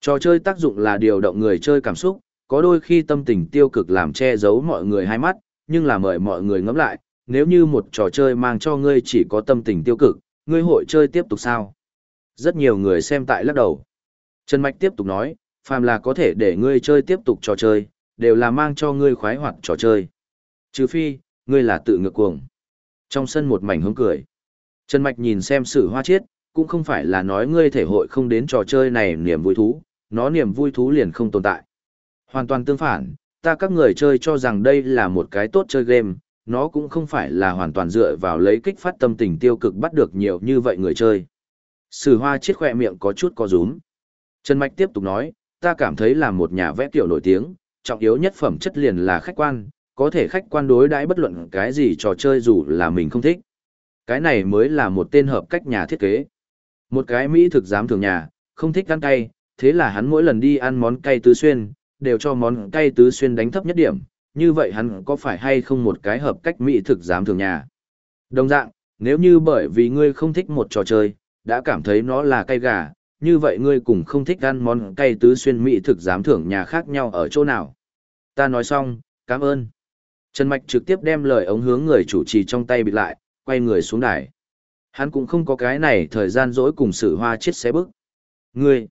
Trò chơi tác dụng là điều động người chơi cảm xúc, có đôi khi tâm tình tiêu cực làm che giấu mọi người hai mắt, nhưng là mời mọi người ngẫm lại, nếu như một trò chơi mang cho ngươi chỉ có tâm tình tiêu cực, ngươi hội chơi tiếp tục sao? Rất nhiều người xem tại lắc đầu. Trần Mạch tiếp tục nói, phàm là có thể để ngươi chơi tiếp tục trò chơi, đều là mang cho ngươi khoái hoạt trò chơi. Trừ phi, ngươi là tự ngược cuồng. Trong sân một mảnh hướng cười. Trần Mạch nhìn xem sự hoa chiết, cũng không phải là nói ngươi thể hội không đến trò chơi này niềm vui thú, nó niềm vui thú liền không tồn tại. Hoàn toàn tương phản, ta các người chơi cho rằng đây là một cái tốt chơi game, nó cũng không phải là hoàn toàn dựa vào lấy kích phát tâm tình tiêu cực bắt được nhiều như vậy người chơi. Sử hoa chiết khỏe miệng có chút có rúm. Trần Mạch tiếp tục nói, ta cảm thấy là một nhà vẽ tiểu nổi tiếng, trọng yếu nhất phẩm chất liền là khách quan, có thể khách quan đối đãi bất luận cái gì trò chơi dù là mình không thích. Cái này mới là một tên hợp cách nhà thiết kế. Một cái Mỹ thực dám thường nhà, không thích ăn cay, thế là hắn mỗi lần đi ăn món cay tứ xuyên, đều cho món cay tứ xuyên đánh thấp nhất điểm, như vậy hắn có phải hay không một cái hợp cách Mỹ thực dám thường nhà. Đồng dạng, nếu như bởi vì ngươi không thích một trò chơi, đã cảm thấy nó là cay gà, như vậy ngươi cũng không thích ăn món cay tứ xuyên Mỹ thực dám thưởng nhà khác nhau ở chỗ nào. Ta nói xong, cảm ơn. Trần Mạch trực tiếp đem lời ống hướng người chủ trì trong tay bịt lại, quay người xuống đài. Hắn cũng không có cái này thời gian dỗi cùng sử hoa chết xé bức. Ngươi!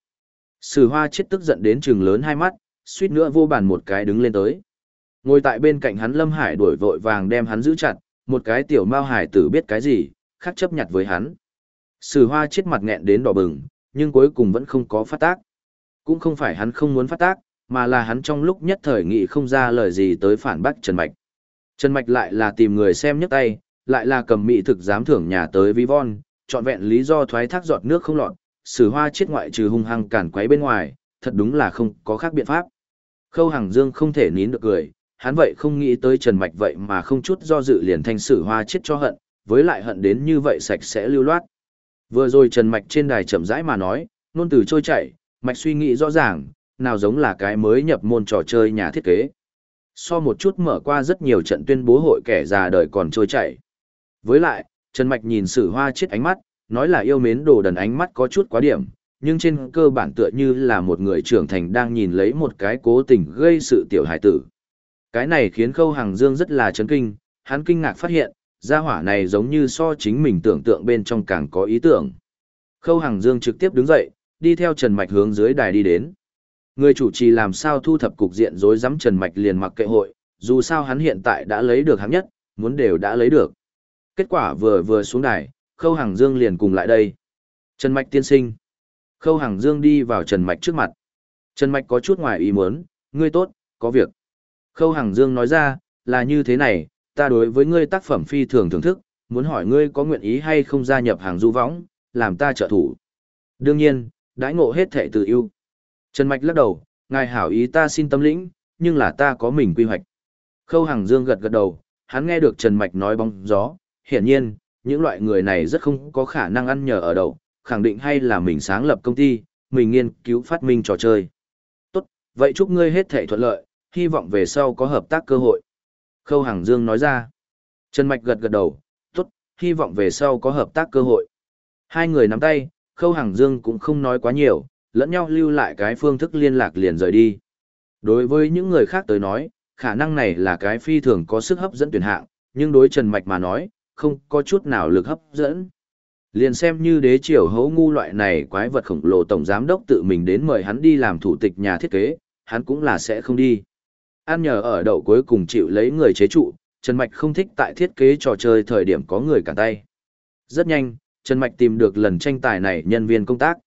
Sử hoa chết tức giận đến trừng lớn hai mắt, suýt nữa vô bàn một cái đứng lên tới. Ngồi tại bên cạnh hắn Lâm Hải đuổi vội vàng đem hắn giữ chặt, một cái tiểu mao hải tử biết cái gì, khác chấp nhặt với hắn. Sử hoa chết mặt nghẹn đến đỏ bừng, nhưng cuối cùng vẫn không có phát tác. Cũng không phải hắn không muốn phát tác, mà là hắn trong lúc nhất thời nghị không ra lời gì tới phản bác Trần Mạch. Trần Mạch lại là tìm người xem nhấc tay, lại là cầm mỹ thực dám thưởng nhà tới vi von, trọn vẹn lý do thoái thác giọt nước không lọt, sử hoa chết ngoại trừ hung hăng cản quấy bên ngoài, thật đúng là không có khác biện pháp. Khâu Hằng Dương không thể nín được cười, hắn vậy không nghĩ tới Trần Mạch vậy mà không chút do dự liền thành sử hoa chết cho hận, với lại hận đến như vậy sạch sẽ lưu loát. Vừa rồi Trần Mạch trên đài chậm rãi mà nói, nôn từ trôi chảy, Mạch suy nghĩ rõ ràng, nào giống là cái mới nhập môn trò chơi nhà thiết kế. So một chút mở qua rất nhiều trận tuyên bố hội kẻ già đời còn trôi chảy. Với lại, Trần Mạch nhìn sử hoa chết ánh mắt, nói là yêu mến đồ đần ánh mắt có chút quá điểm, nhưng trên cơ bản tựa như là một người trưởng thành đang nhìn lấy một cái cố tình gây sự tiểu hải tử. Cái này khiến Khâu Hằng Dương rất là chấn kinh, hắn kinh ngạc phát hiện, gia hỏa này giống như so chính mình tưởng tượng bên trong càng có ý tưởng. Khâu Hằng Dương trực tiếp đứng dậy, đi theo Trần Mạch hướng dưới đài đi đến. Người chủ trì làm sao thu thập cục diện rối rắm Trần Mạch liền mặc kệ hội, dù sao hắn hiện tại đã lấy được hạng nhất, muốn đều đã lấy được. Kết quả vừa vừa xuống đài, Khâu Hằng Dương liền cùng lại đây. Trần Mạch tiên sinh. Khâu Hằng Dương đi vào Trần Mạch trước mặt. Trần Mạch có chút ngoài ý muốn, ngươi tốt, có việc. Khâu Hằng Dương nói ra, là như thế này, ta đối với ngươi tác phẩm phi thường thưởng thức, muốn hỏi ngươi có nguyện ý hay không gia nhập hàng du võng, làm ta trợ thủ. Đương nhiên, đãi ngộ hết thệ từ ưu. Trần Mạch lắc đầu, ngài hảo ý ta xin tâm lĩnh, nhưng là ta có mình quy hoạch. Khâu Hằng Dương gật gật đầu, hắn nghe được Trần Mạch nói bóng gió, hiển nhiên, những loại người này rất không có khả năng ăn nhờ ở đậu, khẳng định hay là mình sáng lập công ty, mình nghiên cứu phát minh trò chơi. Tốt, vậy chúc ngươi hết thể thuận lợi, hy vọng về sau có hợp tác cơ hội. Khâu Hằng Dương nói ra. Trần Mạch gật gật đầu, tốt, hy vọng về sau có hợp tác cơ hội. Hai người nắm tay, Khâu Hằng Dương cũng không nói quá nhiều, lẫn nhau lưu lại cái phương thức liên lạc liền rời đi. Đối với những người khác tới nói, khả năng này là cái phi thường có sức hấp dẫn tuyển hạng, nhưng đối Trần Mạch mà nói, không có chút nào lực hấp dẫn. Liền xem như đế triều hấu ngu loại này quái vật khổng lồ tổng giám đốc tự mình đến mời hắn đi làm thủ tịch nhà thiết kế, hắn cũng là sẽ không đi. An nhờ ở đậu cuối cùng chịu lấy người chế trụ, Trần Mạch không thích tại thiết kế trò chơi thời điểm có người cản tay. Rất nhanh, Trần Mạch tìm được lần tranh tài này nhân viên công tác.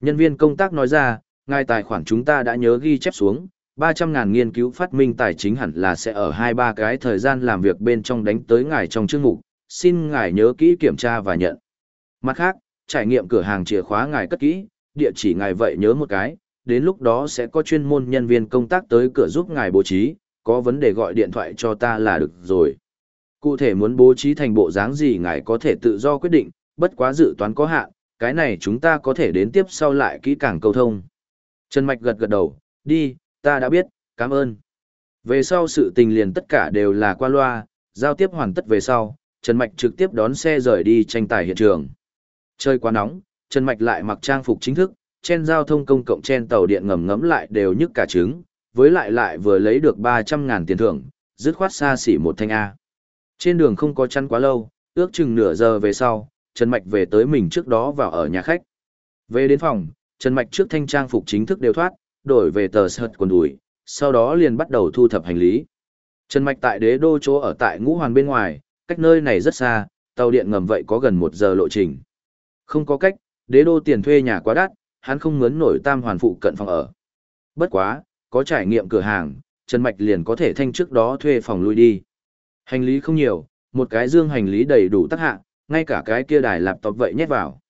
Nhân viên công tác nói ra, ngài tài khoản chúng ta đã nhớ ghi chép xuống, 300.000 nghiên cứu phát minh tài chính hẳn là sẽ ở 2-3 cái thời gian làm việc bên trong đánh tới ngài trong chương mục, xin ngài nhớ kỹ kiểm tra và nhận. Mặt khác, trải nghiệm cửa hàng chìa khóa ngài cất kỹ, địa chỉ ngài vậy nhớ một cái, đến lúc đó sẽ có chuyên môn nhân viên công tác tới cửa giúp ngài bố trí, có vấn đề gọi điện thoại cho ta là được rồi. Cụ thể muốn bố trí thành bộ dáng gì ngài có thể tự do quyết định, bất quá dự toán có hạn, cái này chúng ta có thể đến tiếp sau lại kỹ càng câu thông. Trần Mạch gật gật đầu, đi, ta đã biết, cảm ơn. Về sau sự tình liền tất cả đều là qua loa, giao tiếp hoàn tất về sau, Trần Mạch trực tiếp đón xe rời đi tranh tài hiện trường. Chơi quá nóng, Trần Mạch lại mặc trang phục chính thức, trên giao thông công cộng trên tàu điện ngầm ngấm lại đều nhức cả trứng, với lại lại vừa lấy được 300.000 tiền thưởng, dứt khoát xa xỉ một thanh A. Trên đường không có chăn quá lâu, ước chừng nửa giờ về sau, Trần Mạch về tới mình trước đó vào ở nhà khách. Về đến phòng, Trần Mạch trước thanh trang phục chính thức đều thoát, đổi về tờ sợt quần đùi, sau đó liền bắt đầu thu thập hành lý. Trần Mạch tại đế đô chỗ ở tại ngũ hoàn bên ngoài, cách nơi này rất xa, tàu điện ngầm vậy có gần một giờ lộ trình. Không có cách, đế đô tiền thuê nhà quá đắt, hắn không mướn nổi tam hoàn phụ cận phòng ở. Bất quá, có trải nghiệm cửa hàng, Trần Mạch liền có thể thanh trước đó thuê phòng lui đi. Hành lý không nhiều, một cái dương hành lý đầy đủ tác hạ, ngay cả cái kia đài laptop vậy nhét vào.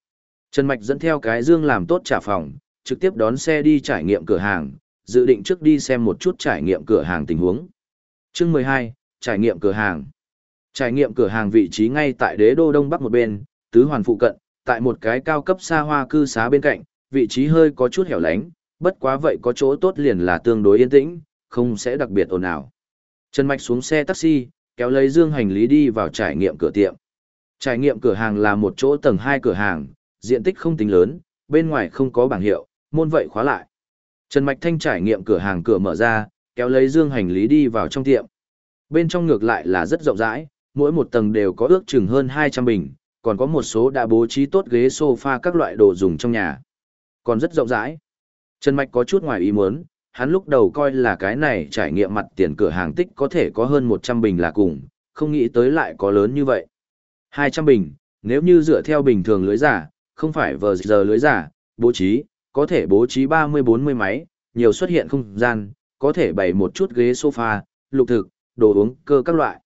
Trần Mạch dẫn theo cái dương làm tốt trả phòng, trực tiếp đón xe đi trải nghiệm cửa hàng, dự định trước đi xem một chút trải nghiệm cửa hàng tình huống. Chương 12, trải nghiệm cửa hàng. Trải nghiệm cửa hàng vị trí ngay tại đế đô đông bắc một bên, tứ hoàn phụ cận, tại một cái cao cấp xa hoa cư xá bên cạnh, vị trí hơi có chút hẻo lánh, bất quá vậy có chỗ tốt liền là tương đối yên tĩnh, không sẽ đặc biệt ồn ào. Trần Mạch xuống xe taxi, kéo lấy dương hành lý đi vào trải nghiệm cửa tiệm. Trải nghiệm cửa hàng là một chỗ tầng 2 cửa hàng, diện tích không tính lớn, bên ngoài không có bảng hiệu, môn vậy khóa lại. Trần Mạch Thanh trải nghiệm cửa hàng cửa mở ra, kéo lấy dương hành lý đi vào trong tiệm. Bên trong ngược lại là rất rộng rãi, mỗi một tầng đều có ước chừng hơn 200 bình, còn có một số đã bố trí tốt ghế sofa các loại đồ dùng trong nhà. Còn rất rộng rãi. Trần Mạch có chút ngoài ý muốn, hắn lúc đầu coi là cái này trải nghiệm mặt tiền cửa hàng tích có thể có hơn 100 bình là cùng, không nghĩ tới lại có lớn như vậy. 200 bình, nếu như dựa theo bình thường lưới giả, không phải vờ giờ lưới giả, bố trí, có thể bố trí 30-40 máy, nhiều xuất hiện không gian, có thể bày một chút ghế sofa, lục thực, đồ uống, cơ các loại.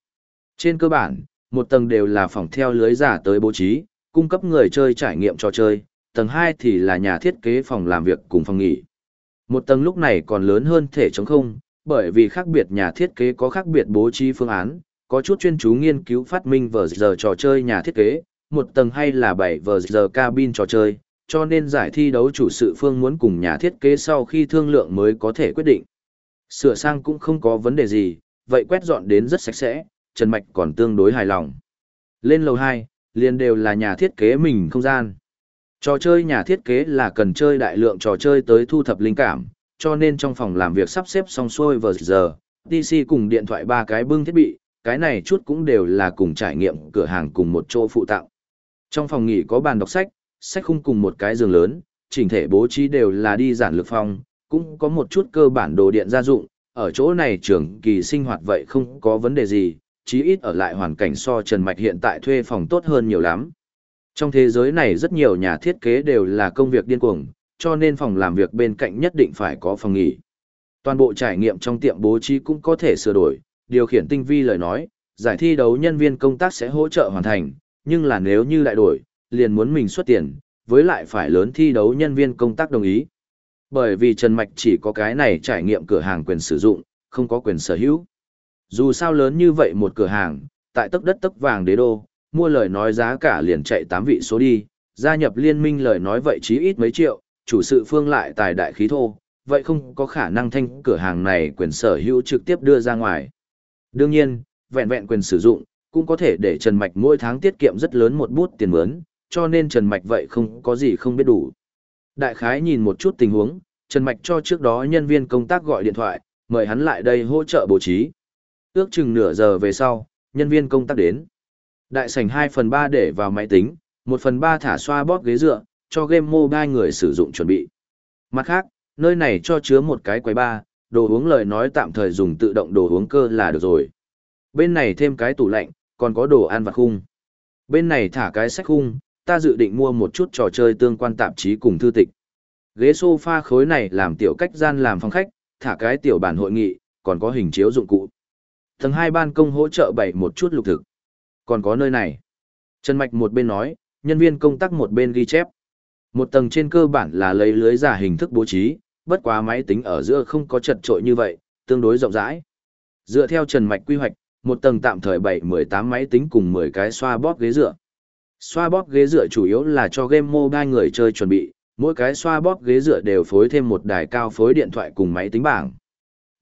Trên cơ bản, một tầng đều là phòng theo lưới giả tới bố trí, cung cấp người chơi trải nghiệm trò chơi, tầng 2 thì là nhà thiết kế phòng làm việc cùng phòng nghỉ. Một tầng lúc này còn lớn hơn thể trống không, bởi vì khác biệt nhà thiết kế có khác biệt bố trí phương án, có chút chuyên chú nghiên cứu phát minh vở giờ trò chơi nhà thiết kế, một tầng hay là bảy vở giờ cabin trò chơi, cho nên giải thi đấu chủ sự phương muốn cùng nhà thiết kế sau khi thương lượng mới có thể quyết định. Sửa sang cũng không có vấn đề gì, vậy quét dọn đến rất sạch sẽ, Trần Mạch còn tương đối hài lòng. Lên lầu 2, liền đều là nhà thiết kế mình không gian. Trò chơi nhà thiết kế là cần chơi đại lượng trò chơi tới thu thập linh cảm, cho nên trong phòng làm việc sắp xếp xong xuôi vừa giờ, PC cùng điện thoại ba cái bưng thiết bị, cái này chút cũng đều là cùng trải nghiệm cửa hàng cùng một chỗ phụ tặng. Trong phòng nghỉ có bàn đọc sách, sách khung cùng một cái giường lớn, chỉnh thể bố trí đều là đi giản lược phòng, cũng có một chút cơ bản đồ điện gia dụng, ở chỗ này trường kỳ sinh hoạt vậy không có vấn đề gì, chí ít ở lại hoàn cảnh so Trần Mạch hiện tại thuê phòng tốt hơn nhiều lắm. Trong thế giới này rất nhiều nhà thiết kế đều là công việc điên cuồng, cho nên phòng làm việc bên cạnh nhất định phải có phòng nghỉ. Toàn bộ trải nghiệm trong tiệm bố trí cũng có thể sửa đổi, điều khiển tinh vi lời nói, giải thi đấu nhân viên công tác sẽ hỗ trợ hoàn thành, nhưng là nếu như lại đổi, liền muốn mình xuất tiền, với lại phải lớn thi đấu nhân viên công tác đồng ý. Bởi vì Trần Mạch chỉ có cái này trải nghiệm cửa hàng quyền sử dụng, không có quyền sở hữu. Dù sao lớn như vậy một cửa hàng, tại tấc đất tấc vàng đế đô, mua lời nói giá cả liền chạy tám vị số đi, gia nhập liên minh lời nói vậy chí ít mấy triệu, chủ sự phương lại tài đại khí thô, vậy không có khả năng thanh cửa hàng này quyền sở hữu trực tiếp đưa ra ngoài. Đương nhiên, vẹn vẹn quyền sử dụng, cũng có thể để Trần Mạch mỗi tháng tiết kiệm rất lớn một bút tiền mướn, cho nên Trần Mạch vậy không có gì không biết đủ. Đại khái nhìn một chút tình huống, Trần Mạch cho trước đó nhân viên công tác gọi điện thoại, mời hắn lại đây hỗ trợ bố trí. Ước chừng nửa giờ về sau, nhân viên công tác đến. Đại sảnh 2 phần 3 để vào máy tính, 1 phần 3 thả xoa bóp ghế dựa, cho game mobile người sử dụng chuẩn bị. Mặt khác, nơi này cho chứa một cái quầy bar, đồ uống lời nói tạm thời dùng tự động đồ uống cơ là được rồi. Bên này thêm cái tủ lạnh, còn có đồ ăn vặt khung. Bên này thả cái sách khung, ta dự định mua một chút trò chơi tương quan tạp chí cùng thư tịch. Ghế sofa khối này làm tiểu cách gian làm phòng khách, thả cái tiểu bản hội nghị, còn có hình chiếu dụng cụ. Tầng hai ban công hỗ trợ bày một chút lục thực. Còn có nơi này. Trần Mạch một bên nói, nhân viên công tác một bên ghi chép. Một tầng trên cơ bản là lấy lưới giả hình thức bố trí, bất quá máy tính ở giữa không có chật trội như vậy, tương đối rộng rãi. Dựa theo Trần Mạch quy hoạch, một tầng tạm thời 7-18 máy tính cùng 10 cái xoa bóp ghế dựa. Xoa bóp ghế dựa chủ yếu là cho game mobile người chơi chuẩn bị, mỗi cái xoa bóp ghế dựa đều phối thêm một đài cao phối điện thoại cùng máy tính bảng.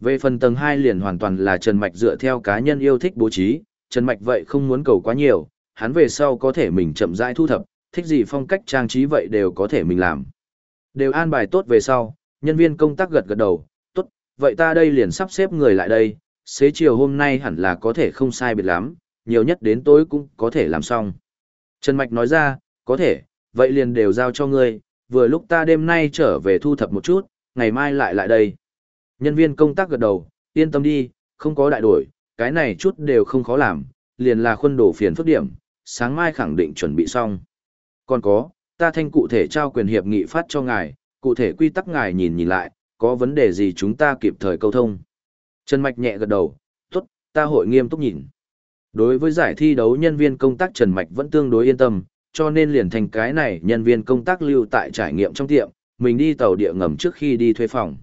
Về phần tầng 2 liền hoàn toàn là Trần Mạch dựa theo cá nhân yêu thích bố trí, Trần Mạch vậy không muốn cầu quá nhiều, hắn về sau có thể mình chậm rãi thu thập, thích gì phong cách trang trí vậy đều có thể mình làm. Đều an bài tốt về sau, nhân viên công tác gật gật đầu, tốt, vậy ta đây liền sắp xếp người lại đây, xế chiều hôm nay hẳn là có thể không sai biệt lắm, nhiều nhất đến tối cũng có thể làm xong. Trần Mạch nói ra, có thể, vậy liền đều giao cho ngươi, vừa lúc ta đêm nay trở về thu thập một chút, ngày mai lại lại đây. Nhân viên công tác gật đầu, yên tâm đi, không có đại đổi, cái này chút đều không khó làm, liền là khuôn đổ phiền phức điểm, sáng mai khẳng định chuẩn bị xong. Còn có, ta thanh cụ thể trao quyền hiệp nghị phát cho ngài, cụ thể quy tắc ngài nhìn nhìn lại, có vấn đề gì chúng ta kịp thời câu thông. Trần Mạch nhẹ gật đầu, tốt, ta hội nghiêm túc nhìn. Đối với giải thi đấu nhân viên công tác Trần Mạch vẫn tương đối yên tâm, cho nên liền thành cái này nhân viên công tác lưu tại trải nghiệm trong tiệm, mình đi tàu địa ngầm trước khi đi thuê phòng.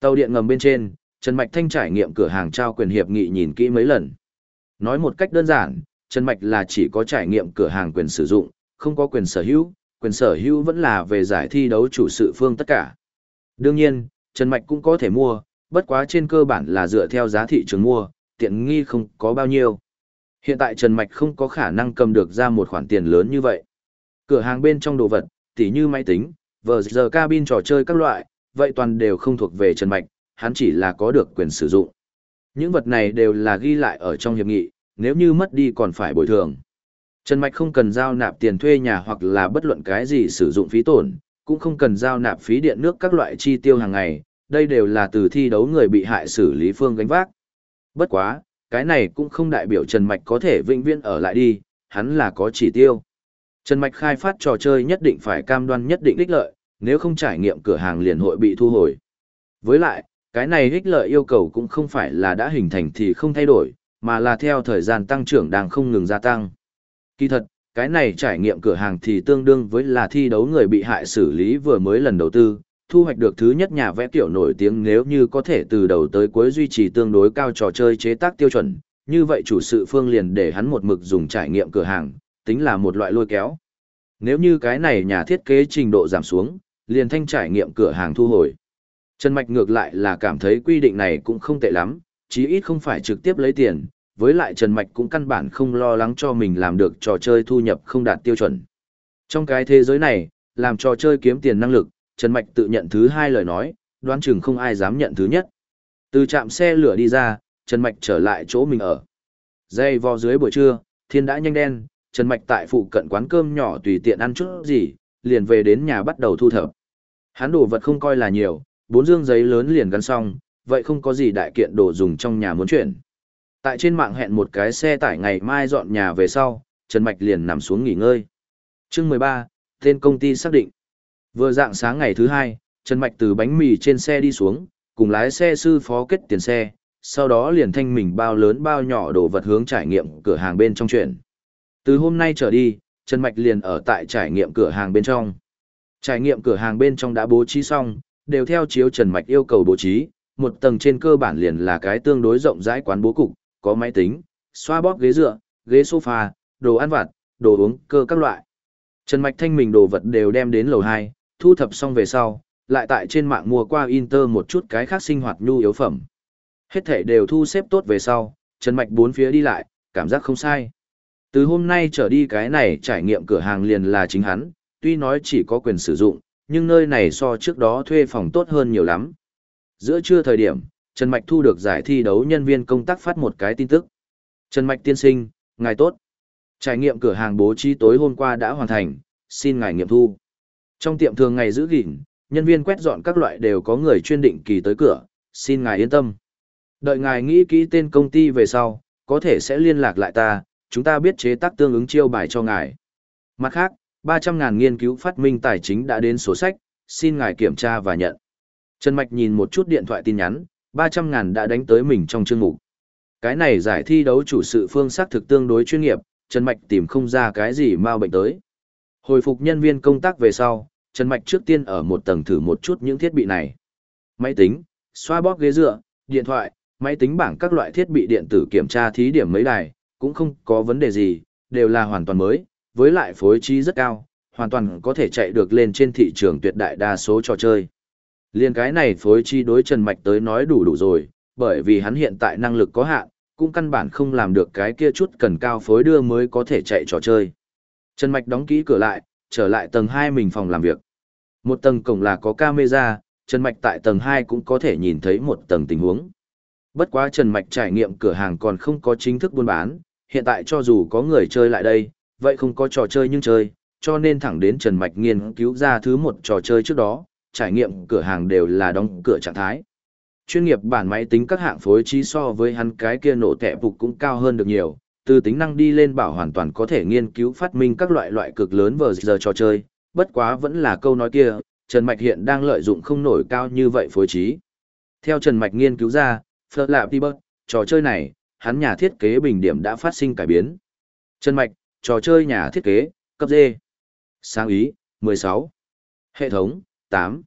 Tàu điện ngầm bên trên, Trần Mạch Thanh trải nghiệm cửa hàng trao quyền hiệp nghị nhìn kỹ mấy lần. Nói một cách đơn giản, Trần Mạch là chỉ có trải nghiệm cửa hàng quyền sử dụng, không có quyền sở hữu, quyền sở hữu vẫn là về giải thi đấu chủ sự phương tất cả. Đương nhiên, Trần Mạch cũng có thể mua, bất quá trên cơ bản là dựa theo giá thị trường mua, tiện nghi không có bao nhiêu. Hiện tại Trần Mạch không có khả năng cầm được ra một khoản tiền lớn như vậy. Cửa hàng bên trong đồ vật, tỉ như máy tính, vờ giờ cabin trò chơi các loại, vậy toàn đều không thuộc về Trần Mạch, hắn chỉ là có được quyền sử dụng. Những vật này đều là ghi lại ở trong hiệp nghị, nếu như mất đi còn phải bồi thường. Trần Mạch không cần giao nạp tiền thuê nhà hoặc là bất luận cái gì sử dụng phí tổn, cũng không cần giao nạp phí điện nước các loại chi tiêu hàng ngày, đây đều là từ thi đấu người bị hại xử lý phương gánh vác. Bất quá, cái này cũng không đại biểu Trần Mạch có thể vĩnh viễn ở lại đi, hắn là có chỉ tiêu. Trần Mạch khai phát trò chơi nhất định phải cam đoan nhất định ích lợi, nếu không trải nghiệm cửa hàng liền hội bị thu hồi. Với lại, cái này ích lợi yêu cầu cũng không phải là đã hình thành thì không thay đổi, mà là theo thời gian tăng trưởng đang không ngừng gia tăng. Kỳ thật, cái này trải nghiệm cửa hàng thì tương đương với là thi đấu người bị hại xử lý vừa mới lần đầu tư, thu hoạch được thứ nhất nhà vẽ tiểu nổi tiếng nếu như có thể từ đầu tới cuối duy trì tương đối cao trò chơi chế tác tiêu chuẩn, như vậy chủ sự phương liền để hắn một mực dùng trải nghiệm cửa hàng, tính là một loại lôi kéo. Nếu như cái này nhà thiết kế trình độ giảm xuống, liền thanh trải nghiệm cửa hàng thu hồi. Trần Mạch ngược lại là cảm thấy quy định này cũng không tệ lắm, chí ít không phải trực tiếp lấy tiền, với lại Trần Mạch cũng căn bản không lo lắng cho mình làm được trò chơi thu nhập không đạt tiêu chuẩn. Trong cái thế giới này, làm trò chơi kiếm tiền năng lực, Trần Mạch tự nhận thứ hai lời nói, đoán chừng không ai dám nhận thứ nhất. Từ trạm xe lửa đi ra, Trần Mạch trở lại chỗ mình ở. Dây vò dưới buổi trưa, thiên đã nhanh đen, Trần Mạch tại phụ cận quán cơm nhỏ tùy tiện ăn chút gì, liền về đến nhà bắt đầu thu thập. Hắn đồ vật không coi là nhiều, bốn dương giấy lớn liền gắn xong, vậy không có gì đại kiện đồ dùng trong nhà muốn chuyển. Tại trên mạng hẹn một cái xe tải ngày mai dọn nhà về sau, Trần Mạch liền nằm xuống nghỉ ngơi. chương 13, tên công ty xác định. Vừa dạng sáng ngày thứ hai, Trần Mạch từ bánh mì trên xe đi xuống, cùng lái xe sư phó kết tiền xe, sau đó liền thanh mình bao lớn bao nhỏ đồ vật hướng trải nghiệm cửa hàng bên trong chuyện. Từ hôm nay trở đi, Trần Mạch liền ở tại trải nghiệm cửa hàng bên trong. Trải nghiệm cửa hàng bên trong đã bố trí xong, đều theo chiếu Trần Mạch yêu cầu bố trí, một tầng trên cơ bản liền là cái tương đối rộng rãi quán bố cục, có máy tính, xoa bóp ghế dựa, ghế sofa, đồ ăn vặt, đồ uống, cơ các loại. Trần Mạch thanh mình đồ vật đều đem đến lầu 2, thu thập xong về sau, lại tại trên mạng mua qua Inter một chút cái khác sinh hoạt nhu yếu phẩm. Hết thể đều thu xếp tốt về sau, Trần Mạch bốn phía đi lại, cảm giác không sai. Từ hôm nay trở đi cái này trải nghiệm cửa hàng liền là chính hắn, tuy nói chỉ có quyền sử dụng, nhưng nơi này so trước đó thuê phòng tốt hơn nhiều lắm. Giữa trưa thời điểm, Trần Mạch thu được giải thi đấu nhân viên công tác phát một cái tin tức. Trần Mạch tiên sinh, ngài tốt. Trải nghiệm cửa hàng bố trí tối hôm qua đã hoàn thành, xin ngài nghiệm thu. Trong tiệm thường ngày giữ gìn, nhân viên quét dọn các loại đều có người chuyên định kỳ tới cửa, xin ngài yên tâm. Đợi ngài nghĩ kỹ tên công ty về sau, có thể sẽ liên lạc lại ta, chúng ta biết chế tác tương ứng chiêu bài cho ngài. Mặt khác, 300.000 nghiên cứu phát minh tài chính đã đến sổ sách, xin ngài kiểm tra và nhận. Trần Mạch nhìn một chút điện thoại tin nhắn, 300.000 đã đánh tới mình trong chương mục. Cái này giải thi đấu chủ sự phương xác thực tương đối chuyên nghiệp, Trần Mạch tìm không ra cái gì mau bệnh tới. Hồi phục nhân viên công tác về sau, Trần Mạch trước tiên ở một tầng thử một chút những thiết bị này. Máy tính, xoa bóp ghế dựa, điện thoại, máy tính bảng các loại thiết bị điện tử kiểm tra thí điểm mấy đài, cũng không có vấn đề gì, đều là hoàn toàn mới, với lại phối trí rất cao, hoàn toàn có thể chạy được lên trên thị trường tuyệt đại đa số trò chơi. Liên cái này phối trí đối Trần Mạch tới nói đủ đủ rồi, bởi vì hắn hiện tại năng lực có hạn, cũng căn bản không làm được cái kia chút cần cao phối đưa mới có thể chạy trò chơi. Trần Mạch đóng kỹ cửa lại, trở lại tầng 2 mình phòng làm việc. Một tầng cổng là có camera, Trần Mạch tại tầng 2 cũng có thể nhìn thấy một tầng tình huống. Bất quá Trần Mạch trải nghiệm cửa hàng còn không có chính thức buôn bán, hiện tại cho dù có người chơi lại đây, vậy không có trò chơi nhưng chơi, cho nên thẳng đến Trần Mạch nghiên cứu ra thứ một trò chơi trước đó, trải nghiệm cửa hàng đều là đóng cửa trạng thái. Chuyên nghiệp bản máy tính các hạng phối trí so với hắn cái kia nổ tệ phục cũng cao hơn được nhiều, từ tính năng đi lên bảo hoàn toàn có thể nghiên cứu phát minh các loại loại cực lớn vờ giờ trò chơi, bất quá vẫn là câu nói kia, Trần Mạch hiện đang lợi dụng không nổi cao như vậy phối trí. Theo Trần Mạch nghiên cứu ra, Phật Lạp Tibet, trò chơi này, hắn nhà thiết kế bình điểm đã phát sinh cải biến. Trần Mạch, trò chơi nhà thiết kế, cấp D. Sáng ý, 16. Hệ thống, 8.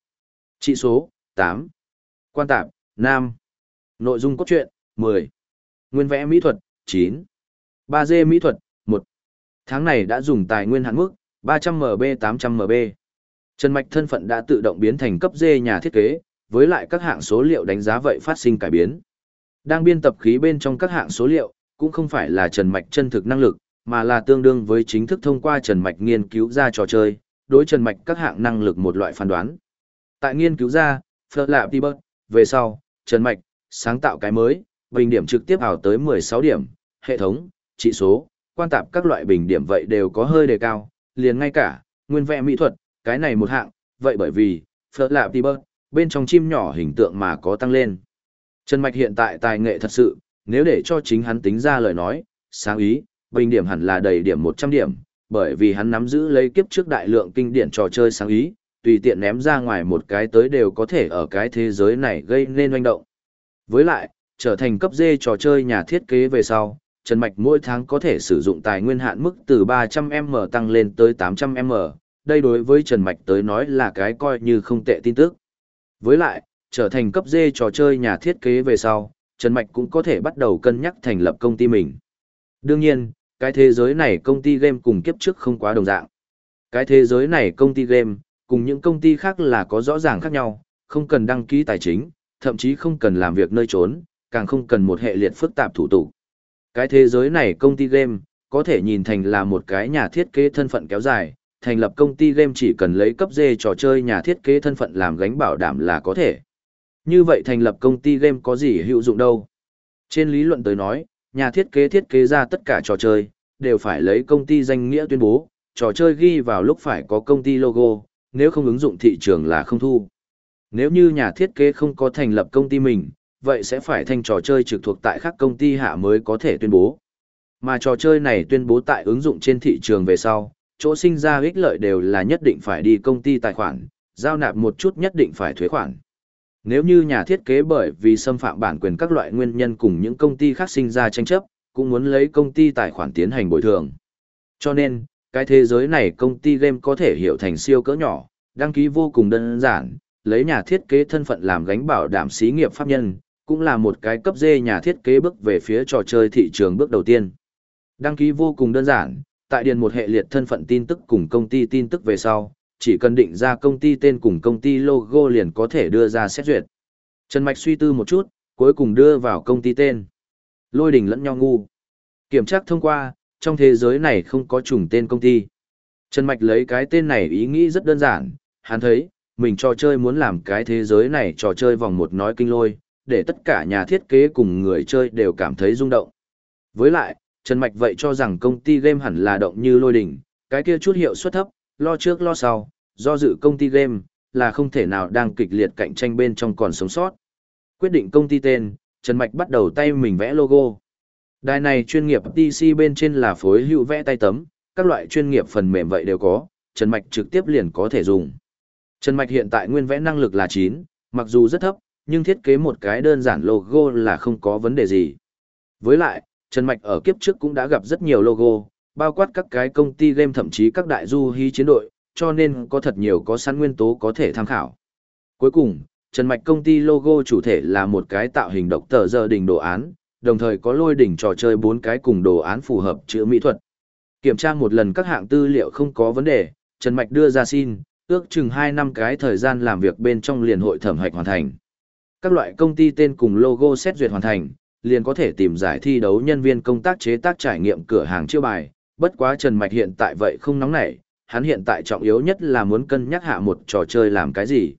Trị số, 8. Quan tạp, 5. Nội dung cốt truyện, 10. Nguyên vẽ mỹ thuật, 9. 3D mỹ thuật, 1. Tháng này đã dùng tài nguyên hạn mức, 300MB 800MB. Trần Mạch thân phận đã tự động biến thành cấp D nhà thiết kế, với lại các hạng số liệu đánh giá vậy phát sinh cải biến. Đang biên tập khí bên trong các hạng số liệu, cũng không phải là Trần Mạch chân thực năng lực, mà là tương đương với chính thức thông qua Trần Mạch nghiên cứu ra trò chơi, đối Trần Mạch các hạng năng lực một loại phán đoán. Tại nghiên cứu ra, Phật Lạp Tibet, về sau, Trần Mạch, sáng tạo cái mới, bình điểm trực tiếp ảo tới 16 điểm, hệ thống, trị số, quan tạp các loại bình điểm vậy đều có hơi đề cao, liền ngay cả, nguyên vẽ mỹ thuật, cái này một hạng, vậy bởi vì, Phật Lạp Tibet, bên trong chim nhỏ hình tượng mà có tăng lên. Trần Mạch hiện tại tài nghệ thật sự, nếu để cho chính hắn tính ra lời nói, sáng ý, bình điểm hẳn là đầy điểm 100 điểm, bởi vì hắn nắm giữ lấy kiếp trước đại lượng kinh điển trò chơi sáng ý, tùy tiện ném ra ngoài một cái tới đều có thể ở cái thế giới này gây nên hoành động. Với lại, trở thành cấp dê trò chơi nhà thiết kế về sau, Trần Mạch mỗi tháng có thể sử dụng tài nguyên hạn mức từ 300M tăng lên tới 800M, đây đối với Trần Mạch tới nói là cái coi như không tệ tin tức. Với lại, trở thành cấp dê trò chơi nhà thiết kế về sau, Trần Mạch cũng có thể bắt đầu cân nhắc thành lập công ty mình. Đương nhiên, cái thế giới này công ty game cùng kiếp trước không quá đồng dạng. Cái thế giới này công ty game, cùng những công ty khác là có rõ ràng khác nhau, không cần đăng ký tài chính, thậm chí không cần làm việc nơi trốn, càng không cần một hệ liệt phức tạp thủ tục. Cái thế giới này công ty game, có thể nhìn thành là một cái nhà thiết kế thân phận kéo dài, thành lập công ty game chỉ cần lấy cấp dê trò chơi nhà thiết kế thân phận làm gánh bảo đảm là có thể. Như vậy thành lập công ty game có gì hữu dụng đâu? Trên lý luận tới nói, nhà thiết kế thiết kế ra tất cả trò chơi, đều phải lấy công ty danh nghĩa tuyên bố, trò chơi ghi vào lúc phải có công ty logo, nếu không ứng dụng thị trường là không thu. Nếu như nhà thiết kế không có thành lập công ty mình, vậy sẽ phải thành trò chơi trực thuộc tại các công ty hạ mới có thể tuyên bố. Mà trò chơi này tuyên bố tại ứng dụng trên thị trường về sau, chỗ sinh ra ích lợi đều là nhất định phải đi công ty tài khoản, giao nạp một chút nhất định phải thuế khoản. Nếu như nhà thiết kế bởi vì xâm phạm bản quyền các loại nguyên nhân cùng những công ty khác sinh ra tranh chấp, cũng muốn lấy công ty tài khoản tiến hành bồi thường. Cho nên, cái thế giới này công ty game có thể hiểu thành siêu cỡ nhỏ, đăng ký vô cùng đơn giản, lấy nhà thiết kế thân phận làm gánh bảo đảm xí nghiệp pháp nhân, cũng là một cái cấp dê nhà thiết kế bước về phía trò chơi thị trường bước đầu tiên. Đăng ký vô cùng đơn giản, tại điền một hệ liệt thân phận tin tức cùng công ty tin tức về sau, chỉ cần định ra công ty tên cùng công ty logo liền có thể đưa ra xét duyệt. Trần Mạch suy tư một chút, cuối cùng đưa vào công ty tên. Lôi đỉnh lẫn nhau ngu. Kiểm tra thông qua, trong thế giới này không có trùng tên công ty. Trần Mạch lấy cái tên này ý nghĩ rất đơn giản, hắn thấy, mình trò chơi muốn làm cái thế giới này trò chơi vòng một nói kinh lôi, để tất cả nhà thiết kế cùng người chơi đều cảm thấy rung động. Với lại, Trần Mạch vậy cho rằng công ty game hẳn là động như lôi đỉnh, cái kia chút hiệu suất thấp, lo trước lo sau, do dự công ty game, là không thể nào đang kịch liệt cạnh tranh bên trong còn sống sót. Quyết định công ty tên, Trần Mạch bắt đầu tay mình vẽ logo. Đài này chuyên nghiệp PC bên trên là phối hữu vẽ tay tấm, các loại chuyên nghiệp phần mềm vậy đều có, Trần Mạch trực tiếp liền có thể dùng. Trần Mạch hiện tại nguyên vẽ năng lực là 9, mặc dù rất thấp, nhưng thiết kế một cái đơn giản logo là không có vấn đề gì. Với lại, Trần Mạch ở kiếp trước cũng đã gặp rất nhiều logo, bao quát các cái công ty game thậm chí các đại du hí chiến đội, cho nên có thật nhiều có sẵn nguyên tố có thể tham khảo. Cuối cùng, Trần Mạch công ty logo chủ thể là một cái tạo hình độc tờ giờ đỉnh đồ án, đồng thời có lôi đỉnh trò chơi bốn cái cùng đồ án phù hợp chữ mỹ thuật. Kiểm tra một lần các hạng tư liệu không có vấn đề, Trần Mạch đưa ra xin, ước chừng 2 năm cái thời gian làm việc bên trong liền hội thẩm hạch hoàn thành. Các loại công ty tên cùng logo xét duyệt hoàn thành, liền có thể tìm giải thi đấu nhân viên công tác chế tác trải nghiệm cửa hàng chiêu bài. Bất quá Trần Mạch hiện tại vậy không nóng nảy, hắn hiện tại trọng yếu nhất là muốn cân nhắc hạ một trò chơi làm cái gì.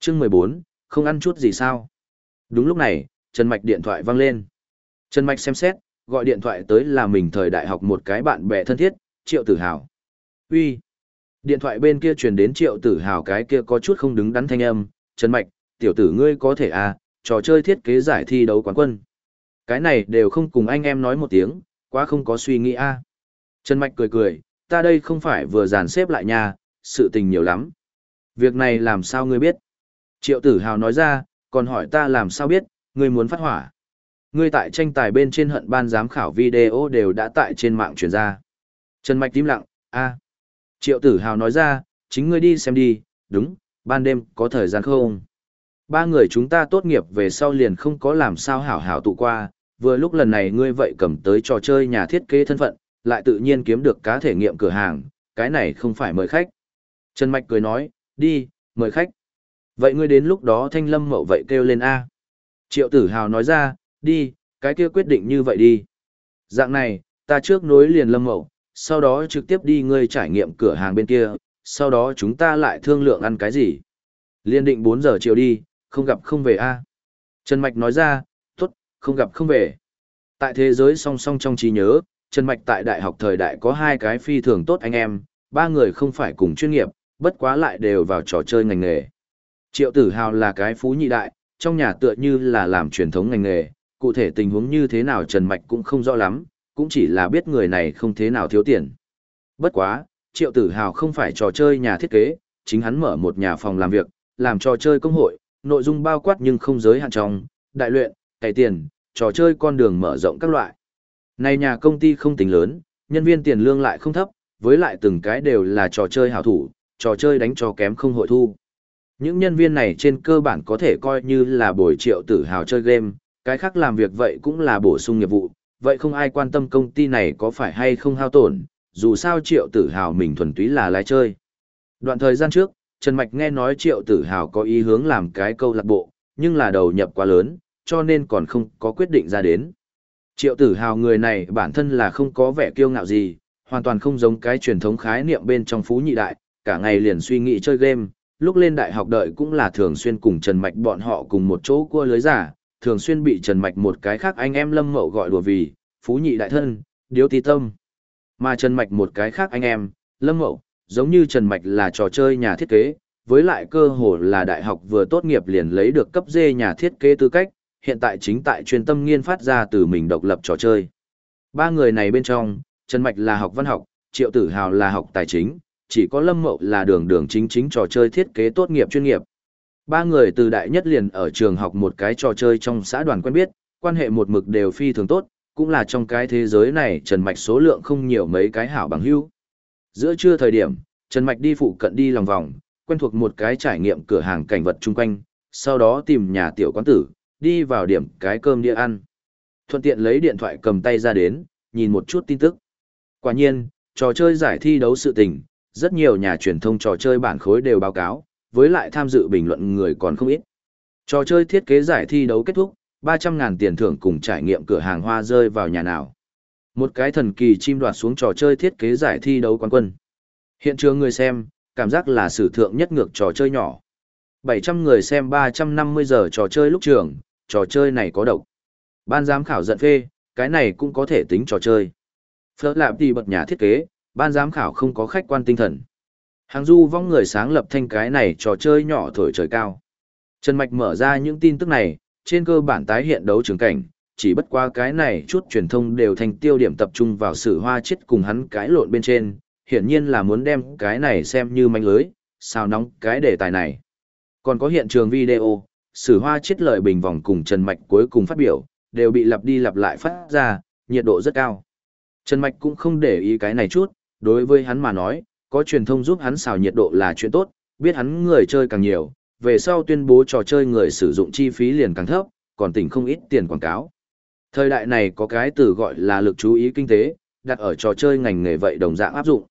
chương 14, không ăn chút gì sao? Đúng lúc này, Trần Mạch điện thoại vang lên. Trần Mạch xem xét, gọi điện thoại tới là mình thời đại học một cái bạn bè thân thiết, Triệu Tử Hào. Uy. Điện thoại bên kia truyền đến Triệu Tử Hào cái kia có chút không đứng đắn thanh âm, Trần Mạch, tiểu tử ngươi có thể à, trò chơi thiết kế giải thi đấu quán quân. Cái này đều không cùng anh em nói một tiếng, quá không có suy nghĩ a. À. Trần Mạch cười cười, ta đây không phải vừa dàn xếp lại nhà, sự tình nhiều lắm. Việc này làm sao ngươi biết? Triệu tử hào nói ra, còn hỏi ta làm sao biết, ngươi muốn phát hỏa. Ngươi tại tranh tài bên trên hận ban giám khảo video đều đã tại trên mạng truyền ra. Trần Mạch tím lặng, a. Triệu tử hào nói ra, chính ngươi đi xem đi, đúng, ban đêm có thời gian không? Ba người chúng ta tốt nghiệp về sau liền không có làm sao hảo hảo tụ qua, vừa lúc lần này ngươi vậy cầm tới trò chơi nhà thiết kế thân phận, lại tự nhiên kiếm được cá thể nghiệm cửa hàng, cái này không phải mời khách. Trần Mạch cười nói, đi, mời khách. Vậy ngươi đến lúc đó thanh lâm mậu vậy kêu lên A. Triệu tử hào nói ra, đi, cái kia quyết định như vậy đi. Dạng này, ta trước nối liền lâm mậu, sau đó trực tiếp đi ngươi trải nghiệm cửa hàng bên kia, sau đó chúng ta lại thương lượng ăn cái gì. Liên định 4 giờ chiều đi, không gặp không về A. Trần Mạch nói ra, tốt, không gặp không về. Tại thế giới song song trong trí nhớ, Trần Mạch tại đại học thời đại có hai cái phi thường tốt anh em, ba người không phải cùng chuyên nghiệp, bất quá lại đều vào trò chơi ngành nghề. Triệu tử hào là cái phú nhị đại, trong nhà tựa như là làm truyền thống ngành nghề, cụ thể tình huống như thế nào Trần Mạch cũng không rõ lắm, cũng chỉ là biết người này không thế nào thiếu tiền. Bất quá, triệu tử hào không phải trò chơi nhà thiết kế, chính hắn mở một nhà phòng làm việc, làm trò chơi công hội, nội dung bao quát nhưng không giới hạn trong, đại luyện, tài tiền, trò chơi con đường mở rộng các loại. Này nhà công ty không tính lớn, nhân viên tiền lương lại không thấp, với lại từng cái đều là trò chơi hảo thủ, trò chơi đánh cho kém không hội thu. Những nhân viên này trên cơ bản có thể coi như là bồi triệu tử hào chơi game, cái khác làm việc vậy cũng là bổ sung nghiệp vụ, vậy không ai quan tâm công ty này có phải hay không hao tổn, dù sao triệu tử hào mình thuần túy là lái chơi. Đoạn thời gian trước, Trần Mạch nghe nói triệu tử hào có ý hướng làm cái câu lạc bộ, nhưng là đầu nhập quá lớn, cho nên còn không có quyết định ra đến. Triệu tử hào người này bản thân là không có vẻ kiêu ngạo gì, hoàn toàn không giống cái truyền thống khái niệm bên trong phú nhị đại, cả ngày liền suy nghĩ chơi game, lúc lên đại học đợi cũng là thường xuyên cùng Trần Mạch bọn họ cùng một chỗ cua lưới giả, thường xuyên bị Trần Mạch một cái khác anh em lâm mậu gọi đùa vì, phú nhị đại thân, điếu tí tâm. Mà Trần Mạch một cái khác anh em, lâm mậu, giống như Trần Mạch là trò chơi nhà thiết kế, với lại cơ hồ là đại học vừa tốt nghiệp liền lấy được cấp D nhà thiết kế tư cách, hiện tại chính tại chuyên tâm nghiên phát ra từ mình độc lập trò chơi. Ba người này bên trong, Trần Mạch là học văn học, Triệu Tử Hào là học tài chính, chỉ có Lâm Mậu là đường đường chính chính trò chơi thiết kế tốt nghiệp chuyên nghiệp. Ba người từ đại nhất liền ở trường học một cái trò chơi trong xã đoàn quen biết, quan hệ một mực đều phi thường tốt, cũng là trong cái thế giới này Trần Mạch số lượng không nhiều mấy cái hảo bằng hữu. Giữa trưa thời điểm, Trần Mạch đi phụ cận đi lòng vòng, quen thuộc một cái trải nghiệm cửa hàng cảnh vật chung quanh, sau đó tìm nhà tiểu quán tử, đi vào điểm cái cơm địa ăn. Thuận tiện lấy điện thoại cầm tay ra đến, nhìn một chút tin tức. Quả nhiên, trò chơi giải thi đấu sự tình, rất nhiều nhà truyền thông trò chơi bản khối đều báo cáo, với lại tham dự bình luận người còn không ít. Trò chơi thiết kế giải thi đấu kết thúc, 300.000 tiền thưởng cùng trải nghiệm cửa hàng hoa rơi vào nhà nào. Một cái thần kỳ chim đoạt xuống trò chơi thiết kế giải thi đấu quán quân. Hiện trường người xem, cảm giác là sử thượng nhất ngược trò chơi nhỏ. 700 người xem 350 giờ trò chơi lúc trường, trò chơi này có độc. Ban giám khảo giận phê, cái này cũng có thể tính trò chơi. Phớt lạp thì bật nhà thiết kế, ban giám khảo không có khách quan tinh thần. Hàng du vong người sáng lập thanh cái này trò chơi nhỏ thổi trời cao. Trần Mạch mở ra những tin tức này, trên cơ bản tái hiện đấu trường cảnh, chỉ bất qua cái này chút truyền thông đều thành tiêu điểm tập trung vào sự hoa chết cùng hắn cái lộn bên trên, hiển nhiên là muốn đem cái này xem như manh lưới, sao nóng cái đề tài này. Còn có hiện trường video, sử hoa chết lời bình vòng cùng Trần Mạch cuối cùng phát biểu, đều bị lặp đi lặp lại phát ra, nhiệt độ rất cao. Trần Mạch cũng không để ý cái này chút, đối với hắn mà nói, có truyền thông giúp hắn xào nhiệt độ là chuyện tốt, biết hắn người chơi càng nhiều, về sau tuyên bố trò chơi người sử dụng chi phí liền càng thấp, còn tỉnh không ít tiền quảng cáo. Thời đại này có cái từ gọi là lực chú ý kinh tế, đặt ở trò chơi ngành nghề vậy đồng dạng áp dụng.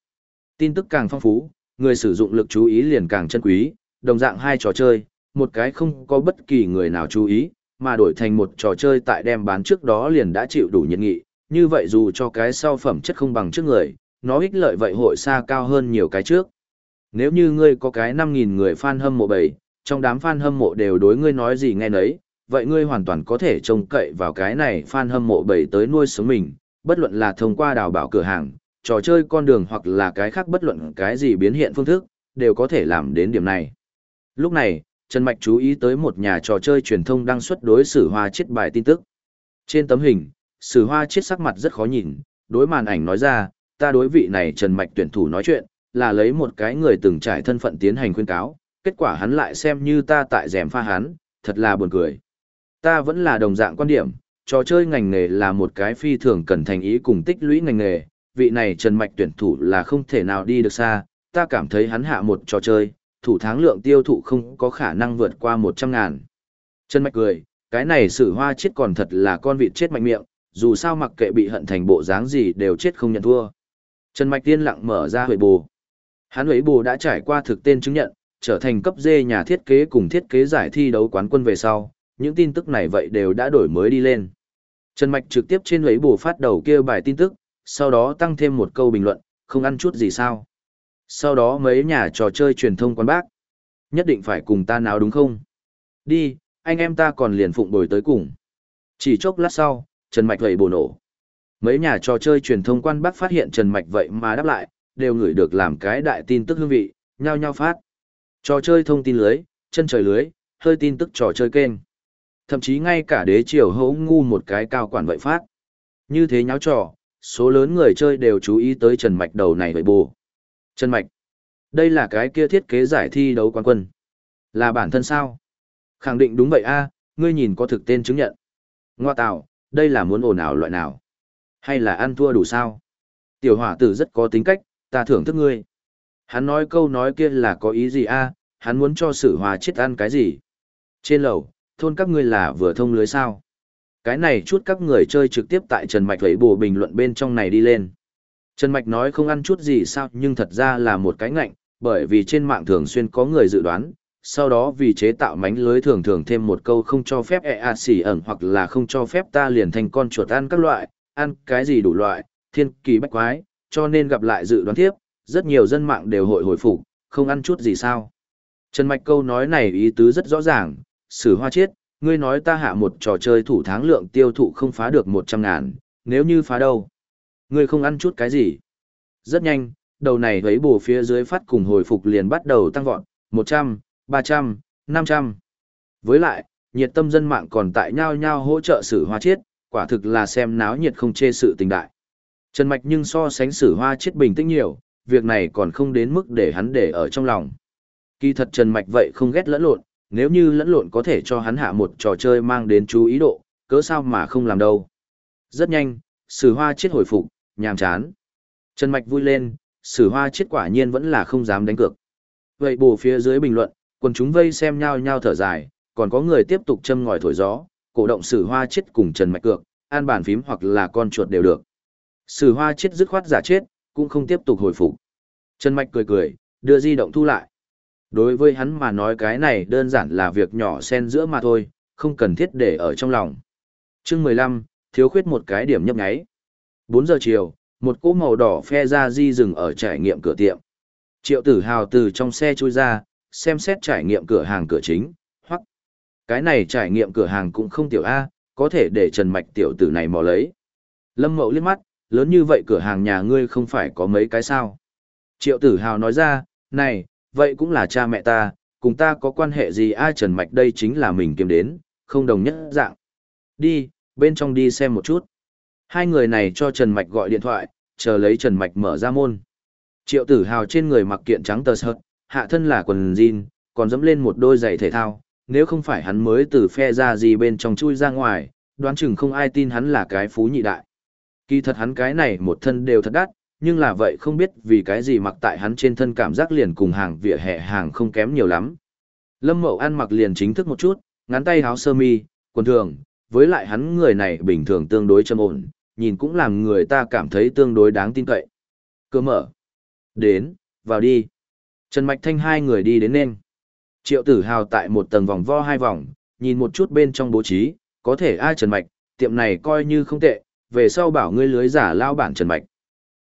Tin tức càng phong phú, người sử dụng lực chú ý liền càng chân quý, đồng dạng hai trò chơi, một cái không có bất kỳ người nào chú ý, mà đổi thành một trò chơi tại đem bán trước đó liền đã chịu đủ nhiệt nghị, như vậy dù cho cái sau phẩm chất không bằng trước người, nó ích lợi vậy hội xa cao hơn nhiều cái trước. Nếu như ngươi có cái 5.000 người fan hâm mộ bầy, trong đám fan hâm mộ đều đối ngươi nói gì nghe nấy, vậy ngươi hoàn toàn có thể trông cậy vào cái này fan hâm mộ bầy tới nuôi sống mình, bất luận là thông qua đào bảo cửa hàng, trò chơi con đường hoặc là cái khác bất luận cái gì biến hiện phương thức, đều có thể làm đến điểm này. Lúc này, Trần Mạch chú ý tới một nhà trò chơi truyền thông đang xuất đối xử hoa chết bài tin tức. Trên tấm hình, sử hoa chết sắc mặt rất khó nhìn, đối màn ảnh nói ra, ta đối vị này Trần Mạch tuyển thủ nói chuyện, là lấy một cái người từng trải thân phận tiến hành khuyên cáo, kết quả hắn lại xem như ta tại rèm pha hắn, thật là buồn cười. Ta vẫn là đồng dạng quan điểm, trò chơi ngành nghề là một cái phi thường cần thành ý cùng tích lũy ngành nghề, vị này Trần Mạch tuyển thủ là không thể nào đi được xa, ta cảm thấy hắn hạ một trò chơi, thủ tháng lượng tiêu thụ không có khả năng vượt qua 100 ngàn. Trần Mạch cười, cái này sử hoa chết còn thật là con vịt chết mạnh miệng, dù sao mặc kệ bị hận thành bộ dáng gì đều chết không nhận thua. Trần Mạch tiên lặng mở ra huệ bù. Hắn huệ bù đã trải qua thực tên chứng nhận, trở thành cấp D nhà thiết kế cùng thiết kế giải thi đấu quán quân về sau, những tin tức này vậy đều đã đổi mới đi lên. Trần Mạch trực tiếp trên huệ bù phát đầu kia bài tin tức, sau đó tăng thêm một câu bình luận, không ăn chút gì sao. Sau đó mấy nhà trò chơi truyền thông quán bác. Nhất định phải cùng ta nào đúng không? Đi, anh em ta còn liền phụng bồi tới cùng. Chỉ chốc lát sau, Trần Mạch vậy bổ nổ. Mấy nhà trò chơi truyền thông quan bác phát hiện Trần Mạch vậy mà đáp lại, đều ngửi được làm cái đại tin tức hương vị, nhao nhao phát. Trò chơi thông tin lưới, chân trời lưới, hơi tin tức trò chơi kênh. Thậm chí ngay cả đế triều hấu ngu một cái cao quản vậy phát. Như thế nháo trò, số lớn người chơi đều chú ý tới Trần Mạch đầu này vậy bù. Trần Mạch, đây là cái kia thiết kế giải thi đấu quán quân. Là bản thân sao? Khẳng định đúng vậy a ngươi nhìn có thực tên chứng nhận. Ngoa tạo, đây là muốn ồn ào loại nào? Hay là ăn thua đủ sao? Tiểu hỏa tử rất có tính cách, ta thưởng thức ngươi. Hắn nói câu nói kia là có ý gì a hắn muốn cho sử hòa chết ăn cái gì? Trên lầu, thôn các ngươi là vừa thông lưới sao? Cái này chút các người chơi trực tiếp tại Trần Mạch lấy bù bình luận bên trong này đi lên. Trần Mạch nói không ăn chút gì sao nhưng thật ra là một cái ngạnh, bởi vì trên mạng thường xuyên có người dự đoán, sau đó vì chế tạo mánh lưới thường thường thêm một câu không cho phép e a xỉ ẩn hoặc là không cho phép ta liền thành con chuột ăn các loại, ăn cái gì đủ loại, thiên kỳ bách quái, cho nên gặp lại dự đoán tiếp, rất nhiều dân mạng đều hội hồi phục, không ăn chút gì sao. Trần Mạch câu nói này ý tứ rất rõ ràng, sử hoa chết, ngươi nói ta hạ một trò chơi thủ tháng lượng tiêu thụ không phá được 100 ngàn, nếu như phá đâu? Ngươi không ăn chút cái gì? Rất nhanh, đầu này thấy bù phía dưới phát cùng hồi phục liền bắt đầu tăng vọt, 100, 300, 500. Với lại, nhiệt tâm dân mạng còn tại nhau nhau hỗ trợ sử hoa chiết, quả thực là xem náo nhiệt không chê sự tình đại. Trần Mạch nhưng so sánh sử hoa chiết bình tĩnh nhiều, việc này còn không đến mức để hắn để ở trong lòng. Kỳ thật Trần Mạch vậy không ghét lẫn lộn, nếu như lẫn lộn có thể cho hắn hạ một trò chơi mang đến chú ý độ, cớ sao mà không làm đâu. Rất nhanh, sử hoa chết hồi phục, nhàm chán. Trần Mạch vui lên, sử hoa chết quả nhiên vẫn là không dám đánh cược. Vậy bù phía dưới bình luận, quần chúng vây xem nhau nhau thở dài, còn có người tiếp tục châm ngòi thổi gió, cổ động sử hoa chết cùng Trần Mạch cược, an bàn phím hoặc là con chuột đều được. Sử hoa chết dứt khoát giả chết, cũng không tiếp tục hồi phục. Trần Mạch cười cười, đưa di động thu lại. Đối với hắn mà nói cái này đơn giản là việc nhỏ xen giữa mà thôi, không cần thiết để ở trong lòng. chương 15, thiếu khuyết một cái điểm nhấp nháy. 4 giờ chiều, một cỗ màu đỏ phe ra di dừng ở trải nghiệm cửa tiệm. Triệu tử hào từ trong xe chui ra, xem xét trải nghiệm cửa hàng cửa chính, hoặc cái này trải nghiệm cửa hàng cũng không tiểu A, có thể để Trần Mạch tiểu tử này mò lấy. Lâm Mậu liếc mắt, lớn như vậy cửa hàng nhà ngươi không phải có mấy cái sao. Triệu tử hào nói ra, này, vậy cũng là cha mẹ ta, cùng ta có quan hệ gì ai Trần Mạch đây chính là mình kiếm đến, không đồng nhất dạng. Đi, bên trong đi xem một chút. Hai người này cho Trần Mạch gọi điện thoại, chờ lấy Trần Mạch mở ra môn. Triệu tử hào trên người mặc kiện trắng tờ sợt, hạ thân là quần jean, còn dẫm lên một đôi giày thể thao, nếu không phải hắn mới từ phe ra gì bên trong chui ra ngoài, đoán chừng không ai tin hắn là cái phú nhị đại. Kỳ thật hắn cái này một thân đều thật đắt, nhưng là vậy không biết vì cái gì mặc tại hắn trên thân cảm giác liền cùng hàng vỉa hè hàng không kém nhiều lắm. Lâm Mậu ăn mặc liền chính thức một chút, ngắn tay háo sơ mi, quần thường, với lại hắn người này bình thường tương đối trầm ổn, nhìn cũng làm người ta cảm thấy tương đối đáng tin cậy. Cơ mở. Đến, vào đi. Trần Mạch Thanh hai người đi đến nên. Triệu tử hào tại một tầng vòng vo hai vòng, nhìn một chút bên trong bố trí, có thể ai Trần Mạch, tiệm này coi như không tệ, về sau bảo ngươi lưới giả lao bản Trần Mạch.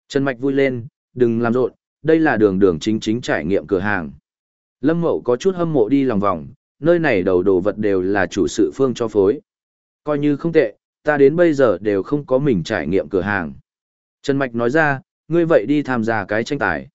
Trần Mạch vui lên, đừng làm rộn, đây là đường đường chính chính trải nghiệm cửa hàng. Lâm Mậu có chút hâm mộ đi lòng vòng, nơi này đầu đồ vật đều là chủ sự phương cho phối. Coi như không tệ, ta đến bây giờ đều không có mình trải nghiệm cửa hàng. Trần Mạch nói ra, ngươi vậy đi tham gia cái tranh tài.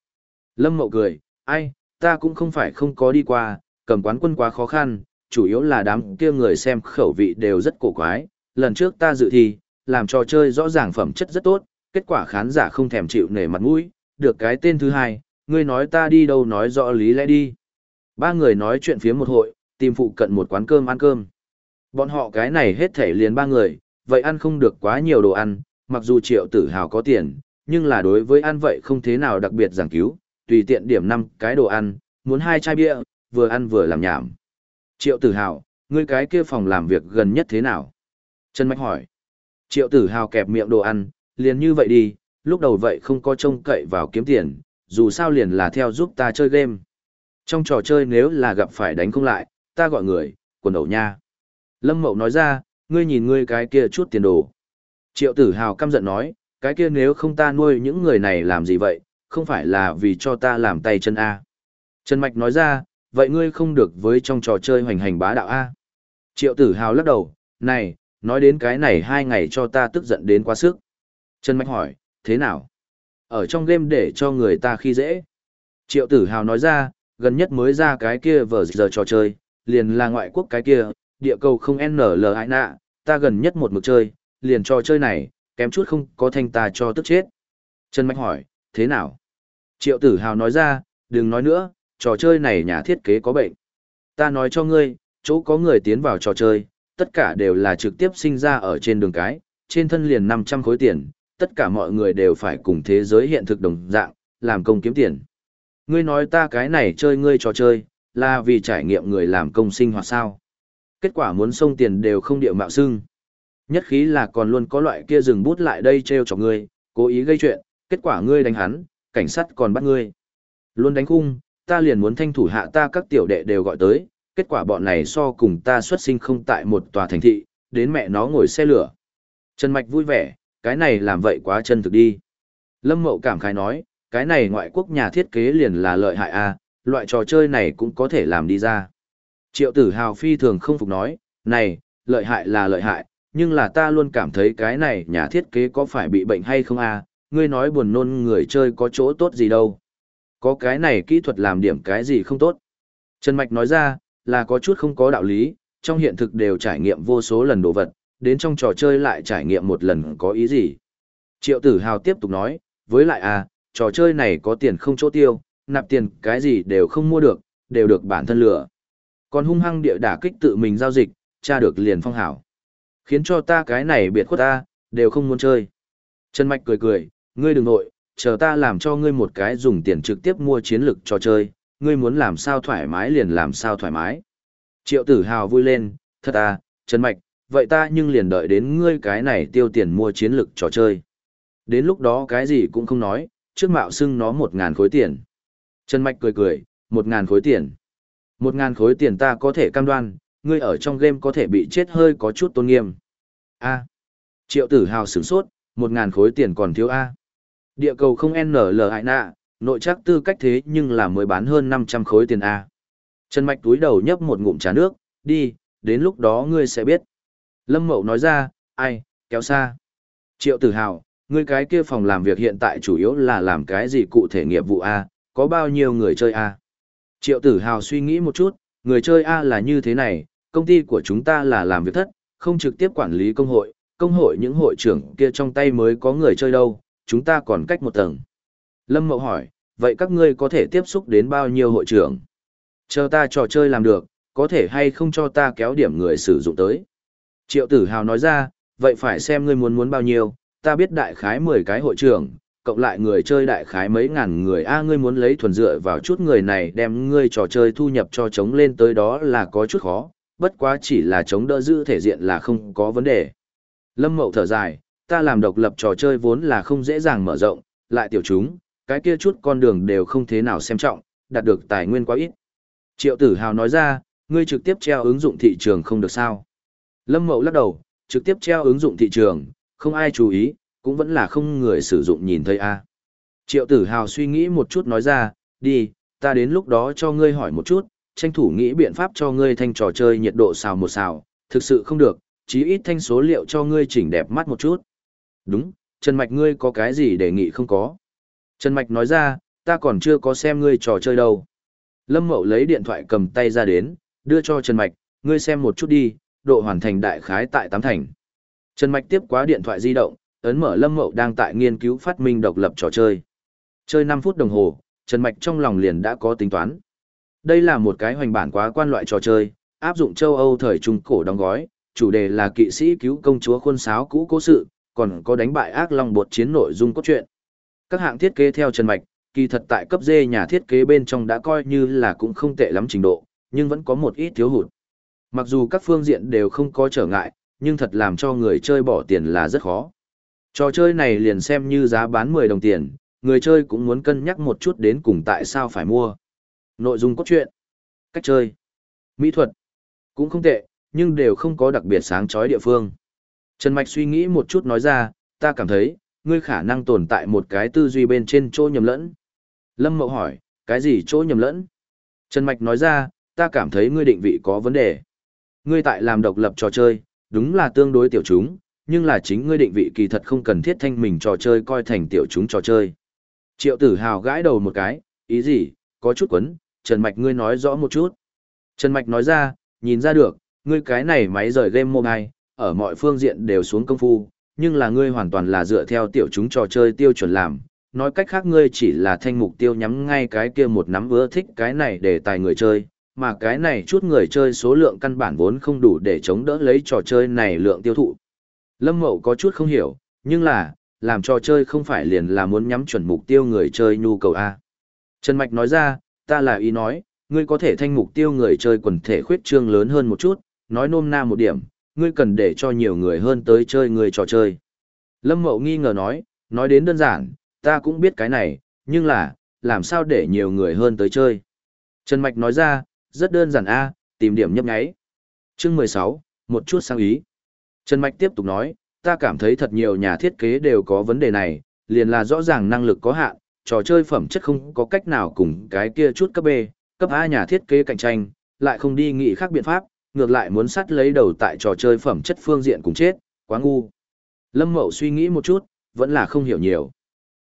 Lâm Mậu cười, ai, ta cũng không phải không có đi qua, cầm quán quân quá khó khăn, chủ yếu là đám kia người xem khẩu vị đều rất cổ quái. Lần trước ta dự thi, làm trò chơi rõ ràng phẩm chất rất tốt, kết quả khán giả không thèm chịu nể mặt mũi, được cái tên thứ hai, ngươi nói ta đi đâu nói rõ lý lẽ đi. Ba người nói chuyện phía một hội, tìm phụ cận một quán cơm ăn cơm. Bọn họ cái này hết thể liền ba người, vậy ăn không được quá nhiều đồ ăn, mặc dù triệu tử hào có tiền, nhưng là đối với ăn vậy không thế nào đặc biệt giảng cứu, tùy tiện điểm năm cái đồ ăn, muốn hai chai bia, vừa ăn vừa làm nhảm. Triệu tử hào, ngươi cái kia phòng làm việc gần nhất thế nào? Trần Mạch hỏi. Triệu tử hào kẹp miệng đồ ăn, liền như vậy đi, lúc đầu vậy không có trông cậy vào kiếm tiền, dù sao liền là theo giúp ta chơi game. Trong trò chơi nếu là gặp phải đánh không lại, ta gọi người, quần đầu nha. Lâm Mậu nói ra, ngươi nhìn ngươi cái kia chút tiền đồ. Triệu tử hào căm giận nói, cái kia nếu không ta nuôi những người này làm gì vậy, không phải là vì cho ta làm tay chân A. Trần Mạch nói ra, vậy ngươi không được với trong trò chơi hoành hành bá đạo A. Triệu tử hào lắc đầu, này, nói đến cái này hai ngày cho ta tức giận đến quá sức. Trần Mạch hỏi, thế nào? Ở trong game để cho người ta khi dễ. Triệu tử hào nói ra, gần nhất mới ra cái kia vở giờ trò chơi, liền là ngoại quốc cái kia, địa cầu không NL ai nạ, ta gần nhất một mực chơi, liền trò chơi này, kém chút không có thanh ta cho tức chết. Trần Mạch hỏi, thế nào? Triệu tử hào nói ra, đừng nói nữa, trò chơi này nhà thiết kế có bệnh. Ta nói cho ngươi, chỗ có người tiến vào trò chơi, tất cả đều là trực tiếp sinh ra ở trên đường cái, trên thân liền 500 khối tiền, tất cả mọi người đều phải cùng thế giới hiện thực đồng dạng, làm công kiếm tiền. Ngươi nói ta cái này chơi ngươi trò chơi, là vì trải nghiệm người làm công sinh hoạt sao. Kết quả muốn xông tiền đều không điệu mạo xưng. Nhất khí là còn luôn có loại kia dừng bút lại đây treo chọc ngươi, cố ý gây chuyện, kết quả ngươi đánh hắn, cảnh sát còn bắt ngươi. Luôn đánh khung, ta liền muốn thanh thủ hạ ta các tiểu đệ đều gọi tới, kết quả bọn này so cùng ta xuất sinh không tại một tòa thành thị, đến mẹ nó ngồi xe lửa. Trần Mạch vui vẻ, cái này làm vậy quá chân thực đi. Lâm Mậu cảm khái nói, cái này ngoại quốc nhà thiết kế liền là lợi hại a loại trò chơi này cũng có thể làm đi ra. Triệu tử hào phi thường không phục nói, này, lợi hại là lợi hại, nhưng là ta luôn cảm thấy cái này nhà thiết kế có phải bị bệnh hay không à? ngươi nói buồn nôn người chơi có chỗ tốt gì đâu. Có cái này kỹ thuật làm điểm cái gì không tốt. Trần Mạch nói ra, là có chút không có đạo lý, trong hiện thực đều trải nghiệm vô số lần đồ vật, đến trong trò chơi lại trải nghiệm một lần có ý gì. Triệu tử hào tiếp tục nói, với lại à, trò chơi này có tiền không chỗ tiêu, nạp tiền cái gì đều không mua được, đều được bản thân lừa. Còn hung hăng địa đả kích tự mình giao dịch, tra được liền phong hảo. Khiến cho ta cái này biệt khuất ta, đều không muốn chơi. Trần Mạch cười cười, ngươi đừng nội, chờ ta làm cho ngươi một cái dùng tiền trực tiếp mua chiến lực trò chơi, ngươi muốn làm sao thoải mái liền làm sao thoải mái. Triệu tử hào vui lên, thật à, Trần Mạch, vậy ta nhưng liền đợi đến ngươi cái này tiêu tiền mua chiến lực trò chơi. Đến lúc đó cái gì cũng không nói, trước mạo xưng nó một ngàn khối tiền. Trần Mạch cười cười, một ngàn khối tiền. Một ngàn khối tiền ta có thể cam đoan, ngươi ở trong game có thể bị chết hơi có chút tôn nghiêm. A. Triệu tử hào sửng sốt, một ngàn khối tiền còn thiếu A. Địa cầu không NL hại nạ, nội chắc tư cách thế nhưng là mới bán hơn 500 khối tiền A. Trần Mạch túi đầu nhấp một ngụm trà nước, đi, đến lúc đó ngươi sẽ biết. Lâm Mậu nói ra, ai, kéo xa. Triệu tử hào, ngươi cái kia phòng làm việc hiện tại chủ yếu là làm cái gì cụ thể nghiệp vụ A, có bao nhiêu người chơi A. Triệu tử hào suy nghĩ một chút, người chơi A là như thế này, công ty của chúng ta là làm việc thất, không trực tiếp quản lý công hội, công hội những hội trưởng kia trong tay mới có người chơi đâu, chúng ta còn cách một tầng. Lâm Mậu hỏi, vậy các ngươi có thể tiếp xúc đến bao nhiêu hội trưởng? Chờ ta trò chơi làm được, có thể hay không cho ta kéo điểm người sử dụng tới? Triệu tử hào nói ra, vậy phải xem ngươi muốn muốn bao nhiêu, ta biết đại khái 10 cái hội trưởng, cộng lại người chơi đại khái mấy ngàn người a ngươi muốn lấy thuần dựa vào chút người này đem ngươi trò chơi thu nhập cho chống lên tới đó là có chút khó, bất quá chỉ là chống đỡ giữ thể diện là không có vấn đề. Lâm Mậu thở dài, ta làm độc lập trò chơi vốn là không dễ dàng mở rộng, lại tiểu chúng, cái kia chút con đường đều không thế nào xem trọng, đạt được tài nguyên quá ít. Triệu tử hào nói ra, ngươi trực tiếp treo ứng dụng thị trường không được sao. Lâm Mậu lắc đầu, trực tiếp treo ứng dụng thị trường, không ai chú ý, cũng vẫn là không người sử dụng nhìn thấy a. Triệu tử hào suy nghĩ một chút nói ra, đi, ta đến lúc đó cho ngươi hỏi một chút, tranh thủ nghĩ biện pháp cho ngươi thanh trò chơi nhiệt độ xào một xào, thực sự không được, chí ít thanh số liệu cho ngươi chỉnh đẹp mắt một chút. Đúng, Trần Mạch ngươi có cái gì đề nghị không có? Trần Mạch nói ra, ta còn chưa có xem ngươi trò chơi đâu. Lâm Mậu lấy điện thoại cầm tay ra đến, đưa cho Trần Mạch, ngươi xem một chút đi, độ hoàn thành đại khái tại tám thành. Trần Mạch tiếp quá điện thoại di động, ấn mở Lâm Mậu đang tại nghiên cứu phát minh độc lập trò chơi. Chơi năm phút đồng hồ, Trần Mạch trong lòng liền đã có tính toán. Đây là một cái hoành bản quá quan loại trò chơi, áp dụng châu Âu thời trung cổ đóng gói, chủ đề là kỵ sĩ cứu công chúa khuôn sáo cũ cố sự, còn có đánh bại ác long bột chiến nội dung cốt truyện. Các hạng thiết kế theo Trần Mạch, kỳ thật tại cấp D nhà thiết kế bên trong đã coi như là cũng không tệ lắm trình độ, nhưng vẫn có một ít thiếu hụt. Mặc dù các phương diện đều không có trở ngại, nhưng thật làm cho người chơi bỏ tiền là rất khó. Trò chơi này liền xem như giá bán 10 đồng tiền, người chơi cũng muốn cân nhắc một chút đến cùng tại sao phải mua. Nội dung cốt truyện, cách chơi, mỹ thuật, cũng không tệ, nhưng đều không có đặc biệt sáng chói địa phương. Trần Mạch suy nghĩ một chút nói ra, ta cảm thấy, ngươi khả năng tồn tại một cái tư duy bên trên chỗ nhầm lẫn. Lâm Mậu hỏi, cái gì chỗ nhầm lẫn? Trần Mạch nói ra, ta cảm thấy ngươi định vị có vấn đề. Ngươi tại làm độc lập trò chơi, đúng là tương đối tiểu chúng, nhưng là chính ngươi định vị kỳ thật không cần thiết thanh mình trò chơi coi thành tiểu chúng trò chơi. Triệu tử hào gãi đầu một cái, ý gì, có chút quấn, Trần Mạch ngươi nói rõ một chút. Trần Mạch nói ra, nhìn ra được, ngươi cái này máy rời game mobile, ở mọi phương diện đều xuống công phu, nhưng là ngươi hoàn toàn là dựa theo tiểu chúng trò chơi tiêu chuẩn làm. Nói cách khác ngươi chỉ là thanh mục tiêu nhắm ngay cái kia một nắm ưa thích cái này để tài người chơi, mà cái này chút người chơi số lượng căn bản vốn không đủ để chống đỡ lấy trò chơi này lượng tiêu thụ. Lâm Mậu có chút không hiểu, nhưng là, làm trò chơi không phải liền là muốn nhắm chuẩn mục tiêu người chơi nhu cầu A. Trần Mạch nói ra, ta là ý nói, ngươi có thể thanh mục tiêu người chơi quần thể khuyết trương lớn hơn một chút, nói nôm na một điểm, ngươi cần để cho nhiều người hơn tới chơi người trò chơi. Lâm Mậu nghi ngờ nói, nói đến đơn giản, ta cũng biết cái này, nhưng là, làm sao để nhiều người hơn tới chơi. Trần Mạch nói ra, rất đơn giản a tìm điểm nhấp nháy. Chương 16, một chút sang ý. Trần Mạch tiếp tục nói, ta cảm thấy thật nhiều nhà thiết kế đều có vấn đề này, liền là rõ ràng năng lực có hạn, trò chơi phẩm chất không có cách nào cùng cái kia chút cấp B, cấp A nhà thiết kế cạnh tranh, lại không đi nghĩ khác biện pháp, ngược lại muốn sắt lấy đầu tại trò chơi phẩm chất phương diện cùng chết, quá ngu. Lâm Mậu suy nghĩ một chút, vẫn là không hiểu nhiều.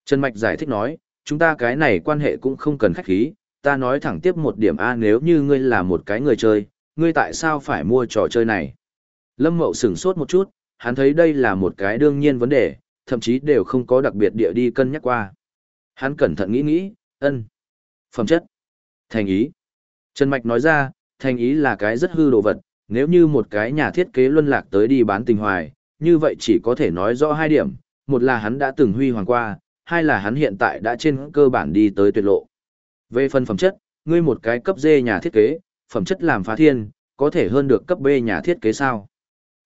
Trần Mạch giải thích nói, chúng ta cái này quan hệ cũng không cần khách khí, ta nói thẳng tiếp một điểm A nếu như ngươi là một cái người chơi, ngươi tại sao phải mua trò chơi này? Lâm Mậu sửng sốt một chút, hắn thấy đây là một cái đương nhiên vấn đề, thậm chí đều không có đặc biệt địa đi cân nhắc qua. Hắn cẩn thận nghĩ nghĩ, ân. Phẩm chất. Thành ý. Trần Mạch nói ra, thành ý là cái rất hư đồ vật, nếu như một cái nhà thiết kế luân lạc tới đi bán tình hoài, như vậy chỉ có thể nói rõ hai điểm, một là hắn đã từng huy hoàng qua, hai là hắn hiện tại đã trên cơ bản đi tới tuyệt lộ. Về phần phẩm chất, ngươi một cái cấp D nhà thiết kế, phẩm chất làm phá thiên, có thể hơn được cấp B nhà thiết kế sao?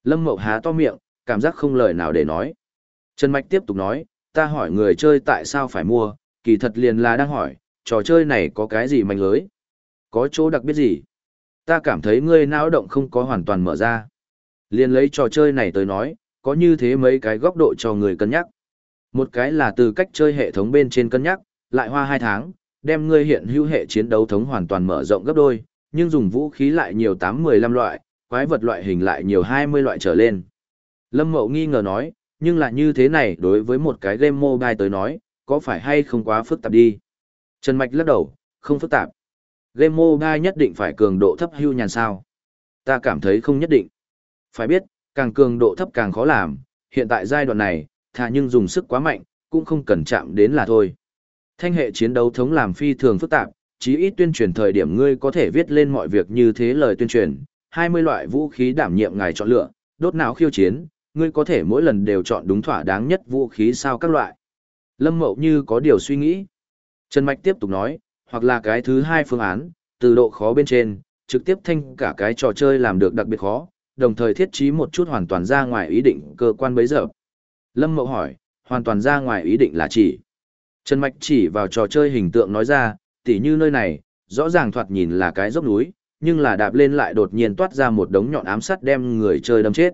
Lâm Mậu há to miệng, cảm giác không lời nào để nói. Trần Mạch tiếp tục nói, ta hỏi người chơi tại sao phải mua, kỳ thật liền là đang hỏi, trò chơi này có cái gì manh lưới? Có chỗ đặc biệt gì? Ta cảm thấy ngươi não động không có hoàn toàn mở ra. Liền lấy trò chơi này tới nói, có như thế mấy cái góc độ cho người cân nhắc. Một cái là từ cách chơi hệ thống bên trên cân nhắc, lại hoa 2 tháng, đem ngươi hiện hữu hệ chiến đấu thống hoàn toàn mở rộng gấp đôi, nhưng dùng vũ khí lại nhiều 8-15 loại, quái vật loại hình lại nhiều 20 loại trở lên. Lâm Mậu nghi ngờ nói, nhưng là như thế này đối với một cái game mobile tới nói, có phải hay không quá phức tạp đi? Trần Mạch lắc đầu, không phức tạp. Game mobile nhất định phải cường độ thấp hưu nhàn sao? Ta cảm thấy không nhất định. Phải biết, càng cường độ thấp càng khó làm, hiện tại giai đoạn này, thà nhưng dùng sức quá mạnh, cũng không cần chạm đến là thôi. Thanh hệ chiến đấu thống làm phi thường phức tạp, chí ít tuyên truyền thời điểm ngươi có thể viết lên mọi việc như thế lời tuyên truyền, 20 loại vũ khí đảm nhiệm ngài chọn lựa, đốt não khiêu chiến, ngươi có thể mỗi lần đều chọn đúng thỏa đáng nhất vũ khí sao các loại. Lâm Mậu như có điều suy nghĩ. Trần Mạch tiếp tục nói, hoặc là cái thứ hai phương án, từ độ khó bên trên, trực tiếp thanh cả cái trò chơi làm được đặc biệt khó, đồng thời thiết trí một chút hoàn toàn ra ngoài ý định cơ quan bấy giờ. Lâm Mậu hỏi, hoàn toàn ra ngoài ý định là chỉ. Trần Mạch chỉ vào trò chơi hình tượng nói ra, tỉ như nơi này, rõ ràng thoạt nhìn là cái dốc núi, nhưng là đạp lên lại đột nhiên toát ra một đống nhọn ám sắt đem người chơi đâm chết.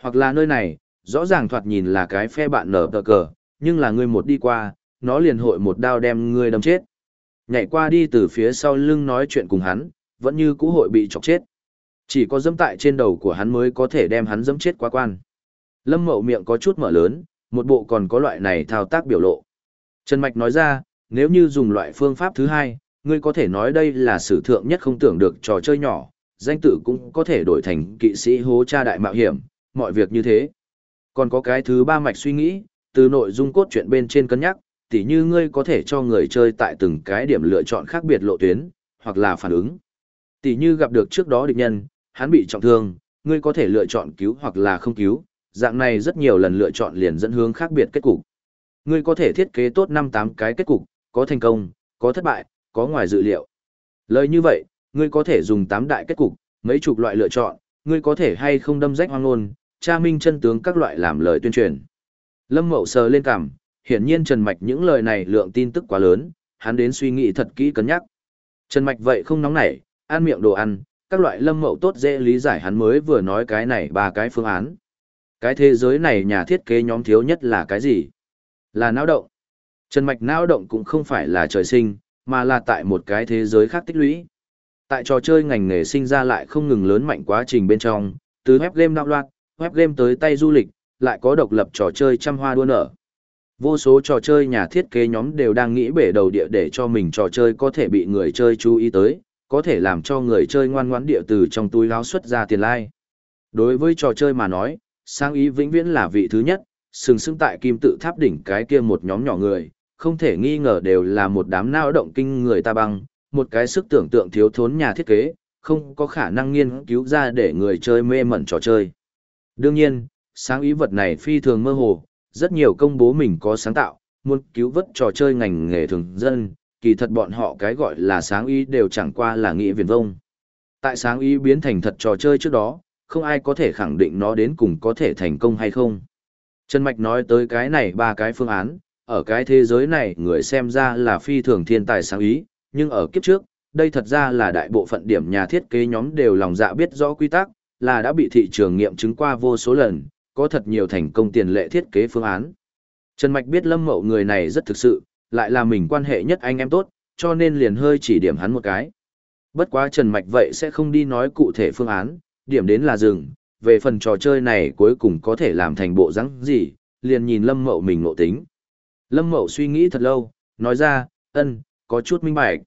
Hoặc là nơi này, rõ ràng thoạt nhìn là cái phe bạn nở tờ cờ, nhưng là người một đi qua, nó liền hội một đao đem người đâm chết. Nhảy qua đi từ phía sau lưng nói chuyện cùng hắn, vẫn như cũ hội bị chọc chết. Chỉ có dẫm tại trên đầu của hắn mới có thể đem hắn dẫm chết quá quan. Lâm Mậu miệng có chút mở lớn, một bộ còn có loại này thao tác biểu lộ. Trần Mạch nói ra, nếu như dùng loại phương pháp thứ hai, ngươi có thể nói đây là sử thượng nhất không tưởng được trò chơi nhỏ, danh tự cũng có thể đổi thành kỵ sĩ hố cha đại mạo hiểm, mọi việc như thế. Còn có cái thứ ba mạch suy nghĩ, từ nội dung cốt truyện bên trên cân nhắc, tỉ như ngươi có thể cho người chơi tại từng cái điểm lựa chọn khác biệt lộ tuyến, hoặc là phản ứng. Tỉ như gặp được trước đó địch nhân, hắn bị trọng thương, ngươi có thể lựa chọn cứu hoặc là không cứu, dạng này rất nhiều lần lựa chọn liền dẫn hướng khác biệt kết cục. Ngươi có thể thiết kế tốt 5-8 cái kết cục, có thành công, có thất bại, có ngoài dự liệu. Lời như vậy, ngươi có thể dùng tám đại kết cục, mấy chục loại lựa chọn, ngươi có thể hay không đâm rách hoang ngôn, tra minh chân tướng các loại làm lời tuyên truyền. Lâm Mậu sờ lên cằm, hiển nhiên Trần Mạch những lời này lượng tin tức quá lớn, hắn đến suy nghĩ thật kỹ cân nhắc. Trần Mạch vậy không nóng nảy, ăn miệng đồ ăn, các loại Lâm Mậu tốt dễ lý giải hắn mới vừa nói cái này ba cái phương án. Cái thế giới này nhà thiết kế nhóm thiếu nhất là cái gì? Là não động. Trần Mạch não động cũng không phải là trời sinh, mà là tại một cái thế giới khác tích lũy. Tại trò chơi ngành nghề sinh ra lại không ngừng lớn mạnh quá trình bên trong, từ web game đạo loạt, web game tới tay du lịch, lại có độc lập trò chơi trăm hoa đua nở. Vô số trò chơi nhà thiết kế nhóm đều đang nghĩ bể đầu địa để cho mình trò chơi có thể bị người chơi chú ý tới, có thể làm cho người chơi ngoan ngoãn địa từ trong túi láo xuất ra tiền lai. Đối với trò chơi mà nói, sáng ý vĩnh viễn là vị thứ nhất, sừng sững tại kim tự tháp đỉnh cái kia một nhóm nhỏ người, không thể nghi ngờ đều là một đám nao động kinh người ta băng, một cái sức tưởng tượng thiếu thốn nhà thiết kế, không có khả năng nghiên cứu ra để người chơi mê mẩn trò chơi. Đương nhiên, sáng ý vật này phi thường mơ hồ, rất nhiều công bố mình có sáng tạo, muốn cứu vớt trò chơi ngành nghề thường dân, kỳ thật bọn họ cái gọi là sáng ý đều chẳng qua là nghĩa viền vông. Tại sáng ý biến thành thật trò chơi trước đó, không ai có thể khẳng định nó đến cùng có thể thành công hay không. Trần Mạch nói tới cái này ba cái phương án, ở cái thế giới này người xem ra là phi thường thiên tài sáng ý, nhưng ở kiếp trước, đây thật ra là đại bộ phận điểm nhà thiết kế nhóm đều lòng dạ biết rõ quy tắc, là đã bị thị trường nghiệm chứng qua vô số lần, có thật nhiều thành công tiền lệ thiết kế phương án. Trần Mạch biết Lâm Mậu người này rất thực sự, lại là mình quan hệ nhất anh em tốt, cho nên liền hơi chỉ điểm hắn một cái. Bất quá Trần Mạch vậy sẽ không đi nói cụ thể phương án, điểm đến là dừng, về phần trò chơi này cuối cùng có thể làm thành bộ rắn gì, liền nhìn Lâm Mậu mình ngộ tính. Lâm Mậu suy nghĩ thật lâu, nói ra, ân, có chút minh bạch.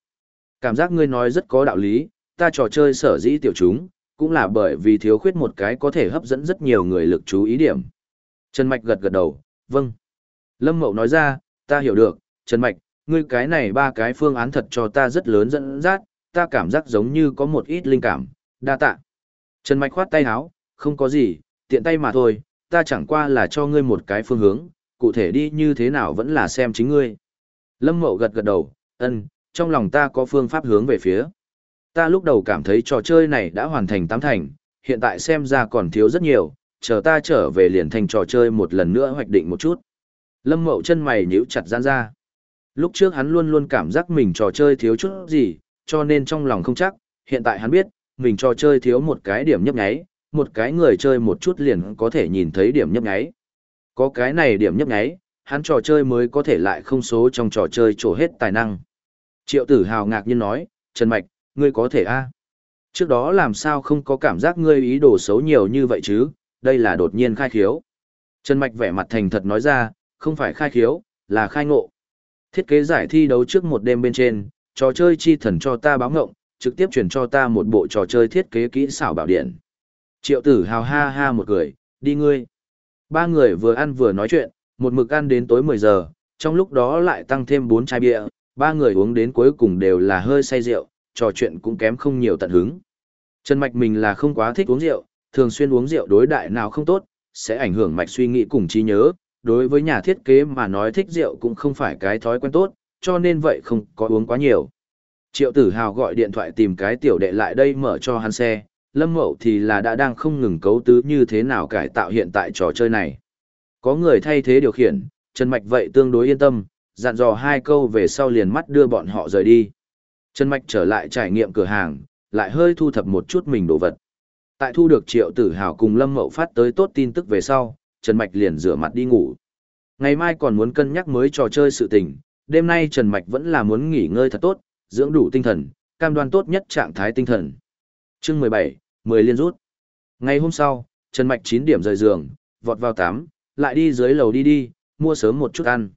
Cảm giác ngươi nói rất có đạo lý, ta trò chơi sở dĩ tiểu chúng, cũng là bởi vì thiếu khuyết một cái có thể hấp dẫn rất nhiều người lực chú ý điểm. Trần Mạch gật gật đầu, vâng. Lâm Mậu nói ra, ta hiểu được, Trần Mạch, ngươi cái này ba cái phương án thật cho ta rất lớn dẫn dắt, ta cảm giác giống như có một ít linh cảm, đa tạ. Trần Mạch khoát tay áo, không có gì, tiện tay mà thôi, ta chẳng qua là cho ngươi một cái phương hướng, cụ thể đi như thế nào vẫn là xem chính ngươi. Lâm Mậu gật gật đầu, ân, trong lòng ta có phương pháp hướng về phía. Ta lúc đầu cảm thấy trò chơi này đã hoàn thành tám thành, hiện tại xem ra còn thiếu rất nhiều, chờ ta trở về liền thành trò chơi một lần nữa hoạch định một chút. Lâm Mậu chân mày nhíu chặt gian ra. Lúc trước hắn luôn luôn cảm giác mình trò chơi thiếu chút gì, cho nên trong lòng không chắc, hiện tại hắn biết, mình trò chơi thiếu một cái điểm nhấp nháy, một cái người chơi một chút liền có thể nhìn thấy điểm nhấp nháy. Có cái này điểm nhấp nháy, hắn trò chơi mới có thể lại không số trong trò chơi trổ hết tài năng. Triệu tử hào ngạc nhiên nói, Trần Mạch, ngươi có thể a Trước đó làm sao không có cảm giác ngươi ý đồ xấu nhiều như vậy chứ, đây là đột nhiên khai khiếu. Trần Mạch vẻ mặt thành thật nói ra, không phải khai khiếu, là khai ngộ. Thiết kế giải thi đấu trước một đêm bên trên, trò chơi chi thần cho ta báo ngộng, trực tiếp chuyển cho ta một bộ trò chơi thiết kế kỹ xảo bảo điện. Triệu tử hào ha ha một cười, đi ngươi. Ba người vừa ăn vừa nói chuyện, một mực ăn đến tối 10 giờ, trong lúc đó lại tăng thêm 4 chai bia, ba người uống đến cuối cùng đều là hơi say rượu, trò chuyện cũng kém không nhiều tận hứng. Trần Mạch mình là không quá thích uống rượu, thường xuyên uống rượu đối đại nào không tốt, sẽ ảnh hưởng mạch suy nghĩ cùng trí nhớ, đối với nhà thiết kế mà nói thích rượu cũng không phải cái thói quen tốt, cho nên vậy không có uống quá nhiều. Triệu tử hào gọi điện thoại tìm cái tiểu đệ lại đây mở cho hắn xe, Lâm Mậu thì là đã đang không ngừng cấu tứ như thế nào cải tạo hiện tại trò chơi này. Có người thay thế điều khiển, Trần Mạch vậy tương đối yên tâm, dặn dò hai câu về sau liền mắt đưa bọn họ rời đi. Trần Mạch trở lại trải nghiệm cửa hàng, lại hơi thu thập một chút mình đồ vật. Tại thu được triệu tử hào cùng Lâm Mậu phát tới tốt tin tức về sau, Trần Mạch liền rửa mặt đi ngủ. Ngày mai còn muốn cân nhắc mới trò chơi sự tình, đêm nay Trần Mạch vẫn là muốn nghỉ ngơi thật tốt, dưỡng đủ tinh thần, cam đoan tốt nhất trạng thái tinh thần. chương 17, 10 liên rút. Ngày hôm sau, Trần Mạch 9 điểm rời giường, vọt vào tắm, lại đi dưới lầu đi đi, mua sớm một chút ăn.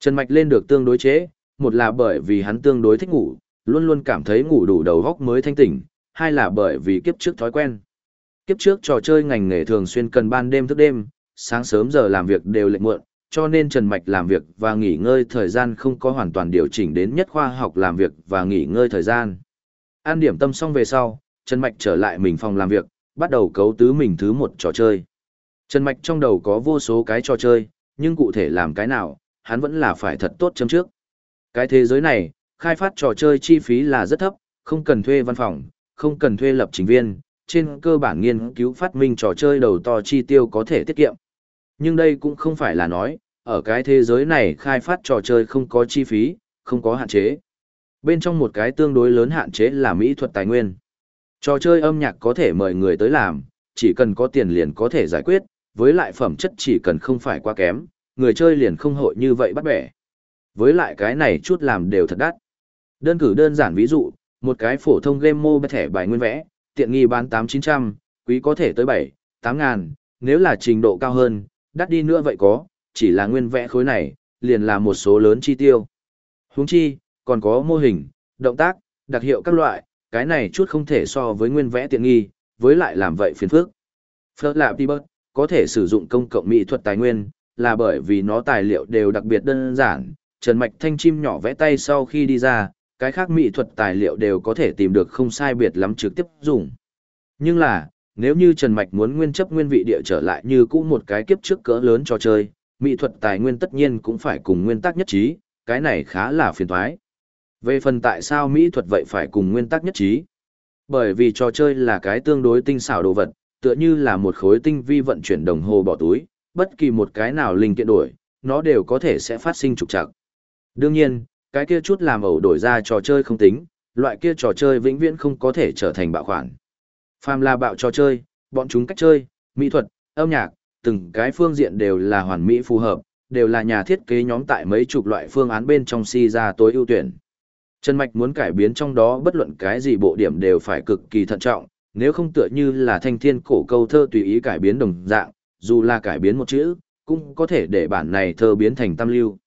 Trần Mạch lên được tương đối chế, một là bởi vì hắn tương đối thích ngủ, luôn luôn cảm thấy ngủ đủ đầu góc mới thanh tỉnh, hai là bởi vì kiếp trước thói quen. Kiếp trước trò chơi ngành nghề thường xuyên cần ban đêm thức đêm, sáng sớm giờ làm việc đều lệnh muộn, cho nên Trần Mạch làm việc và nghỉ ngơi thời gian không có hoàn toàn điều chỉnh đến nhất khoa học làm việc và nghỉ ngơi thời gian. An điểm tâm xong về sau, Trần Mạch trở lại mình phòng làm việc, bắt đầu cấu tứ mình thứ một trò chơi. Trần Mạch trong đầu có vô số cái trò chơi, nhưng cụ thể làm cái nào, hắn vẫn là phải thật tốt chấm trước. Cái thế giới này, khai phát trò chơi chi phí là rất thấp, không cần thuê văn phòng, không cần thuê lập trình viên, trên cơ bản nghiên cứu phát minh trò chơi đầu to chi tiêu có thể tiết kiệm. Nhưng đây cũng không phải là nói, ở cái thế giới này khai phát trò chơi không có chi phí, không có hạn chế. Bên trong một cái tương đối lớn hạn chế là mỹ thuật tài nguyên. Trò chơi âm nhạc có thể mời người tới làm, chỉ cần có tiền liền có thể giải quyết, với lại phẩm chất chỉ cần không phải quá kém, người chơi liền không hội như vậy bắt bẻ. Với lại cái này chút làm đều thật đắt. Đơn cử đơn giản ví dụ, một cái phổ thông game mobile thẻ bài nguyên vẽ, tiện nghi bán 8-900, quý có thể tới 7, 8 ngàn, nếu là trình độ cao hơn, đắt đi nữa vậy có, chỉ là nguyên vẽ khối này, liền là một số lớn chi tiêu. Huống chi, còn có mô hình, động tác, đặc hiệu các loại, cái này chút không thể so với nguyên vẽ tiện nghi, với lại làm vậy phiền phức. Phớt là Tibet, có thể sử dụng công cộng mỹ thuật tài nguyên, là bởi vì nó tài liệu đều đặc biệt đơn giản, Trần Mạch Thanh chim nhỏ vẽ tay sau khi đi ra, cái khác mỹ thuật tài liệu đều có thể tìm được không sai biệt lắm trực tiếp dùng. Nhưng là, nếu như Trần Mạch muốn nguyên chấp nguyên vị địa trở lại như cũ một cái kiếp trước cỡ lớn cho chơi, mỹ thuật tài nguyên tất nhiên cũng phải cùng nguyên tắc nhất trí, cái này khá là phiền toái. Về phần tại sao mỹ thuật vậy phải cùng nguyên tắc nhất trí? Bởi vì trò chơi là cái tương đối tinh xảo đồ vật, tựa như là một khối tinh vi vận chuyển đồng hồ bỏ túi, bất kỳ một cái nào linh kiện đổi, nó đều có thể sẽ phát sinh trục trặc. Đương nhiên, cái kia chút làm ẩu đổi ra trò chơi không tính, loại kia trò chơi vĩnh viễn không có thể trở thành bạo khoản. Phàm là bạo trò chơi, bọn chúng cách chơi, mỹ thuật, âm nhạc, từng cái phương diện đều là hoàn mỹ phù hợp, đều là nhà thiết kế nhóm tại mấy chục loại phương án bên trong si ra tối ưu tuyển. Trần Mạch muốn cải biến trong đó bất luận cái gì bộ điểm đều phải cực kỳ thận trọng, nếu không tựa như là thanh thiên cổ câu thơ tùy ý cải biến đồng dạng, dù là cải biến một chữ, cũng có thể để bản này thơ biến thành tam lưu.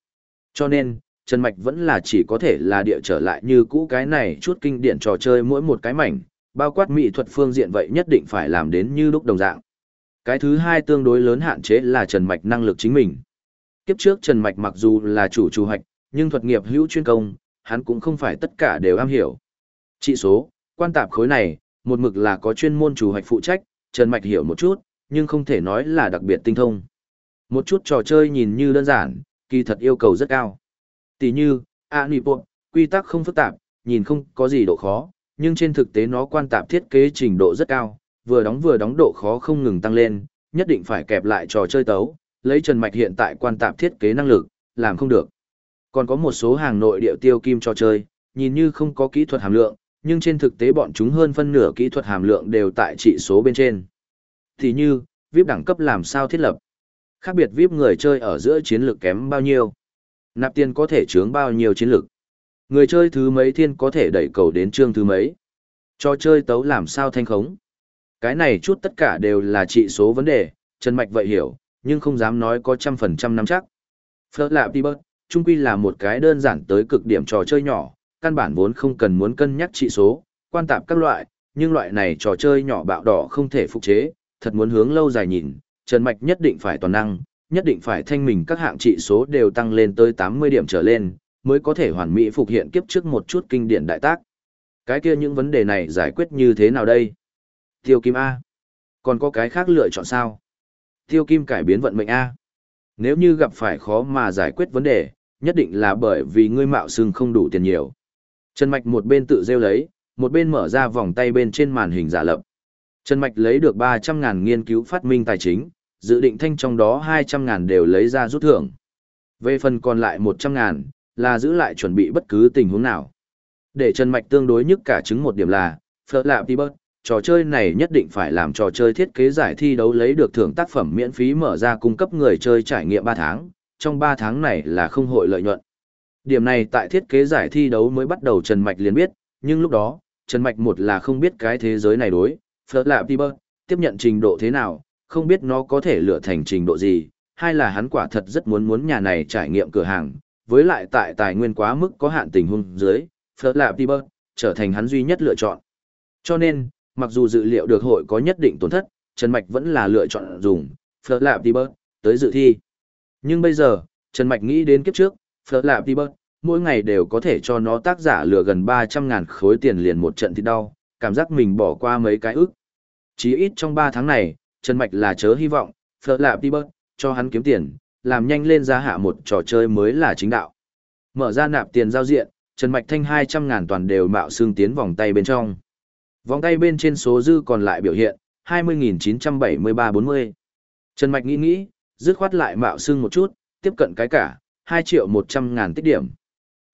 Cho nên, Trần Mạch vẫn là chỉ có thể là địa trở lại như cũ cái này chút kinh điển trò chơi mỗi một cái mảnh, bao quát mỹ thuật phương diện vậy nhất định phải làm đến như lúc đồng dạng. Cái thứ hai tương đối lớn hạn chế là Trần Mạch năng lực chính mình. Kiếp trước Trần Mạch mặc dù là chủ chủ hoạch, nhưng thuật nghiệp hữu chuyên công, hắn cũng không phải tất cả đều am hiểu. Trị số, quan tạp khối này, một mực là có chuyên môn chủ hoạch phụ trách, Trần Mạch hiểu một chút, nhưng không thể nói là đặc biệt tinh thông. Một chút trò chơi nhìn như đơn giản, kỳ thật yêu cầu rất cao. Tỷ như, Anipo, quy tắc không phức tạp, nhìn không có gì độ khó, nhưng trên thực tế nó quan tạp thiết kế trình độ rất cao, vừa đóng vừa đóng độ khó không ngừng tăng lên, nhất định phải kẹp lại trò chơi tấu, lấy Trần Mạch hiện tại quan tạp thiết kế năng lực, làm không được. Còn có một số hàng nội địa tiêu kim cho chơi, nhìn như không có kỹ thuật hàm lượng, nhưng trên thực tế bọn chúng hơn phân nửa kỹ thuật hàm lượng đều tại trị số bên trên. Thì như, VIP đẳng cấp làm sao thiết lập? Khác biệt VIP người chơi ở giữa chiến lược kém bao nhiêu? Nạp tiền có thể chướng bao nhiêu chiến lược? Người chơi thứ mấy thiên có thể đẩy cầu đến chương thứ mấy? Cho chơi tấu làm sao thanh khống? Cái này chút tất cả đều là trị số vấn đề, Trần Mạch vậy hiểu, nhưng không dám nói có trăm phần trăm nắm chắc. Phớt lạ đi bớt, trung quy là một cái đơn giản tới cực điểm trò chơi nhỏ, căn bản vốn không cần muốn cân nhắc trị số, quan tạp các loại, nhưng loại này trò chơi nhỏ bạo đỏ không thể phục chế, thật muốn hướng lâu dài nhìn, Trần Mạch nhất định phải toàn năng, nhất định phải thanh mình các hạng trị số đều tăng lên tới 80 điểm trở lên, mới có thể hoàn mỹ phục hiện kiếp trước một chút kinh điển đại tác. Cái kia những vấn đề này giải quyết như thế nào đây? Tiêu Kim A. Còn có cái khác lựa chọn sao? Tiêu Kim cải biến vận mệnh A. Nếu như gặp phải khó mà giải quyết vấn đề, nhất định là bởi vì ngươi mạo xưng không đủ tiền nhiều. Trần Mạch một bên tự rêu lấy, một bên mở ra vòng tay bên trên màn hình giả lập. Trần Mạch lấy được 300.000 nghiên cứu phát minh tài chính, dự định thanh trong đó 200.000 đều lấy ra rút thưởng. Về phần còn lại 100.000, là giữ lại chuẩn bị bất cứ tình huống nào. Để Trần Mạch tương đối nhất cả chứng một điểm là, Phở Lạp Đi Bớt, trò chơi này nhất định phải làm trò chơi thiết kế giải thi đấu lấy được thưởng tác phẩm miễn phí mở ra cung cấp người chơi trải nghiệm 3 tháng, trong 3 tháng này là không hội lợi nhuận. Điểm này tại thiết kế giải thi đấu mới bắt đầu Trần Mạch liền biết, nhưng lúc đó, Trần Mạch một là không biết cái thế giới này đối, Phở Lạp Đi tiếp nhận trình độ thế nào, không biết nó có thể lựa thành trình độ gì, hay là hắn quả thật rất muốn muốn nhà này trải nghiệm cửa hàng, với lại tại tài nguyên quá mức có hạn tình huống dưới, Phở Lạp Đi trở thành hắn duy nhất lựa chọn. Cho nên, mặc dù dự liệu được hội có nhất định tổn thất, Trần Mạch vẫn là lựa chọn dùng Phở Lạp tới dự thi. Nhưng bây giờ, Trần Mạch nghĩ đến kiếp trước, Phở Lạp Đi Bớt, mỗi ngày đều có thể cho nó tác giả lừa gần 300.000 khối tiền liền một trận thì đau, cảm giác mình bỏ qua mấy cái ức. Chí ít trong 3 tháng này, Trần Mạch là chớ hy vọng, Phở Lạp Đi Bớt, cho hắn kiếm tiền, làm nhanh lên giá hạ một trò chơi mới là chính đạo. Mở ra nạp tiền giao diện, Trần Mạch Thanh 200.000 toàn đều mạo xương tiến vòng tay bên trong. Vòng tay bên trên số dư còn lại biểu hiện, 20.973-40. Trần Mạch nghĩ nghĩ, dứt khoát lại mạo xưng một chút, tiếp cận cái cả, 2 triệu 100 ngàn tích điểm.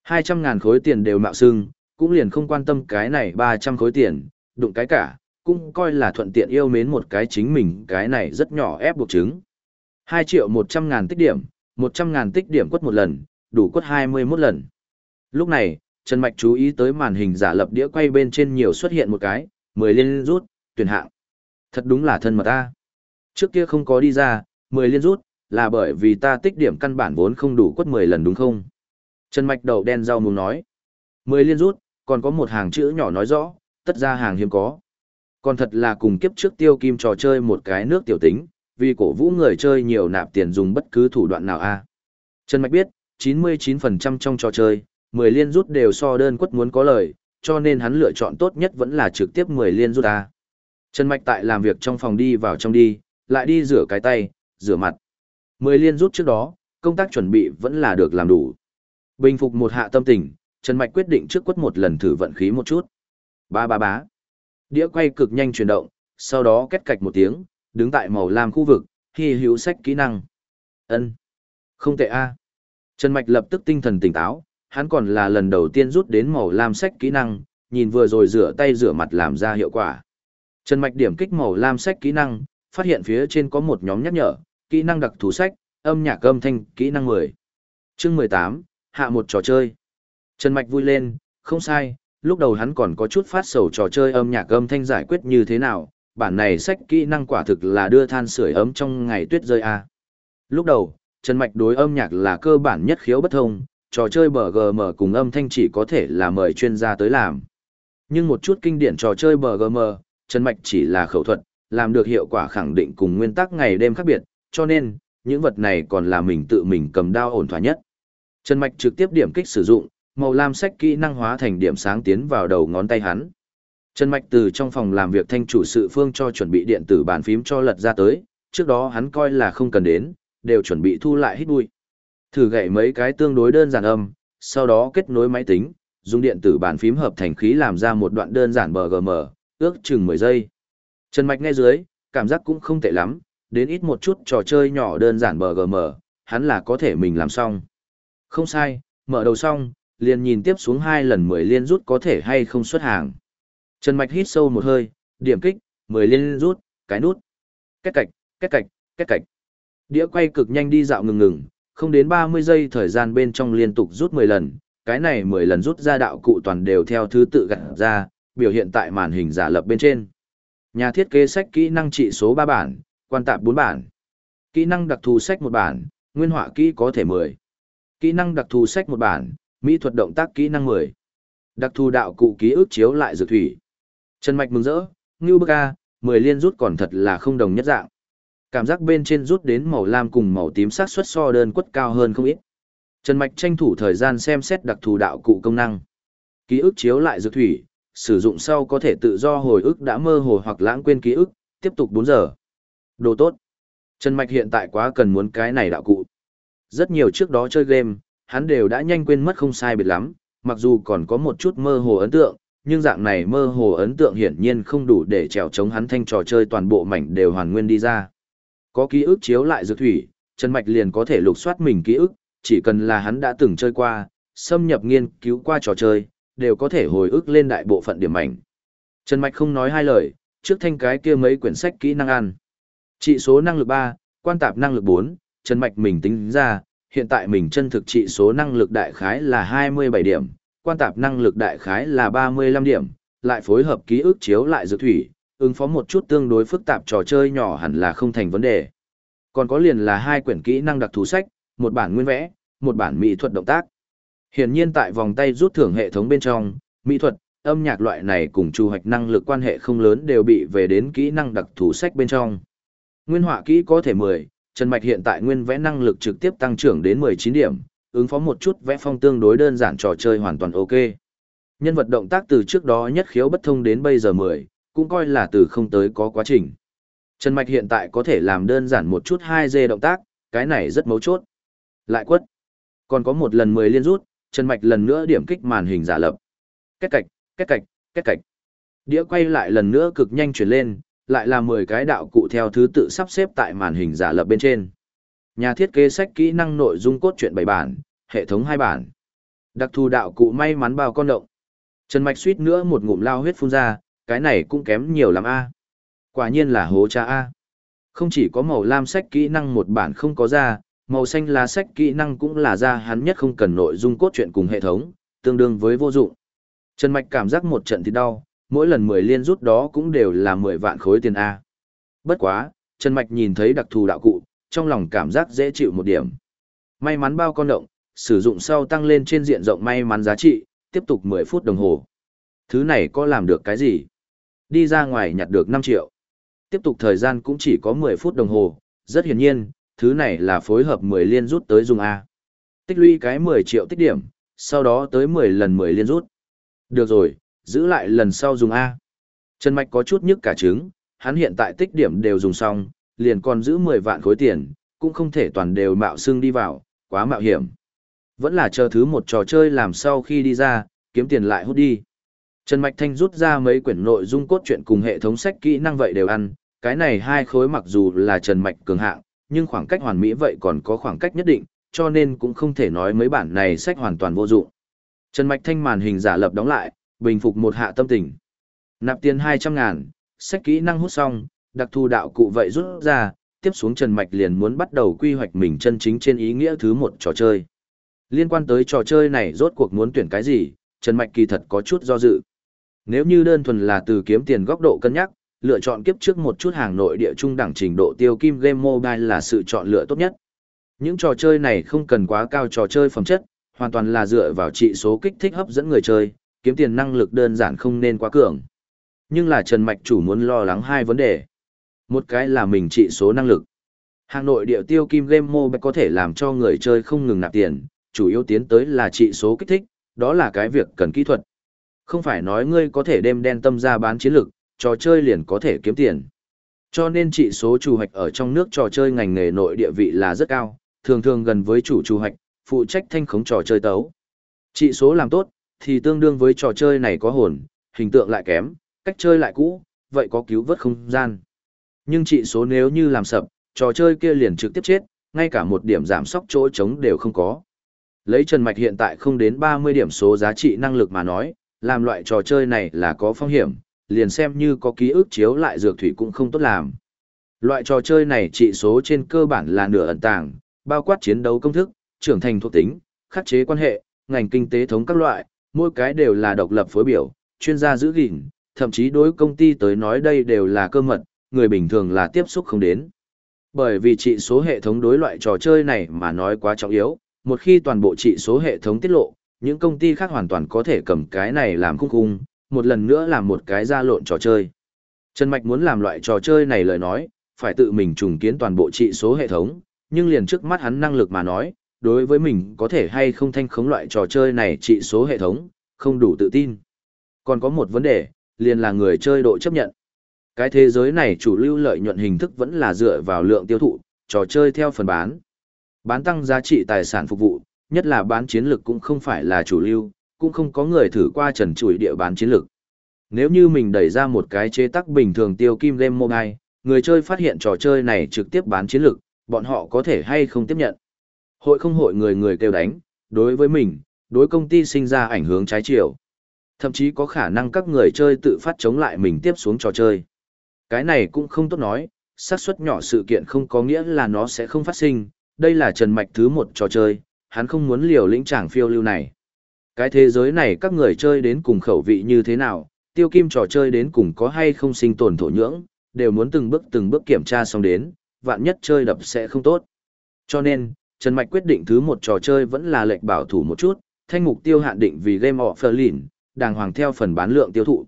200 ngàn khối tiền đều mạo xưng, cũng liền không quan tâm cái này 300 khối tiền, đụng cái cả, cũng coi là thuận tiện yêu mến một cái chính mình cái này rất nhỏ ép buộc chứng. 2 triệu 100 ngàn tích điểm, 100 ngàn tích điểm quất một lần, đủ quất 21 lần. Lúc này, Trần Mạch chú ý tới màn hình giả lập đĩa quay bên trên nhiều xuất hiện một cái, 10 liên rút, tuyển hạng. Thật đúng là thân mật ta. Trước kia không có đi ra, 10 liên rút, là bởi vì ta tích điểm căn bản vốn không đủ quất 10 lần đúng không? Trần Mạch đầu đen rau muốn nói. 10 liên rút, còn có một hàng chữ nhỏ nói rõ, tất ra hàng hiếm có. Còn thật là cùng kiếp trước tiêu kim trò chơi một cái nước tiểu tính, vì cổ vũ người chơi nhiều nạp tiền dùng bất cứ thủ đoạn nào a. Trần Mạch biết, 99% trong trò chơi, 10 liên rút đều so đơn quất muốn có lời, cho nên hắn lựa chọn tốt nhất vẫn là trực tiếp 10 liên rút a. Trần Mạch tại làm việc trong phòng đi vào trong đi, lại đi rửa cái tay, rửa mặt. 10 liên rút trước đó, công tác chuẩn bị vẫn là được làm đủ. Bình phục một hạ tâm tình, Trần Mạch quyết định trước quất một lần thử vận khí một chút. Ba ba bá. Đĩa quay cực nhanh chuyển động, sau đó kết cạch một tiếng, đứng tại màu lam khu vực, khi hữu sách kỹ năng. ân Không tệ a Trần Mạch lập tức tinh thần tỉnh táo, hắn còn là lần đầu tiên rút đến màu lam sách kỹ năng, nhìn vừa rồi rửa tay rửa mặt làm ra hiệu quả. Trần Mạch điểm kích màu lam sách kỹ năng, phát hiện phía trên có một nhóm nhắc nhở, kỹ năng đặc thù sách, âm nhạc âm thanh, kỹ năng 10. Chương 18, hạ một trò chơi. Trần Mạch vui lên, không sai, lúc đầu hắn còn có chút phát sầu trò chơi âm nhạc âm thanh giải quyết như thế nào, bản này sách kỹ năng quả thực là đưa than sưởi ấm trong ngày tuyết rơi a. Lúc đầu, Trần Mạch đối âm nhạc là cơ bản nhất khiếu bất thông, trò chơi BGM cùng âm thanh chỉ có thể là mời chuyên gia tới làm. Nhưng một chút kinh điển trò chơi BGM, Trần Mạch chỉ là khẩu thuật, làm được hiệu quả khẳng định cùng nguyên tắc ngày đêm khác biệt, cho nên, những vật này còn là mình tự mình cầm đao ổn thỏa nhất. Trần Mạch trực tiếp điểm kích sử dụng, màu lam sách kỹ năng hóa thành điểm sáng tiến vào đầu ngón tay hắn. Trần Mạch từ trong phòng làm việc thanh chủ sự phương cho chuẩn bị điện tử bàn phím cho lật ra tới, trước đó hắn coi là không cần đến, đều chuẩn bị thu lại hít bụi. Thử gậy mấy cái tương đối đơn giản âm, sau đó kết nối máy tính, dùng điện tử bàn phím hợp thành khí làm ra một đoạn đơn giản BGM, ước chừng 10 giây. Trần Mạch nghe dưới, cảm giác cũng không tệ lắm, đến ít một chút trò chơi nhỏ đơn giản BGM, hắn là có thể mình làm xong. Không sai, mở đầu xong, liền nhìn tiếp xuống hai lần 10 liên rút có thể hay không xuất hàng. Trần Mạch hít sâu một hơi, điểm kích, 10 liên rút, cái nút. Kết cạch, kết cạch, kết cạch. Đĩa quay cực nhanh đi dạo ngừng ngừng, không đến 30 giây thời gian bên trong liên tục rút 10 lần, cái này 10 lần rút ra đạo cụ toàn đều theo thứ tự gặt ra, biểu hiện tại màn hình giả lập bên trên. Nhà thiết kế sách kỹ năng trị số 3 bản, quan tạp 4 bản. Kỹ năng đặc thù sách 1 bản, nguyên họa kỹ có thể 10. Kỹ năng đặc thù sách 1 bản, mỹ thuật động tác kỹ năng 10. Đặc thù đạo cụ ký ức chiếu lại dược thủy. Trần Mạch mừng rỡ, Ngưu Bức 10 liên rút còn thật là không đồng nhất dạng. Cảm giác bên trên rút đến màu lam cùng màu tím sát suất so đơn quất cao hơn không ít. Trần Mạch tranh thủ thời gian xem xét đặc thù đạo cụ công năng. Ký ức chiếu lại dược thủy, sử dụng sau có thể tự do hồi ức đã mơ hồ hoặc lãng quên ký ức, tiếp tục 4 giờ. Đồ tốt. Trần Mạch hiện tại quá cần muốn cái này đạo cụ. Rất nhiều trước đó chơi game, hắn đều đã nhanh quên mất không sai biệt lắm, mặc dù còn có một chút mơ hồ ấn tượng, nhưng dạng này mơ hồ ấn tượng hiển nhiên không đủ để trèo chống hắn thanh trò chơi toàn bộ mảnh đều hoàn nguyên đi ra. Có ký ức chiếu lại dược thủy, Trần Mạch liền có thể lục soát mình ký ức, chỉ cần là hắn đã từng chơi qua, xâm nhập nghiên cứu qua trò chơi, đều có thể hồi ức lên đại bộ phận điểm mảnh. Trần Mạch không nói hai lời, trước thanh cái kia mấy quyển sách kỹ năng ăn. Trị số năng lực 3, quan tạp năng lực 4, Trần Mạch mình tính ra, hiện tại mình chân thực trị số năng lực đại khái là 27 điểm, quan tạp năng lực đại khái là 35 điểm, lại phối hợp ký ức chiếu lại dược thủy, ứng phó một chút tương đối phức tạp trò chơi nhỏ hẳn là không thành vấn đề. Còn có liền là hai quyển kỹ năng đặc thú sách, một bản nguyên vẽ, một bản mỹ thuật động tác. Hiển nhiên tại vòng tay rút thưởng hệ thống bên trong, mỹ thuật, âm nhạc loại này cùng chu hoạch năng lực quan hệ không lớn đều bị về đến kỹ năng đặc thú sách bên trong. Nguyên họa kỹ có thể 10, Trần Mạch hiện tại nguyên vẽ năng lực trực tiếp tăng trưởng đến 19 điểm, ứng phó một chút vẽ phong tương đối đơn giản trò chơi hoàn toàn ok. Nhân vật động tác từ trước đó nhất khiếu bất thông đến bây giờ 10, cũng coi là từ không tới có quá trình. Trần Mạch hiện tại có thể làm đơn giản một chút 2G động tác, cái này rất mấu chốt. Lại quất. Còn có một lần 10 liên rút, Trần Mạch lần nữa điểm kích màn hình giả lập. Kết cạch, kết cạch, kết cạch. Đĩa quay lại lần nữa cực nhanh chuyển lên, lại là 10 cái đạo cụ theo thứ tự sắp xếp tại màn hình giả lập bên trên. Nhà thiết kế sách kỹ năng nội dung cốt truyện 7 bản, hệ thống 2 bản. Đặc thù đạo cụ may mắn bao con động. Trần Mạch suýt nữa một ngụm lao huyết phun ra, cái này cũng kém nhiều lắm a. Quả nhiên là hố cha a. Không chỉ có màu lam sách kỹ năng một bản không có ra, màu xanh lá sách kỹ năng cũng là ra hắn nhất không cần nội dung cốt truyện cùng hệ thống, tương đương với vô dụng. Trần Mạch cảm giác một trận thì đau, mỗi lần 10 liên rút đó cũng đều là 10 vạn khối tiền A. Bất quá, Trần Mạch nhìn thấy đặc thù đạo cụ, trong lòng cảm giác dễ chịu một điểm. May mắn bao con động, sử dụng sau tăng lên trên diện rộng may mắn giá trị, tiếp tục 10 phút đồng hồ. Thứ này có làm được cái gì? Đi ra ngoài nhặt được 5 triệu. Tiếp tục thời gian cũng chỉ có 10 phút đồng hồ, rất hiển nhiên, thứ này là phối hợp 10 liên rút tới dùng A. Tích lũy cái 10 triệu tích điểm, sau đó tới 10 lần 10 liên rút. Được rồi, giữ lại lần sau dùng A. Trần Mạch có chút nhức cả trứng, hắn hiện tại tích điểm đều dùng xong, liền còn giữ 10 vạn khối tiền, cũng không thể toàn đều mạo xương đi vào, quá mạo hiểm. Vẫn là chờ thứ một trò chơi làm sau khi đi ra, kiếm tiền lại hút đi. Trần Mạch Thanh rút ra mấy quyển nội dung cốt truyện cùng hệ thống sách kỹ năng vậy đều ăn, cái này hai khối mặc dù là Trần Mạch cường hạng, nhưng khoảng cách hoàn mỹ vậy còn có khoảng cách nhất định, cho nên cũng không thể nói mấy bản này sách hoàn toàn vô dụng. Trần Mạch Thanh màn hình giả lập đóng lại, bình phục một hạ tâm tình. Nạp tiền 200 ngàn, sách kỹ năng hút xong, đặc thù đạo cụ vậy rút ra, tiếp xuống Trần Mạch liền muốn bắt đầu quy hoạch mình chân chính trên ý nghĩa thứ một trò chơi. Liên quan tới trò chơi này rốt cuộc muốn tuyển cái gì, Trần Mạch kỳ thật có chút do dự. Nếu như đơn thuần là từ kiếm tiền góc độ cân nhắc, lựa chọn kiếp trước một chút hàng nội địa trung đẳng trình độ tiêu kim game mobile là sự chọn lựa tốt nhất. Những trò chơi này không cần quá cao trò chơi phẩm chất, hoàn toàn là dựa vào trị số kích thích hấp dẫn người chơi, kiếm tiền năng lực đơn giản không nên quá cường. Nhưng là Trần Mạch chủ muốn lo lắng hai vấn đề. Một cái là mình trị số năng lực. Hàng nội địa tiêu kim game mobile có thể làm cho người chơi không ngừng nạp tiền, chủ yếu tiến tới là trị số kích thích, đó là cái việc cần kỹ thuật. Không phải nói ngươi có thể đem đen tâm ra bán chiến lực trò chơi liền có thể kiếm tiền. Cho nên trị số chủ hoạch ở trong nước trò chơi ngành nghề nội địa vị là rất cao, thường thường gần với chủ chủ hoạch, phụ trách thanh khống trò chơi tấu. Trị số làm tốt, thì tương đương với trò chơi này có hồn, hình tượng lại kém, cách chơi lại cũ, vậy có cứu vớt không gian. Nhưng trị số nếu như làm sập, trò chơi kia liền trực tiếp chết, ngay cả một điểm giảm sóc chỗ trống đều không có. Lấy Trần Mạch hiện tại không đến 30 điểm số giá trị năng lực mà nói, làm loại trò chơi này là có phong hiểm, liền xem như có ký ức chiếu lại dược thủy cũng không tốt làm. Loại trò chơi này trị số trên cơ bản là nửa ẩn tàng, bao quát chiến đấu công thức, trưởng thành thuộc tính, khắc chế quan hệ, ngành kinh tế thống các loại, mỗi cái đều là độc lập phối biểu, chuyên gia giữ gìn, thậm chí đối công ty tới nói đây đều là cơ mật, người bình thường là tiếp xúc không đến. Bởi vì trị số hệ thống đối loại trò chơi này mà nói quá trọng yếu, một khi toàn bộ trị số hệ thống tiết lộ, những công ty khác hoàn toàn có thể cầm cái này làm khung khung, một lần nữa làm một cái ra lộn trò chơi. Trần Mạch muốn làm loại trò chơi này lời nói, phải tự mình trùng kiến toàn bộ trị số hệ thống, nhưng liền trước mắt hắn năng lực mà nói, đối với mình có thể hay không thanh khống loại trò chơi này trị số hệ thống, không đủ tự tin. Còn có một vấn đề, liền là người chơi độ chấp nhận. Cái thế giới này chủ lưu lợi nhuận hình thức vẫn là dựa vào lượng tiêu thụ, trò chơi theo phần bán. Bán tăng giá trị tài sản phục vụ, nhất là bán chiến lược cũng không phải là chủ lưu, cũng không có người thử qua trần chuỗi địa bán chiến lược. Nếu như mình đẩy ra một cái chế tắc bình thường tiêu kim game mobile, người chơi phát hiện trò chơi này trực tiếp bán chiến lược, bọn họ có thể hay không tiếp nhận. Hội không hội người người kêu đánh, đối với mình, đối công ty sinh ra ảnh hưởng trái chiều. Thậm chí có khả năng các người chơi tự phát chống lại mình tiếp xuống trò chơi. Cái này cũng không tốt nói, xác suất nhỏ sự kiện không có nghĩa là nó sẽ không phát sinh, đây là trần mạch thứ một trò chơi, hắn không muốn liều lĩnh tràng phiêu lưu này. Cái thế giới này các người chơi đến cùng khẩu vị như thế nào, tiêu kim trò chơi đến cùng có hay không sinh tồn thổ nhưỡng, đều muốn từng bước từng bước kiểm tra xong đến, vạn nhất chơi đập sẽ không tốt. Cho nên, Trần Mạch quyết định thứ một trò chơi vẫn là lệnh bảo thủ một chút, thanh mục tiêu hạn định vì Game of Berlin, đàng hoàng theo phần bán lượng tiêu thụ.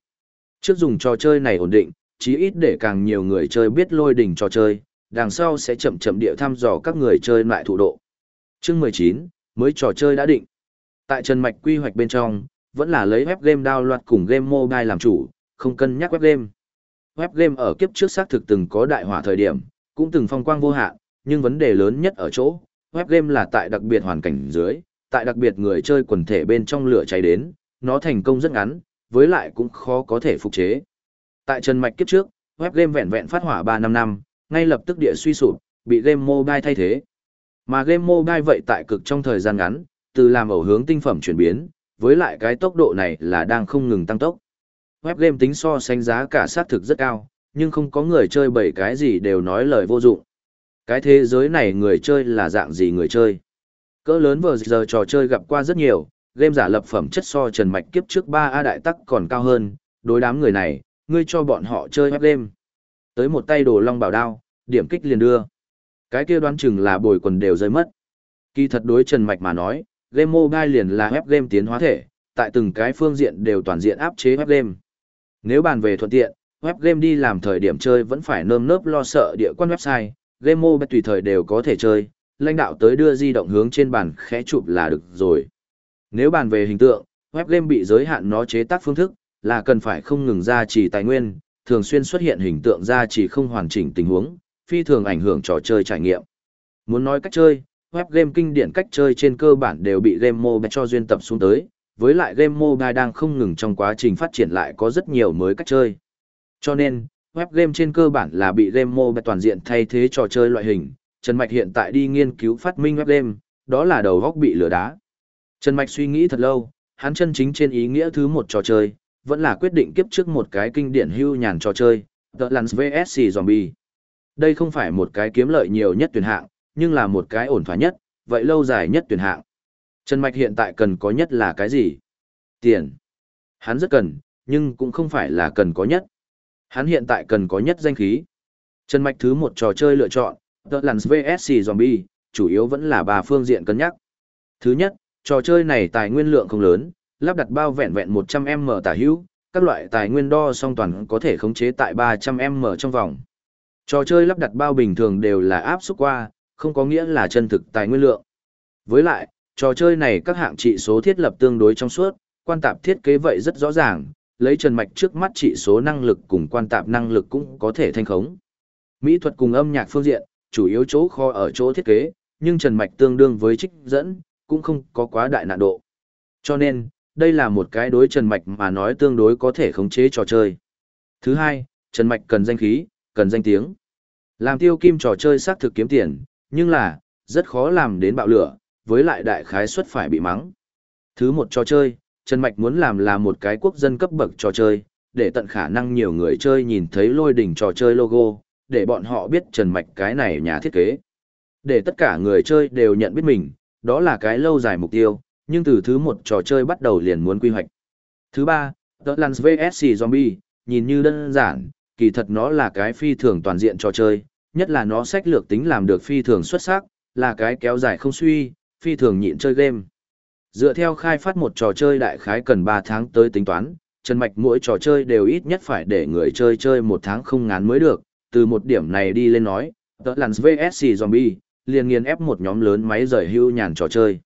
Trước dùng trò chơi này ổn định, chí ít để càng nhiều người chơi biết lôi đỉnh trò chơi, đằng sau sẽ chậm chậm địa thăm dò các người chơi lại thủ độ. Chương 19, mới trò chơi đã định. Tại Trần Mạch quy hoạch bên trong, vẫn là lấy web game download cùng game mobile làm chủ, không cân nhắc web game. Web game ở kiếp trước xác thực từng có đại hỏa thời điểm, cũng từng phong quang vô hạn, nhưng vấn đề lớn nhất ở chỗ, web game là tại đặc biệt hoàn cảnh dưới, tại đặc biệt người chơi quần thể bên trong lửa cháy đến, nó thành công rất ngắn, với lại cũng khó có thể phục chế. Tại Trần Mạch kiếp trước, web game vẹn vẹn phát hỏa 3 năm năm, ngay lập tức địa suy sụp, bị game mobile thay thế. Mà game mobile vậy tại cực trong thời gian ngắn, từ làm ẩu hướng tinh phẩm chuyển biến, với lại cái tốc độ này là đang không ngừng tăng tốc. Web game tính so sánh giá cả sát thực rất cao, nhưng không có người chơi bảy cái gì đều nói lời vô dụng. Cái thế giới này người chơi là dạng gì người chơi? Cỡ lớn vừa giờ trò chơi gặp qua rất nhiều, game giả lập phẩm chất so trần mạch kiếp trước 3A đại tắc còn cao hơn, đối đám người này, ngươi cho bọn họ chơi web game. Tới một tay đồ long bảo đao, điểm kích liền đưa. Cái kia đoán chừng là bồi quần đều rơi mất. Kỳ thật đối Trần Mạch mà nói, game mobile liền là web game tiến hóa thể, tại từng cái phương diện đều toàn diện áp chế web game. Nếu bàn về thuận tiện, web game đi làm thời điểm chơi vẫn phải nơm nớp lo sợ địa quan website, game mobile tùy thời đều có thể chơi, lãnh đạo tới đưa di động hướng trên bàn khẽ chụp là được rồi. Nếu bàn về hình tượng, web game bị giới hạn nó chế tác phương thức, là cần phải không ngừng ra chỉ tài nguyên, thường xuyên xuất hiện hình tượng ra chỉ không hoàn chỉnh tình huống, phi thường ảnh hưởng trò chơi trải nghiệm. Muốn nói cách chơi, web game kinh điển cách chơi trên cơ bản đều bị game mobile cho duyên tập xuống tới, với lại game mobile đang không ngừng trong quá trình phát triển lại có rất nhiều mới cách chơi. Cho nên, web game trên cơ bản là bị game mobile toàn diện thay thế trò chơi loại hình. Trần Mạch hiện tại đi nghiên cứu phát minh web game, đó là đầu góc bị lửa đá. Trần Mạch suy nghĩ thật lâu, hắn chân chính trên ý nghĩa thứ một trò chơi, vẫn là quyết định kiếp trước một cái kinh điển hưu nhàn trò chơi, The Lands VSC Zombie. Đây không phải một cái kiếm lợi nhiều nhất tuyển hạng, nhưng là một cái ổn thỏa nhất, vậy lâu dài nhất tuyển hạng. Trần Mạch hiện tại cần có nhất là cái gì? Tiền. Hắn rất cần, nhưng cũng không phải là cần có nhất. Hắn hiện tại cần có nhất danh khí. Trần Mạch thứ một trò chơi lựa chọn, The Lands VSC Zombie, chủ yếu vẫn là ba phương diện cân nhắc. Thứ nhất, trò chơi này tài nguyên lượng không lớn, lắp đặt bao vẹn vẹn 100M tả hữu, các loại tài nguyên đo song toàn có thể khống chế tại 300M trong vòng. Trò chơi lắp đặt bao bình thường đều là áp xúc qua, không có nghĩa là chân thực tài nguyên lượng. Với lại, Trò chơi này các hạng trị số thiết lập tương đối trong suốt, quan tạp thiết kế vậy rất rõ ràng, lấy Trần Mạch trước mắt trị số năng lực cùng quan tạp năng lực cũng có thể thanh khống. Mỹ thuật cùng âm nhạc phương diện, chủ yếu chỗ kho ở chỗ thiết kế, nhưng Trần Mạch tương đương với trích dẫn, cũng không có quá đại nạn độ. Cho nên, đây là một cái đối Trần Mạch mà nói tương đối có thể khống chế trò chơi. Thứ hai, Trần Mạch cần danh khí, cần danh tiếng. Làm tiêu kim trò chơi xác thực kiếm tiền, nhưng là, rất khó làm đến bạo lửa, với lại đại khái suất phải bị mắng. Thứ một trò chơi, Trần Mạch muốn làm là một cái quốc dân cấp bậc trò chơi, để tận khả năng nhiều người chơi nhìn thấy lôi đỉnh trò chơi logo, để bọn họ biết Trần Mạch cái này nhà thiết kế. Để tất cả người chơi đều nhận biết mình, đó là cái lâu dài mục tiêu, nhưng từ thứ một trò chơi bắt đầu liền muốn quy hoạch. Thứ ba, The Lands VSC Zombie, nhìn như đơn giản, kỳ thật nó là cái phi thường toàn diện trò chơi, nhất là nó sách lược tính làm được phi thường xuất sắc, là cái kéo dài không suy, phi thường nhịn chơi game. Dựa theo khai phát một trò chơi đại khái cần 3 tháng tới tính toán, Trần Mạch mỗi trò chơi đều ít nhất phải để người chơi chơi một tháng không ngán mới được, từ một điểm này đi lên nói, tớ lằn VSC Zombie, liền nghiền ép một nhóm lớn máy rời hưu nhàn trò chơi.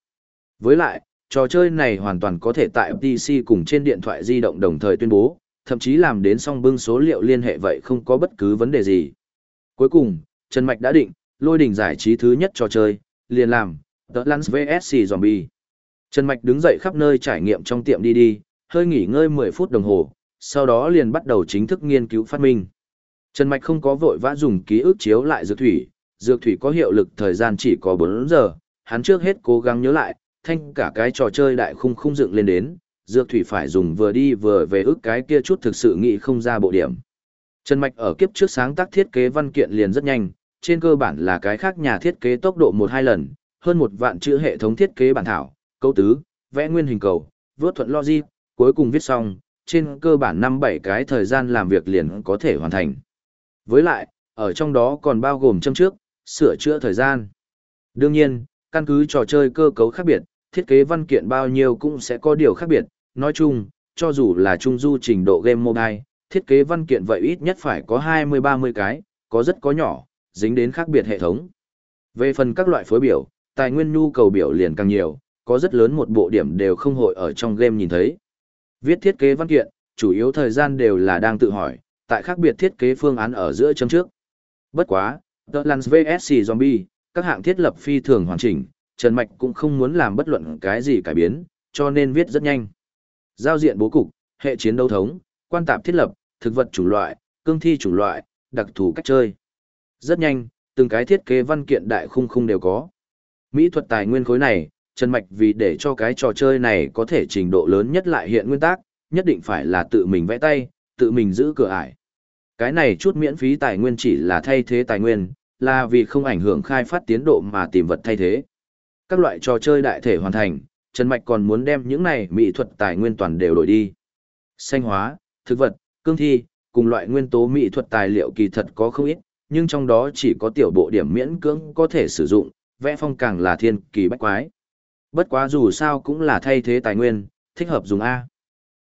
Với lại, trò chơi này hoàn toàn có thể tại PC cùng trên điện thoại di động đồng thời tuyên bố, thậm chí làm đến song bưng số liệu liên hệ vậy không có bất cứ vấn đề gì. Cuối cùng, Trần Mạch đã định, lôi đỉnh giải trí thứ nhất trò chơi, liền làm, The Lance VSC Zombie. Trần Mạch đứng dậy khắp nơi trải nghiệm trong tiệm đi đi, hơi nghỉ ngơi 10 phút đồng hồ, sau đó liền bắt đầu chính thức nghiên cứu phát minh. Trần Mạch không có vội vã dùng ký ức chiếu lại dược thủy, dược thủy có hiệu lực thời gian chỉ có 4 giờ, hắn trước hết cố gắng nhớ lại, thanh cả cái trò chơi đại khung khung dựng lên đến, dược thủy phải dùng vừa đi vừa về ức cái kia chút thực sự nghĩ không ra bộ điểm. Trần Mạch ở kiếp trước sáng tác thiết kế văn kiện liền rất nhanh, trên cơ bản là cái khác nhà thiết kế tốc độ 1-2 lần, hơn một vạn chữ hệ thống thiết kế bản thảo, câu tứ, vẽ nguyên hình cầu, vớt thuận logic, cuối cùng viết xong, trên cơ bản 5-7 cái thời gian làm việc liền có thể hoàn thành. Với lại, ở trong đó còn bao gồm châm trước, sửa chữa thời gian. Đương nhiên, căn cứ trò chơi cơ cấu khác biệt, thiết kế văn kiện bao nhiêu cũng sẽ có điều khác biệt, nói chung, cho dù là trung du trình độ game mobile, thiết kế văn kiện vậy ít nhất phải có 20-30 cái, có rất có nhỏ, dính đến khác biệt hệ thống. Về phần các loại phối biểu, tài nguyên nhu cầu biểu liền càng nhiều, có rất lớn một bộ điểm đều không hội ở trong game nhìn thấy. Viết thiết kế văn kiện, chủ yếu thời gian đều là đang tự hỏi, tại khác biệt thiết kế phương án ở giữa chấm trước. Bất quá, The Lance VSC Zombie, các hạng thiết lập phi thường hoàn chỉnh, Trần Mạch cũng không muốn làm bất luận cái gì cải biến, cho nên viết rất nhanh. Giao diện bố cục, hệ chiến đấu thống, quan tạp thiết lập, thực vật chủng loại, cương thi chủng loại, đặc thù cách chơi. Rất nhanh, từng cái thiết kế văn kiện đại khung khung đều có. Mỹ thuật tài nguyên khối này, Trần Mạch vì để cho cái trò chơi này có thể trình độ lớn nhất lại hiện nguyên tắc, nhất định phải là tự mình vẽ tay, tự mình giữ cửa ải. Cái này chút miễn phí tài nguyên chỉ là thay thế tài nguyên, là vì không ảnh hưởng khai phát tiến độ mà tìm vật thay thế. Các loại trò chơi đại thể hoàn thành, Trần Mạch còn muốn đem những này mỹ thuật tài nguyên toàn đều đổi đi. Xanh hóa, thực vật, cương thi, cùng loại nguyên tố mỹ thuật tài liệu kỳ thật có không ít, nhưng trong đó chỉ có tiểu bộ điểm miễn cưỡng có thể sử dụng, vẽ phong càng là thiên kỳ bách quái. Bất quá dù sao cũng là thay thế tài nguyên, thích hợp dùng A.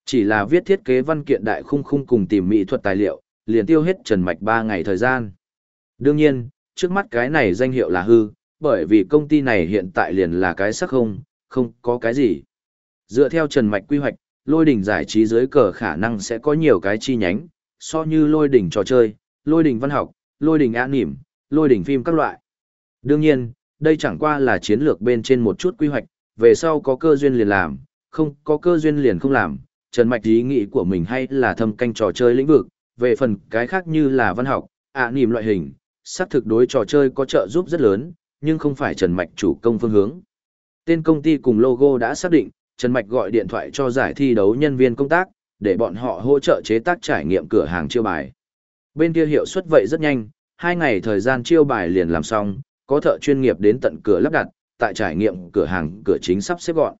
Chỉ là viết thiết kế văn kiện đại khung khung cùng tìm mỹ thuật tài liệu, liền tiêu hết Trần Mạch 3 ngày thời gian. Đương nhiên, trước mắt cái này danh hiệu là hư, bởi vì công ty này hiện tại liền là cái sắc không, không có cái gì. Dựa theo Trần Mạch quy hoạch, lôi đỉnh giải trí dưới cờ khả năng sẽ có nhiều cái chi nhánh, so như lôi đỉnh trò chơi, lôi đỉnh văn học, lôi đỉnh án nỉm, lôi đỉnh phim các loại. Đương nhiên, đây chẳng qua là chiến lược bên trên một chút quy hoạch, về sau có cơ duyên liền làm, không có cơ duyên liền không làm. Trần Mạch ý nghĩ của mình hay là thâm canh trò chơi lĩnh vực, về phần cái khác như là văn học, ạ niềm loại hình, xác thực đối trò chơi có trợ giúp rất lớn, nhưng không phải Trần Mạch chủ công phương hướng. Tên công ty cùng logo đã xác định, Trần Mạch gọi điện thoại cho giải thi đấu nhân viên công tác, để bọn họ hỗ trợ chế tác trải nghiệm cửa hàng chiêu bài. Bên kia hiệu suất vậy rất nhanh, hai ngày thời gian chiêu bài liền làm xong, có thợ chuyên nghiệp đến tận cửa lắp đặt, tại trải nghiệm cửa hàng cửa chính sắp xếp gọn.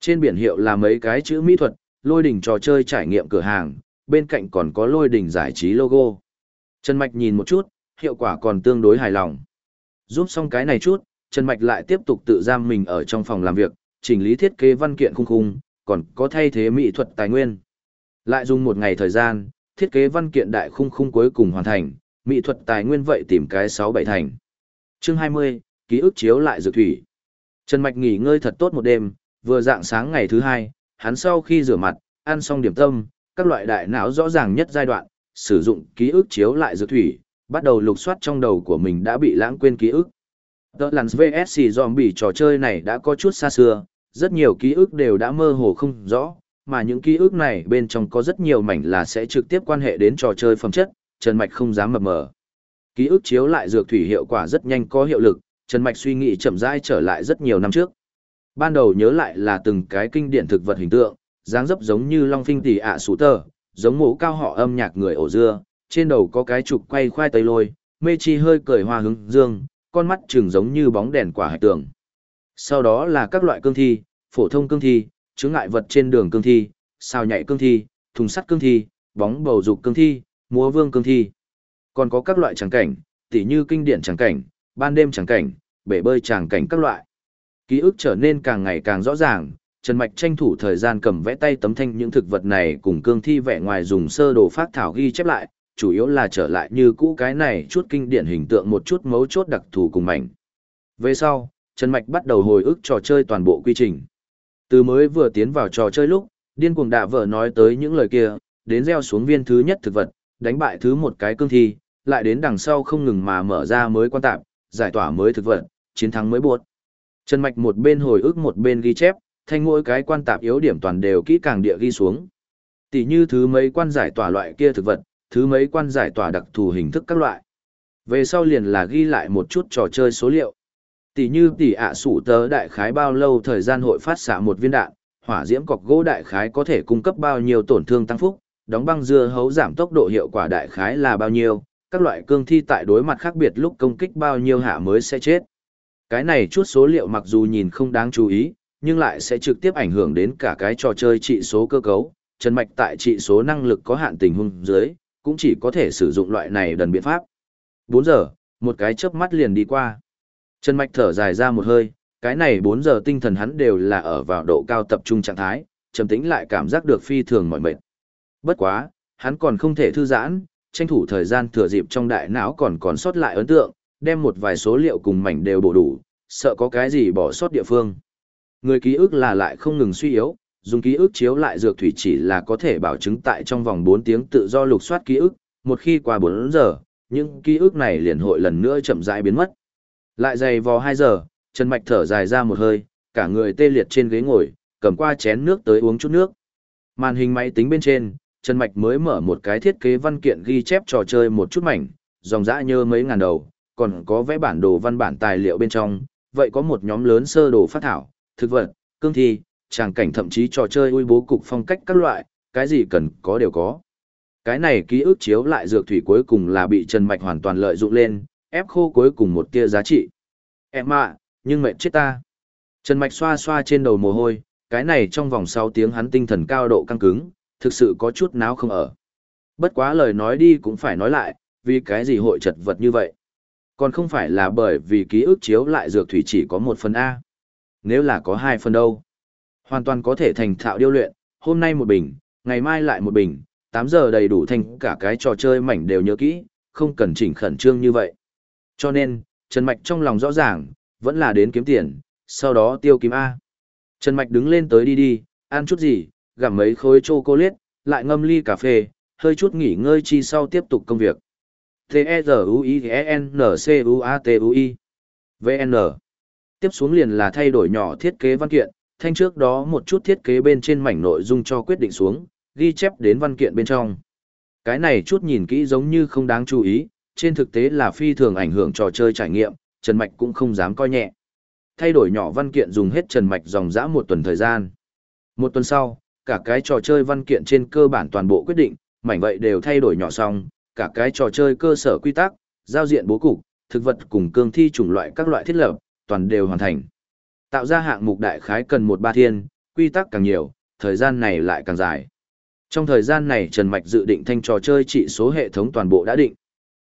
Trên biển hiệu là mấy cái chữ mỹ thuật, lôi đỉnh trò chơi trải nghiệm cửa hàng, bên cạnh còn có lôi đỉnh giải trí logo. Trần Mạch nhìn một chút, hiệu quả còn tương đối hài lòng. Giúp xong cái này chút, Trần Mạch lại tiếp tục tự giam mình ở trong phòng làm việc, chỉnh lý thiết kế văn kiện khung khung, còn có thay thế mỹ thuật tài nguyên. Lại dùng một ngày thời gian, thiết kế văn kiện đại khung khung cuối cùng hoàn thành, mỹ thuật tài nguyên vậy tìm cái 6-7 thành. Chương 20, ký ức chiếu lại dược thủy. Trần Mạch nghỉ ngơi thật tốt một đêm, vừa dạng sáng ngày thứ hai, hắn sau khi rửa mặt, ăn xong điểm tâm, các loại đại não rõ ràng nhất giai đoạn, sử dụng ký ức chiếu lại dược thủy, bắt đầu lục soát trong đầu của mình đã bị lãng quên ký ức. The Lands VSC Zombie trò chơi này đã có chút xa xưa, rất nhiều ký ức đều đã mơ hồ không rõ, mà những ký ức này bên trong có rất nhiều mảnh là sẽ trực tiếp quan hệ đến trò chơi phẩm chất, Trần Mạch không dám mập mờ. Ký ức chiếu lại dược thủy hiệu quả rất nhanh có hiệu lực, Trần Mạch suy nghĩ chậm rãi trở lại rất nhiều năm trước. Ban đầu nhớ lại là từng cái kinh điển thực vật hình tượng, dáng dấp giống như long phinh tỷ ạ à sủ tờ, giống mũ cao họ âm nhạc người ổ dưa, trên đầu có cái trục quay khoai tây lôi, mê chi hơi cười hoa hướng dương, con mắt trừng giống như bóng đèn quả hải tường. Sau đó là các loại cương thi, phổ thông cương thi, chướng ngại vật trên đường cương thi, sao nhạy cương thi, thùng sắt cương thi, bóng bầu dục cương thi, múa vương cương thi. Còn có các loại tràng cảnh, tỉ như kinh điển tràng cảnh, ban đêm tràng cảnh, bể bơi tràng cảnh các loại. Ký ức trở nên càng ngày càng rõ ràng, Trần Mạch tranh thủ thời gian cầm vẽ tay tấm thanh những thực vật này cùng cương thi vẽ ngoài dùng sơ đồ phát thảo ghi chép lại, chủ yếu là trở lại như cũ cái này chút kinh điển hình tượng một chút mấu chốt đặc thù cùng mảnh. Về sau, Trần Mạch bắt đầu hồi ức trò chơi toàn bộ quy trình. Từ mới vừa tiến vào trò chơi lúc, điên cuồng đạ vợ nói tới những lời kia, đến gieo xuống viên thứ nhất thực vật, đánh bại thứ một cái cương thi, lại đến đằng sau không ngừng mà mở ra mới quan tạp, giải tỏa mới thực vật, chiến thắng mới buộc. Trần Mạch một bên hồi ức một bên ghi chép, thanh mỗi cái quan tạp yếu điểm toàn đều kỹ càng địa ghi xuống. Tỷ như thứ mấy quan giải tỏa loại kia thực vật, thứ mấy quan giải tỏa đặc thù hình thức các loại. Về sau liền là ghi lại một chút trò chơi số liệu. Tỷ như tỷ ạ sủ tớ đại khái bao lâu thời gian hội phát xạ một viên đạn, hỏa diễm cọc gỗ đại khái có thể cung cấp bao nhiêu tổn thương tăng phúc, đóng băng dưa hấu giảm tốc độ hiệu quả đại khái là bao nhiêu, các loại cương thi tại đối mặt khác biệt lúc công kích bao nhiêu hạ mới sẽ chết. Cái này chút số liệu mặc dù nhìn không đáng chú ý, nhưng lại sẽ trực tiếp ảnh hưởng đến cả cái trò chơi trị số cơ cấu. Trần Mạch tại trị số năng lực có hạn tình huống dưới, cũng chỉ có thể sử dụng loại này đần biện pháp. 4 giờ, một cái chớp mắt liền đi qua. Trần Mạch thở dài ra một hơi, cái này 4 giờ tinh thần hắn đều là ở vào độ cao tập trung trạng thái, trầm tĩnh lại cảm giác được phi thường mỏi mệt. Bất quá, hắn còn không thể thư giãn, tranh thủ thời gian thừa dịp trong đại não còn còn sót lại ấn tượng, đem một vài số liệu cùng mảnh đều bổ đủ, sợ có cái gì bỏ sót địa phương. Người ký ức là lại không ngừng suy yếu, dùng ký ức chiếu lại dược thủy chỉ là có thể bảo chứng tại trong vòng 4 tiếng tự do lục soát ký ức, một khi qua 4 giờ, những ký ức này liền hội lần nữa chậm rãi biến mất. Lại dày vò 2 giờ, Trần Mạch thở dài ra một hơi, cả người tê liệt trên ghế ngồi, cầm qua chén nước tới uống chút nước. Màn hình máy tính bên trên, Trần Mạch mới mở một cái thiết kế văn kiện ghi chép trò chơi một chút mảnh, dòng dã nhơ mấy ngàn đầu, còn có vẽ bản đồ văn bản tài liệu bên trong, vậy có một nhóm lớn sơ đồ phát thảo, thực vật, cương thi, tràng cảnh thậm chí trò chơi ui bố cục phong cách các loại, cái gì cần có đều có. Cái này ký ức chiếu lại dược thủy cuối cùng là bị Trần Mạch hoàn toàn lợi dụng lên, ép khô cuối cùng một tia giá trị. Em ạ, nhưng mệt chết ta. Trần Mạch xoa xoa trên đầu mồ hôi, cái này trong vòng 6 tiếng hắn tinh thần cao độ căng cứng, thực sự có chút náo không ở. Bất quá lời nói đi cũng phải nói lại, vì cái gì hội chật vật như vậy. Còn không phải là bởi vì ký ức chiếu lại dược thủy chỉ có một phần A. Nếu là có hai phần đâu. Hoàn toàn có thể thành thạo điêu luyện, hôm nay một bình, ngày mai lại một bình, 8 giờ đầy đủ thành cả cái trò chơi mảnh đều nhớ kỹ, không cần chỉnh khẩn trương như vậy. Cho nên, Trần Mạch trong lòng rõ ràng, vẫn là đến kiếm tiền, sau đó tiêu kiếm A. Trần Mạch đứng lên tới đi đi, ăn chút gì, gặm mấy khối chocolate, lại ngâm ly cà phê, hơi chút nghỉ ngơi chi sau tiếp tục công việc. T-E-Z-U-I-N-C-U-A-T-U-I VN Tiếp xuống liền là thay đổi nhỏ thiết kế văn kiện, thanh trước đó một chút thiết kế bên trên mảnh nội dung cho quyết định xuống, ghi chép đến văn kiện bên trong. Cái này chút nhìn kỹ giống như không đáng chú ý, trên thực tế là phi thường ảnh hưởng trò chơi trải nghiệm, Trần Mạch cũng không dám coi nhẹ. Thay đổi nhỏ văn kiện dùng hết Trần Mạch dòng dã một tuần thời gian. Một tuần sau, cả cái trò chơi văn kiện trên cơ bản toàn bộ quyết định, mảnh vậy đều thay đổi nhỏ xong, cả cái trò chơi cơ sở quy tắc, giao diện bố cục, thực vật cùng cương thi chủng loại các loại thiết lập, toàn đều hoàn thành. Tạo ra hạng mục đại khái cần một ba thiên, quy tắc càng nhiều, thời gian này lại càng dài. Trong thời gian này Trần Mạch dự định thanh trò chơi trị số hệ thống toàn bộ đã định.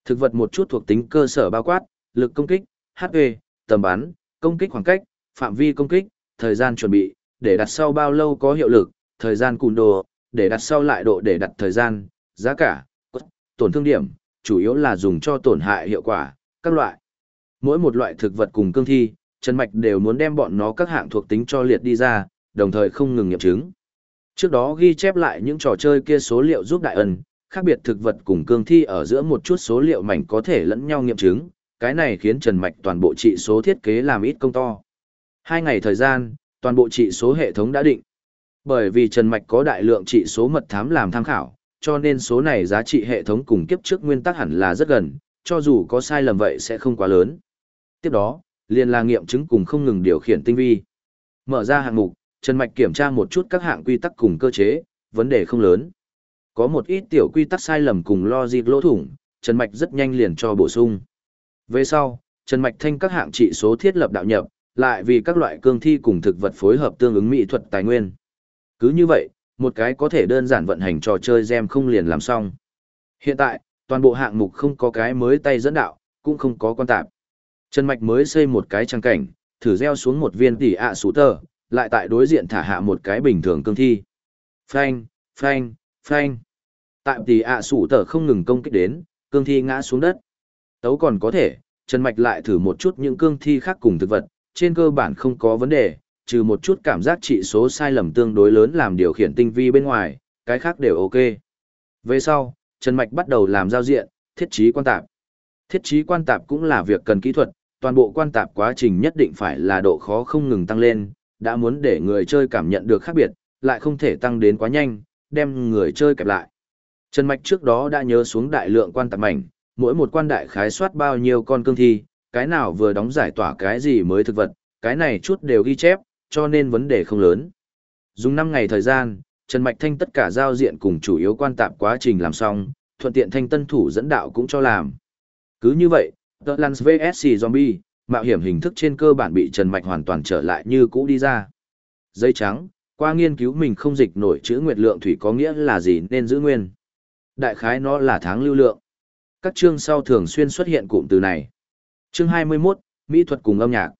Thực vật một chút thuộc tính cơ sở bao quát, lực công kích, HP, tầm bắn, công kích khoảng cách, phạm vi công kích, thời gian chuẩn bị, để đặt sau bao lâu có hiệu lực, thời gian cùn đồ, để đặt sau lại độ để đặt thời gian, giá cả, tổn thương điểm, chủ yếu là dùng cho tổn hại hiệu quả, các loại. Mỗi một loại thực vật cùng cương thi, Trần Mạch đều muốn đem bọn nó các hạng thuộc tính cho liệt đi ra, đồng thời không ngừng nghiệm chứng. Trước đó ghi chép lại những trò chơi kia số liệu giúp đại ân, khác biệt thực vật cùng cương thi ở giữa một chút số liệu mảnh có thể lẫn nhau nghiệm chứng, cái này khiến Trần Mạch toàn bộ trị số thiết kế làm ít công to. Hai ngày thời gian, toàn bộ trị số hệ thống đã định. Bởi vì Trần Mạch có đại lượng trị số mật thám làm tham khảo, cho nên số này giá trị hệ thống cùng kiếp trước nguyên tắc hẳn là rất gần, cho dù có sai lầm vậy sẽ không quá lớn. Tiếp đó, liền là nghiệm chứng cùng không ngừng điều khiển tinh vi. Mở ra hạng mục, Trần Mạch kiểm tra một chút các hạng quy tắc cùng cơ chế, vấn đề không lớn. Có một ít tiểu quy tắc sai lầm cùng logic lỗ thủng, Trần Mạch rất nhanh liền cho bổ sung. Về sau, Trần Mạch thanh các hạng trị số thiết lập đạo nhập, lại vì các loại cương thi cùng thực vật phối hợp tương ứng mỹ thuật tài nguyên. Cứ như vậy, một cái có thể đơn giản vận hành trò chơi gem không liền làm xong. Hiện tại, toàn bộ hạng mục không có cái mới tay dẫn đạo, cũng không có quan tạp. Trần Mạch mới xây một cái trang cảnh, thử gieo xuống một viên tỷ ạ à sủ tờ, lại tại đối diện thả hạ một cái bình thường cương thi. Phanh, phanh, phanh. Tại tỷ ạ à sủ tờ không ngừng công kích đến, cương thi ngã xuống đất. Tấu còn có thể, Trần Mạch lại thử một chút những cương thi khác cùng thực vật, trên cơ bản không có vấn đề, trừ một chút cảm giác trị số sai lầm tương đối lớn làm điều khiển tinh vi bên ngoài, cái khác đều ok. Về sau, Trần Mạch bắt đầu làm giao diện, thiết trí quan tạp. Thiết trí quan tạp cũng là việc cần kỹ thuật, toàn bộ quan tạp quá trình nhất định phải là độ khó không ngừng tăng lên, đã muốn để người chơi cảm nhận được khác biệt, lại không thể tăng đến quá nhanh, đem người chơi kẹp lại. Trần Mạch trước đó đã nhớ xuống đại lượng quan tạp mảnh, mỗi một quan đại khái soát bao nhiêu con cương thi, cái nào vừa đóng giải tỏa cái gì mới thực vật, cái này chút đều ghi chép, cho nên vấn đề không lớn. Dùng 5 ngày thời gian, Trần Mạch Thanh tất cả giao diện cùng chủ yếu quan tạp quá trình làm xong, thuận tiện thanh tân thủ dẫn đạo cũng cho làm. Cứ như vậy, The Lance VSC Zombie, mạo hiểm hình thức trên cơ bản bị Trần Mạch hoàn toàn trở lại như cũ đi ra. Dây trắng, qua nghiên cứu mình không dịch nổi chữ nguyệt lượng thủy có nghĩa là gì nên giữ nguyên. Đại khái nó là tháng lưu lượng. Các chương sau thường xuyên xuất hiện cụm từ này. Chương 21, Mỹ thuật cùng âm nhạc.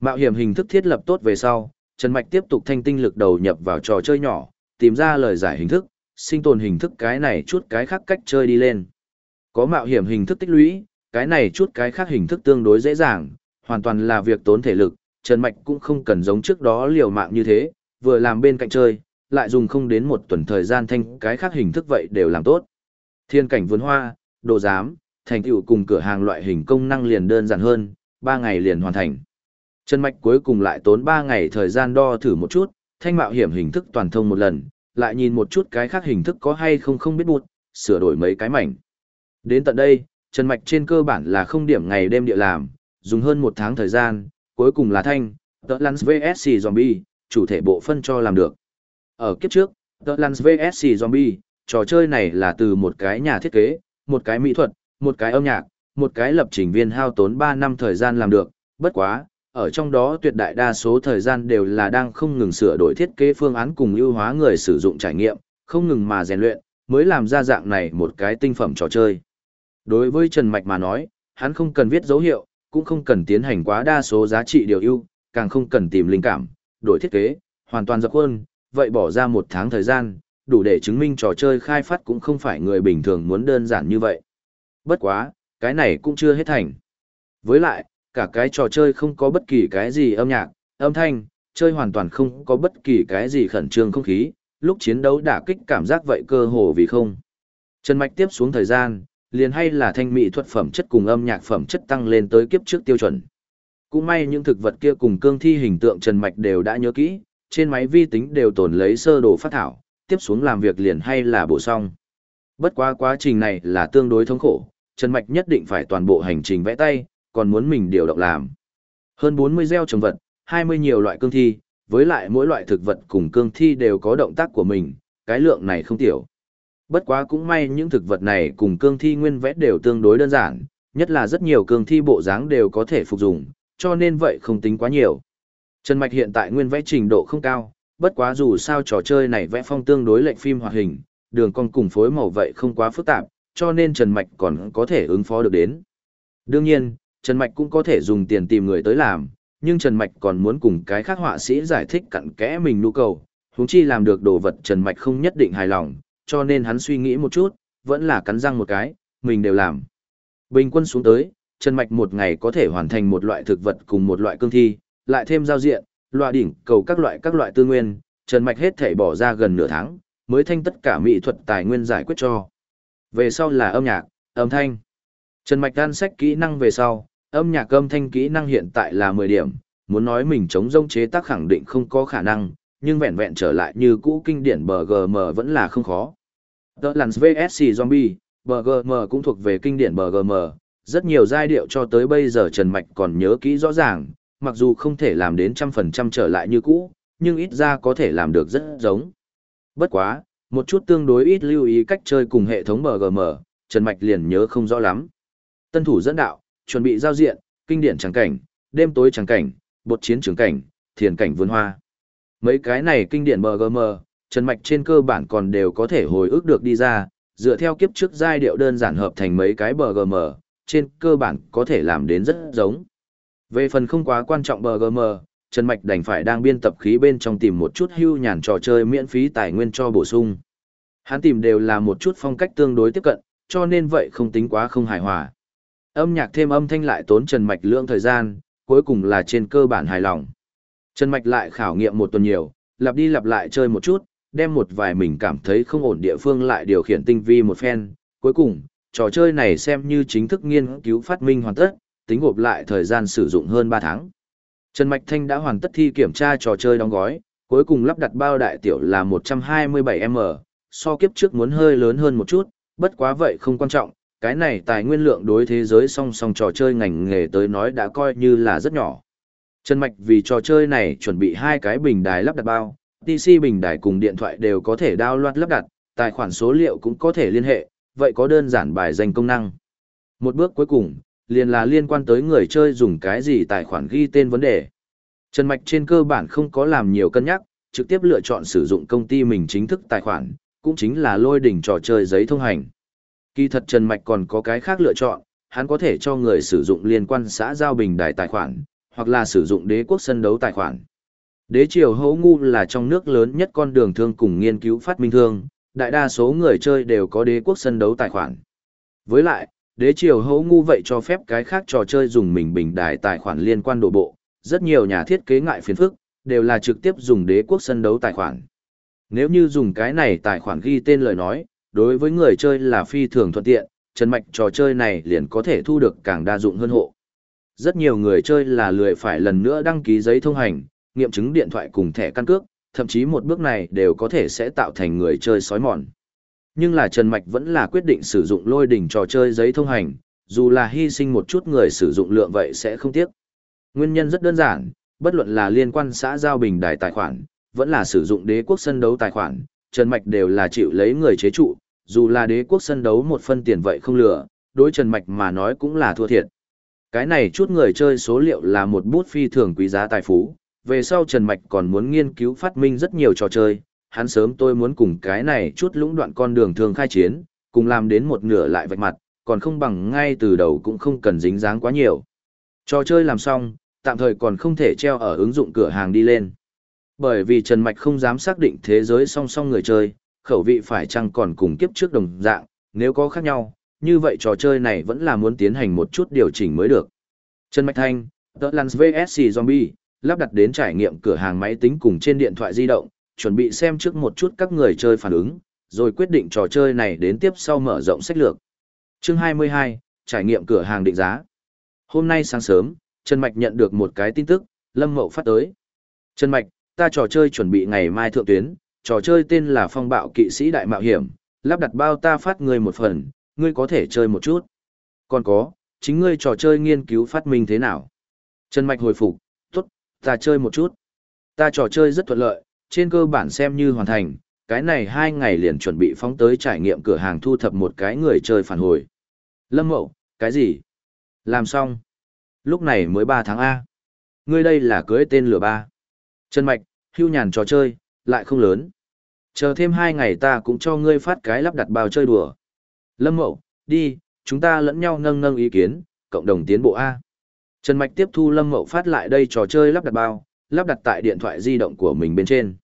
Mạo hiểm hình thức thiết lập tốt về sau, Trần Mạch tiếp tục thanh tinh lực đầu nhập vào trò chơi nhỏ, tìm ra lời giải hình thức, sinh tồn hình thức cái này chút cái khác cách chơi đi lên. Có mạo hiểm hình thức tích lũy, cái này chút cái khác hình thức tương đối dễ dàng, hoàn toàn là việc tốn thể lực, Trần Mạch cũng không cần giống trước đó liều mạng như thế, vừa làm bên cạnh chơi, lại dùng không đến một tuần thời gian thanh cái khác hình thức vậy đều làm tốt. Thiên cảnh vườn hoa, đồ giám, thành tựu cùng cửa hàng loại hình công năng liền đơn giản hơn, 3 ngày liền hoàn thành. Trần Mạch cuối cùng lại tốn 3 ngày thời gian đo thử một chút, thanh mạo hiểm hình thức toàn thông một lần, lại nhìn một chút cái khác hình thức có hay không không biết bụt, sửa đổi mấy cái mảnh. Đến tận đây, Trần Mạch trên cơ bản là không điểm ngày đêm địa làm, dùng hơn một tháng thời gian, cuối cùng là thanh, The Lance VSC Zombie, chủ thể bộ phân cho làm được. Ở kiếp trước, The Lance VSC Zombie, trò chơi này là từ một cái nhà thiết kế, một cái mỹ thuật, một cái âm nhạc, một cái lập trình viên hao tốn 3 năm thời gian làm được, bất quá, ở trong đó tuyệt đại đa số thời gian đều là đang không ngừng sửa đổi thiết kế phương án cùng ưu hóa người sử dụng trải nghiệm, không ngừng mà rèn luyện, mới làm ra dạng này một cái tinh phẩm trò chơi. Đối với Trần Mạch mà nói, hắn không cần viết dấu hiệu, cũng không cần tiến hành quá đa số giá trị điều ưu, càng không cần tìm linh cảm, đổi thiết kế, hoàn toàn dập khuôn, vậy bỏ ra một tháng thời gian, đủ để chứng minh trò chơi khai phát cũng không phải người bình thường muốn đơn giản như vậy. Bất quá, cái này cũng chưa hết thành. Với lại, cả cái trò chơi không có bất kỳ cái gì âm nhạc, âm thanh, chơi hoàn toàn không có bất kỳ cái gì khẩn trương không khí, lúc chiến đấu đả kích cảm giác vậy cơ hồ vì không. Trần Mạch tiếp xuống thời gian, liền hay là thanh mỹ thuật phẩm chất cùng âm nhạc phẩm chất tăng lên tới kiếp trước tiêu chuẩn. Cũng may những thực vật kia cùng cương thi hình tượng Trần Mạch đều đã nhớ kỹ, trên máy vi tính đều tồn lấy sơ đồ phát thảo, tiếp xuống làm việc liền hay là bổ xong. Bất quá quá trình này là tương đối thống khổ, Trần Mạch nhất định phải toàn bộ hành trình vẽ tay, còn muốn mình điều động làm. Hơn 40 gieo trồng vật, 20 nhiều loại cương thi, với lại mỗi loại thực vật cùng cương thi đều có động tác của mình, cái lượng này không tiểu. Bất quá cũng may những thực vật này cùng cương thi nguyên vẽ đều tương đối đơn giản, nhất là rất nhiều cương thi bộ dáng đều có thể phục dụng, cho nên vậy không tính quá nhiều. Trần Mạch hiện tại nguyên vẽ trình độ không cao, bất quá dù sao trò chơi này vẽ phong tương đối lệnh phim hoạt hình, đường con cùng phối màu vậy không quá phức tạp, cho nên Trần Mạch còn có thể ứng phó được đến. Đương nhiên, Trần Mạch cũng có thể dùng tiền tìm người tới làm, nhưng Trần Mạch còn muốn cùng cái khác họa sĩ giải thích cặn kẽ mình nhu cầu, huống chi làm được đồ vật Trần Mạch không nhất định hài lòng, cho nên hắn suy nghĩ một chút, vẫn là cắn răng một cái, mình đều làm. Bình quân xuống tới, Trần Mạch một ngày có thể hoàn thành một loại thực vật cùng một loại cương thi, lại thêm giao diện, loại đỉnh, cầu các loại các loại tư nguyên, Trần Mạch hết thể bỏ ra gần nửa tháng, mới thanh tất cả mỹ thuật tài nguyên giải quyết cho. Về sau là âm nhạc, âm thanh. Trần Mạch đan sách kỹ năng về sau, âm nhạc âm thanh kỹ năng hiện tại là 10 điểm, muốn nói mình chống rông chế tác khẳng định không có khả năng, nhưng vẹn vẹn trở lại như cũ kinh điển BGM vẫn là không khó. The Lance VSC Zombie, BGM cũng thuộc về kinh điển BGM, rất nhiều giai điệu cho tới bây giờ Trần Mạch còn nhớ kỹ rõ ràng, mặc dù không thể làm đến trăm phần trăm trở lại như cũ, nhưng ít ra có thể làm được rất giống. Bất quá, một chút tương đối ít lưu ý cách chơi cùng hệ thống BGM, Trần Mạch liền nhớ không rõ lắm. Tân thủ dẫn đạo, chuẩn bị giao diện, kinh điển trắng cảnh, đêm tối trắng cảnh, bột chiến trường cảnh, thiền cảnh vườn hoa. Mấy cái này kinh điển BGM, Trần Mạch trên cơ bản còn đều có thể hồi ức được đi ra, dựa theo kiếp trước giai điệu đơn giản hợp thành mấy cái BGM, trên cơ bản có thể làm đến rất giống. Về phần không quá quan trọng BGM, Trần Mạch đành phải đang biên tập khí bên trong tìm một chút hưu nhàn trò chơi miễn phí tài nguyên cho bổ sung. Hắn tìm đều là một chút phong cách tương đối tiếp cận, cho nên vậy không tính quá không hài hòa. Âm nhạc thêm âm thanh lại tốn Trần Mạch lượng thời gian, cuối cùng là trên cơ bản hài lòng. Trần Mạch lại khảo nghiệm một tuần nhiều, lặp đi lặp lại chơi một chút, đem một vài mình cảm thấy không ổn địa phương lại điều khiển tinh vi một phen. Cuối cùng, trò chơi này xem như chính thức nghiên cứu phát minh hoàn tất, tính gộp lại thời gian sử dụng hơn 3 tháng. Trần Mạch Thanh đã hoàn tất thi kiểm tra trò chơi đóng gói, cuối cùng lắp đặt bao đại tiểu là 127M, so kiếp trước muốn hơi lớn hơn một chút, bất quá vậy không quan trọng, cái này tài nguyên lượng đối thế giới song song trò chơi ngành nghề tới nói đã coi như là rất nhỏ. Trần Mạch vì trò chơi này chuẩn bị hai cái bình đài lắp đặt bao, PC bình đài cùng điện thoại đều có thể download lắp đặt, tài khoản số liệu cũng có thể liên hệ, vậy có đơn giản bài danh công năng. Một bước cuối cùng, liền là liên quan tới người chơi dùng cái gì tài khoản ghi tên vấn đề. Trần Mạch trên cơ bản không có làm nhiều cân nhắc, trực tiếp lựa chọn sử dụng công ty mình chính thức tài khoản, cũng chính là lôi đỉnh trò chơi giấy thông hành. Kỳ thật Trần Mạch còn có cái khác lựa chọn, hắn có thể cho người sử dụng liên quan xã giao bình đài tài khoản, hoặc là sử dụng đế quốc sân đấu tài khoản. Đế triều hấu ngu là trong nước lớn nhất con đường thương cùng nghiên cứu phát minh thương, đại đa số người chơi đều có đế quốc sân đấu tài khoản. Với lại, đế triều hấu ngu vậy cho phép cái khác trò chơi dùng mình bình đài tài khoản liên quan đổ bộ, rất nhiều nhà thiết kế ngại phiền phức, đều là trực tiếp dùng đế quốc sân đấu tài khoản. Nếu như dùng cái này tài khoản ghi tên lời nói, đối với người chơi là phi thường thuận tiện, Trần Mạch trò chơi này liền có thể thu được càng đa dụng hơn hộ. Rất nhiều người chơi là lười phải lần nữa đăng ký giấy thông hành, nghiệm chứng điện thoại cùng thẻ căn cước, thậm chí một bước này đều có thể sẽ tạo thành người chơi sói mòn. Nhưng là Trần Mạch vẫn là quyết định sử dụng lôi đỉnh trò chơi giấy thông hành, dù là hy sinh một chút người sử dụng lượng vậy sẽ không tiếc. Nguyên nhân rất đơn giản, bất luận là liên quan xã giao bình đài tài khoản, vẫn là sử dụng đế quốc sân đấu tài khoản, Trần Mạch đều là chịu lấy người chế trụ, dù là đế quốc sân đấu một phân tiền vậy không lừa, đối Trần Mạch mà nói cũng là thua thiệt. Cái này chút người chơi số liệu là một bút phi thường quý giá tài phú, về sau Trần Mạch còn muốn nghiên cứu phát minh rất nhiều trò chơi, hắn sớm tôi muốn cùng cái này chút lũng đoạn con đường thường khai chiến, cùng làm đến một nửa lại vạch mặt, còn không bằng ngay từ đầu cũng không cần dính dáng quá nhiều. Trò chơi làm xong, tạm thời còn không thể treo ở ứng dụng cửa hàng đi lên. Bởi vì Trần Mạch không dám xác định thế giới song song người chơi, khẩu vị phải chăng còn cùng kiếp trước đồng dạng, nếu có khác nhau, như vậy trò chơi này vẫn là muốn tiến hành một chút điều chỉnh mới được. Trần Mạch Thanh, The Lance VSC Zombie, lắp đặt đến trải nghiệm cửa hàng máy tính cùng trên điện thoại di động, chuẩn bị xem trước một chút các người chơi phản ứng, rồi quyết định trò chơi này đến tiếp sau mở rộng sách lược. Chương 22, trải nghiệm cửa hàng định giá. Hôm nay sáng sớm, Trần Mạch nhận được một cái tin tức, Lâm Mậu phát tới. Trần Mạch, ta trò chơi chuẩn bị ngày mai thượng tuyến, trò chơi tên là Phong Bạo Kỵ Sĩ Đại Mạo Hiểm, lắp đặt bao ta phát ngươi một phần, ngươi có thể chơi một chút. Còn có, chính ngươi trò chơi nghiên cứu phát minh thế nào? Trần Mạch hồi phục, tốt, ta chơi một chút. Ta trò chơi rất thuận lợi, trên cơ bản xem như hoàn thành, cái này hai ngày liền chuẩn bị phóng tới trải nghiệm cửa hàng thu thập một cái người chơi phản hồi. Lâm Mậu, cái gì? Làm xong. Lúc này mới 3 tháng A. Ngươi đây là cưới tên lửa ba. Trần Mạch, hưu nhàn trò chơi, lại không lớn. Chờ thêm hai ngày ta cũng cho ngươi phát cái lắp đặt bao chơi đùa. Lâm Mậu, đi, chúng ta lẫn nhau nâng nâng ý kiến, cộng đồng tiến bộ A. Trần Mạch tiếp thu Lâm Mậu phát lại đây trò chơi lắp đặt bao, lắp đặt tại điện thoại di động của mình bên trên.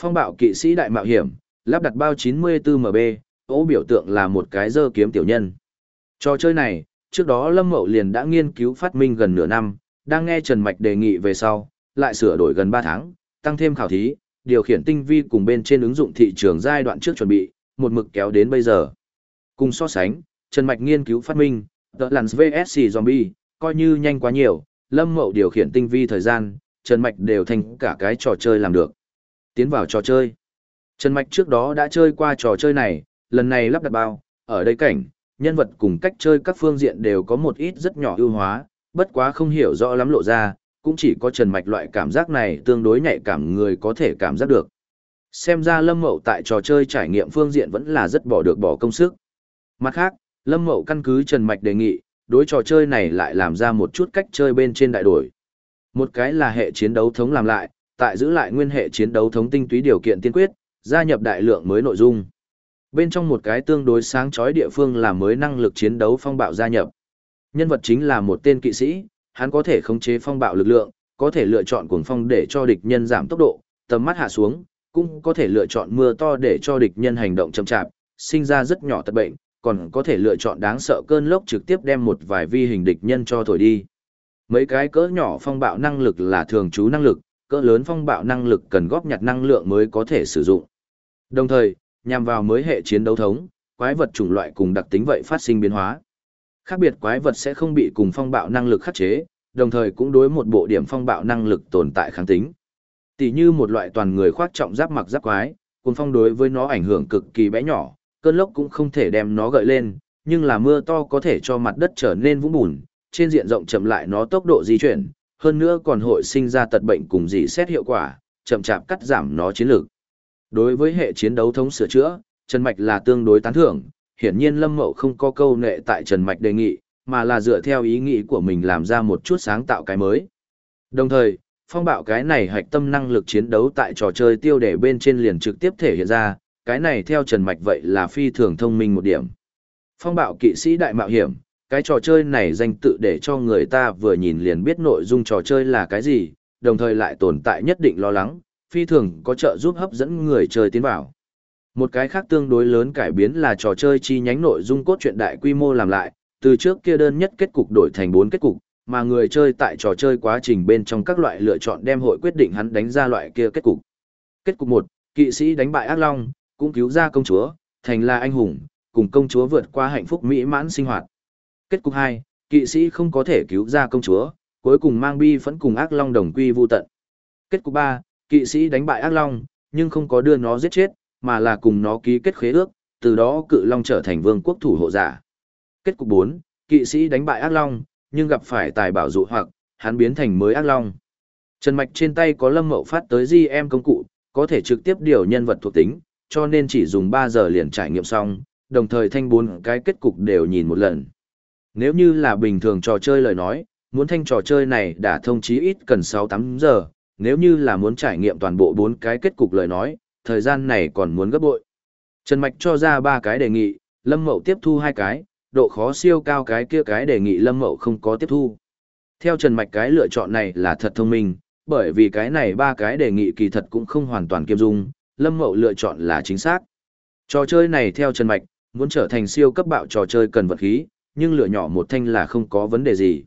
Phong bạo kỵ sĩ đại mạo hiểm, lắp đặt bao 94MB, ố biểu tượng là một cái dơ kiếm tiểu nhân. Trò chơi này, Trước đó Lâm Mậu liền đã nghiên cứu phát minh gần nửa năm, đang nghe Trần Mạch đề nghị về sau, lại sửa đổi gần 3 tháng, tăng thêm khảo thí, điều khiển tinh vi cùng bên trên ứng dụng thị trường giai đoạn trước chuẩn bị, một mực kéo đến bây giờ. Cùng so sánh, Trần Mạch nghiên cứu phát minh, The Lance VSC Zombie, coi như nhanh quá nhiều, Lâm Mậu điều khiển tinh vi thời gian, Trần Mạch đều thành cả cái trò chơi làm được. Tiến vào trò chơi. Trần Mạch trước đó đã chơi qua trò chơi này, lần này lắp đặt bao, ở đây cảnh, nhân vật cùng cách chơi các phương diện đều có một ít rất nhỏ ưu hóa, bất quá không hiểu rõ lắm lộ ra, cũng chỉ có Trần Mạch loại cảm giác này tương đối nhạy cảm người có thể cảm giác được. Xem ra Lâm Mậu tại trò chơi trải nghiệm phương diện vẫn là rất bỏ được bỏ công sức. Mặt khác, Lâm Mậu căn cứ Trần Mạch đề nghị, đối trò chơi này lại làm ra một chút cách chơi bên trên đại đổi. Một cái là hệ chiến đấu thống làm lại, tại giữ lại nguyên hệ chiến đấu thống tinh túy điều kiện tiên quyết, gia nhập đại lượng mới nội dung. Bên trong một cái tương đối sáng chói địa phương là mới năng lực chiến đấu phong bạo gia nhập. Nhân vật chính là một tên kỵ sĩ, hắn có thể khống chế phong bạo lực lượng, có thể lựa chọn cuồng phong để cho địch nhân giảm tốc độ, tầm mắt hạ xuống, cũng có thể lựa chọn mưa to để cho địch nhân hành động chậm chạp, sinh ra rất nhỏ tật bệnh, còn có thể lựa chọn đáng sợ cơn lốc trực tiếp đem một vài vi hình địch nhân cho thổi đi. Mấy cái cỡ nhỏ phong bạo năng lực là thường trú năng lực, cỡ lớn phong bạo năng lực cần góp nhặt năng lượng mới có thể sử dụng. Đồng thời, nhằm vào mới hệ chiến đấu thống, quái vật chủng loại cùng đặc tính vậy phát sinh biến hóa. Khác biệt quái vật sẽ không bị cùng phong bạo năng lực khắc chế, đồng thời cũng đối một bộ điểm phong bạo năng lực tồn tại kháng tính. Tỷ như một loại toàn người khoác trọng giáp mặc giáp quái, cùng phong đối với nó ảnh hưởng cực kỳ bé nhỏ, cơn lốc cũng không thể đem nó gợi lên, nhưng là mưa to có thể cho mặt đất trở nên vũng bùn, trên diện rộng chậm lại nó tốc độ di chuyển, hơn nữa còn hội sinh ra tật bệnh cùng dị xét hiệu quả, chậm chạp cắt giảm nó chiến lược. Đối với hệ chiến đấu thống sửa chữa, Trần Mạch là tương đối tán thưởng, hiển nhiên Lâm Mậu không có câu nệ tại Trần Mạch đề nghị, mà là dựa theo ý nghĩ của mình làm ra một chút sáng tạo cái mới. Đồng thời, phong bạo cái này hạch tâm năng lực chiến đấu tại trò chơi tiêu đề bên trên liền trực tiếp thể hiện ra, cái này theo Trần Mạch vậy là phi thường thông minh một điểm. Phong bạo kỵ sĩ đại mạo hiểm, cái trò chơi này danh tự để cho người ta vừa nhìn liền biết nội dung trò chơi là cái gì, đồng thời lại tồn tại nhất định lo lắng, phi thường có trợ giúp hấp dẫn người chơi tiến vào. Một cái khác tương đối lớn cải biến là trò chơi chi nhánh nội dung cốt truyện đại quy mô làm lại, từ trước kia đơn nhất kết cục đổi thành bốn kết cục, mà người chơi tại trò chơi quá trình bên trong các loại lựa chọn đem hội quyết định hắn đánh ra loại kia kết cục. Kết cục 1, kỵ sĩ đánh bại ác long, cũng cứu ra công chúa, thành là anh hùng, cùng công chúa vượt qua hạnh phúc mỹ mãn sinh hoạt. Kết cục 2, kỵ sĩ không có thể cứu ra công chúa, cuối cùng mang bi phẫn cùng ác long đồng quy vu tận. Kết cục 3, kỵ sĩ đánh bại ác long, nhưng không có đưa nó giết chết, mà là cùng nó ký kết khế ước, từ đó cự long trở thành vương quốc thủ hộ giả. Kết cục 4, kỵ sĩ đánh bại ác long, nhưng gặp phải tài bảo dụ hoặc, hắn biến thành mới ác long. Trần Mạch trên tay có lâm mậu phát tới GM công cụ, có thể trực tiếp điều nhân vật thuộc tính, cho nên chỉ dùng 3 giờ liền trải nghiệm xong, đồng thời thanh bốn cái kết cục đều nhìn một lần. Nếu như là bình thường trò chơi lời nói, muốn thanh trò chơi này đã thông chí ít cần 6-8 giờ, nếu như là muốn trải nghiệm toàn bộ bốn cái kết cục lời nói, thời gian này còn muốn gấp bội. Trần Mạch cho ra ba cái đề nghị, Lâm Mậu tiếp thu hai cái, độ khó siêu cao cái kia cái đề nghị Lâm Mậu không có tiếp thu. Theo Trần Mạch cái lựa chọn này là thật thông minh, bởi vì cái này ba cái đề nghị kỳ thật cũng không hoàn toàn kiêm dung, Lâm Mậu lựa chọn là chính xác. Trò chơi này theo Trần Mạch, muốn trở thành siêu cấp bạo trò chơi cần vật khí, nhưng lựa nhỏ một thanh là không có vấn đề gì.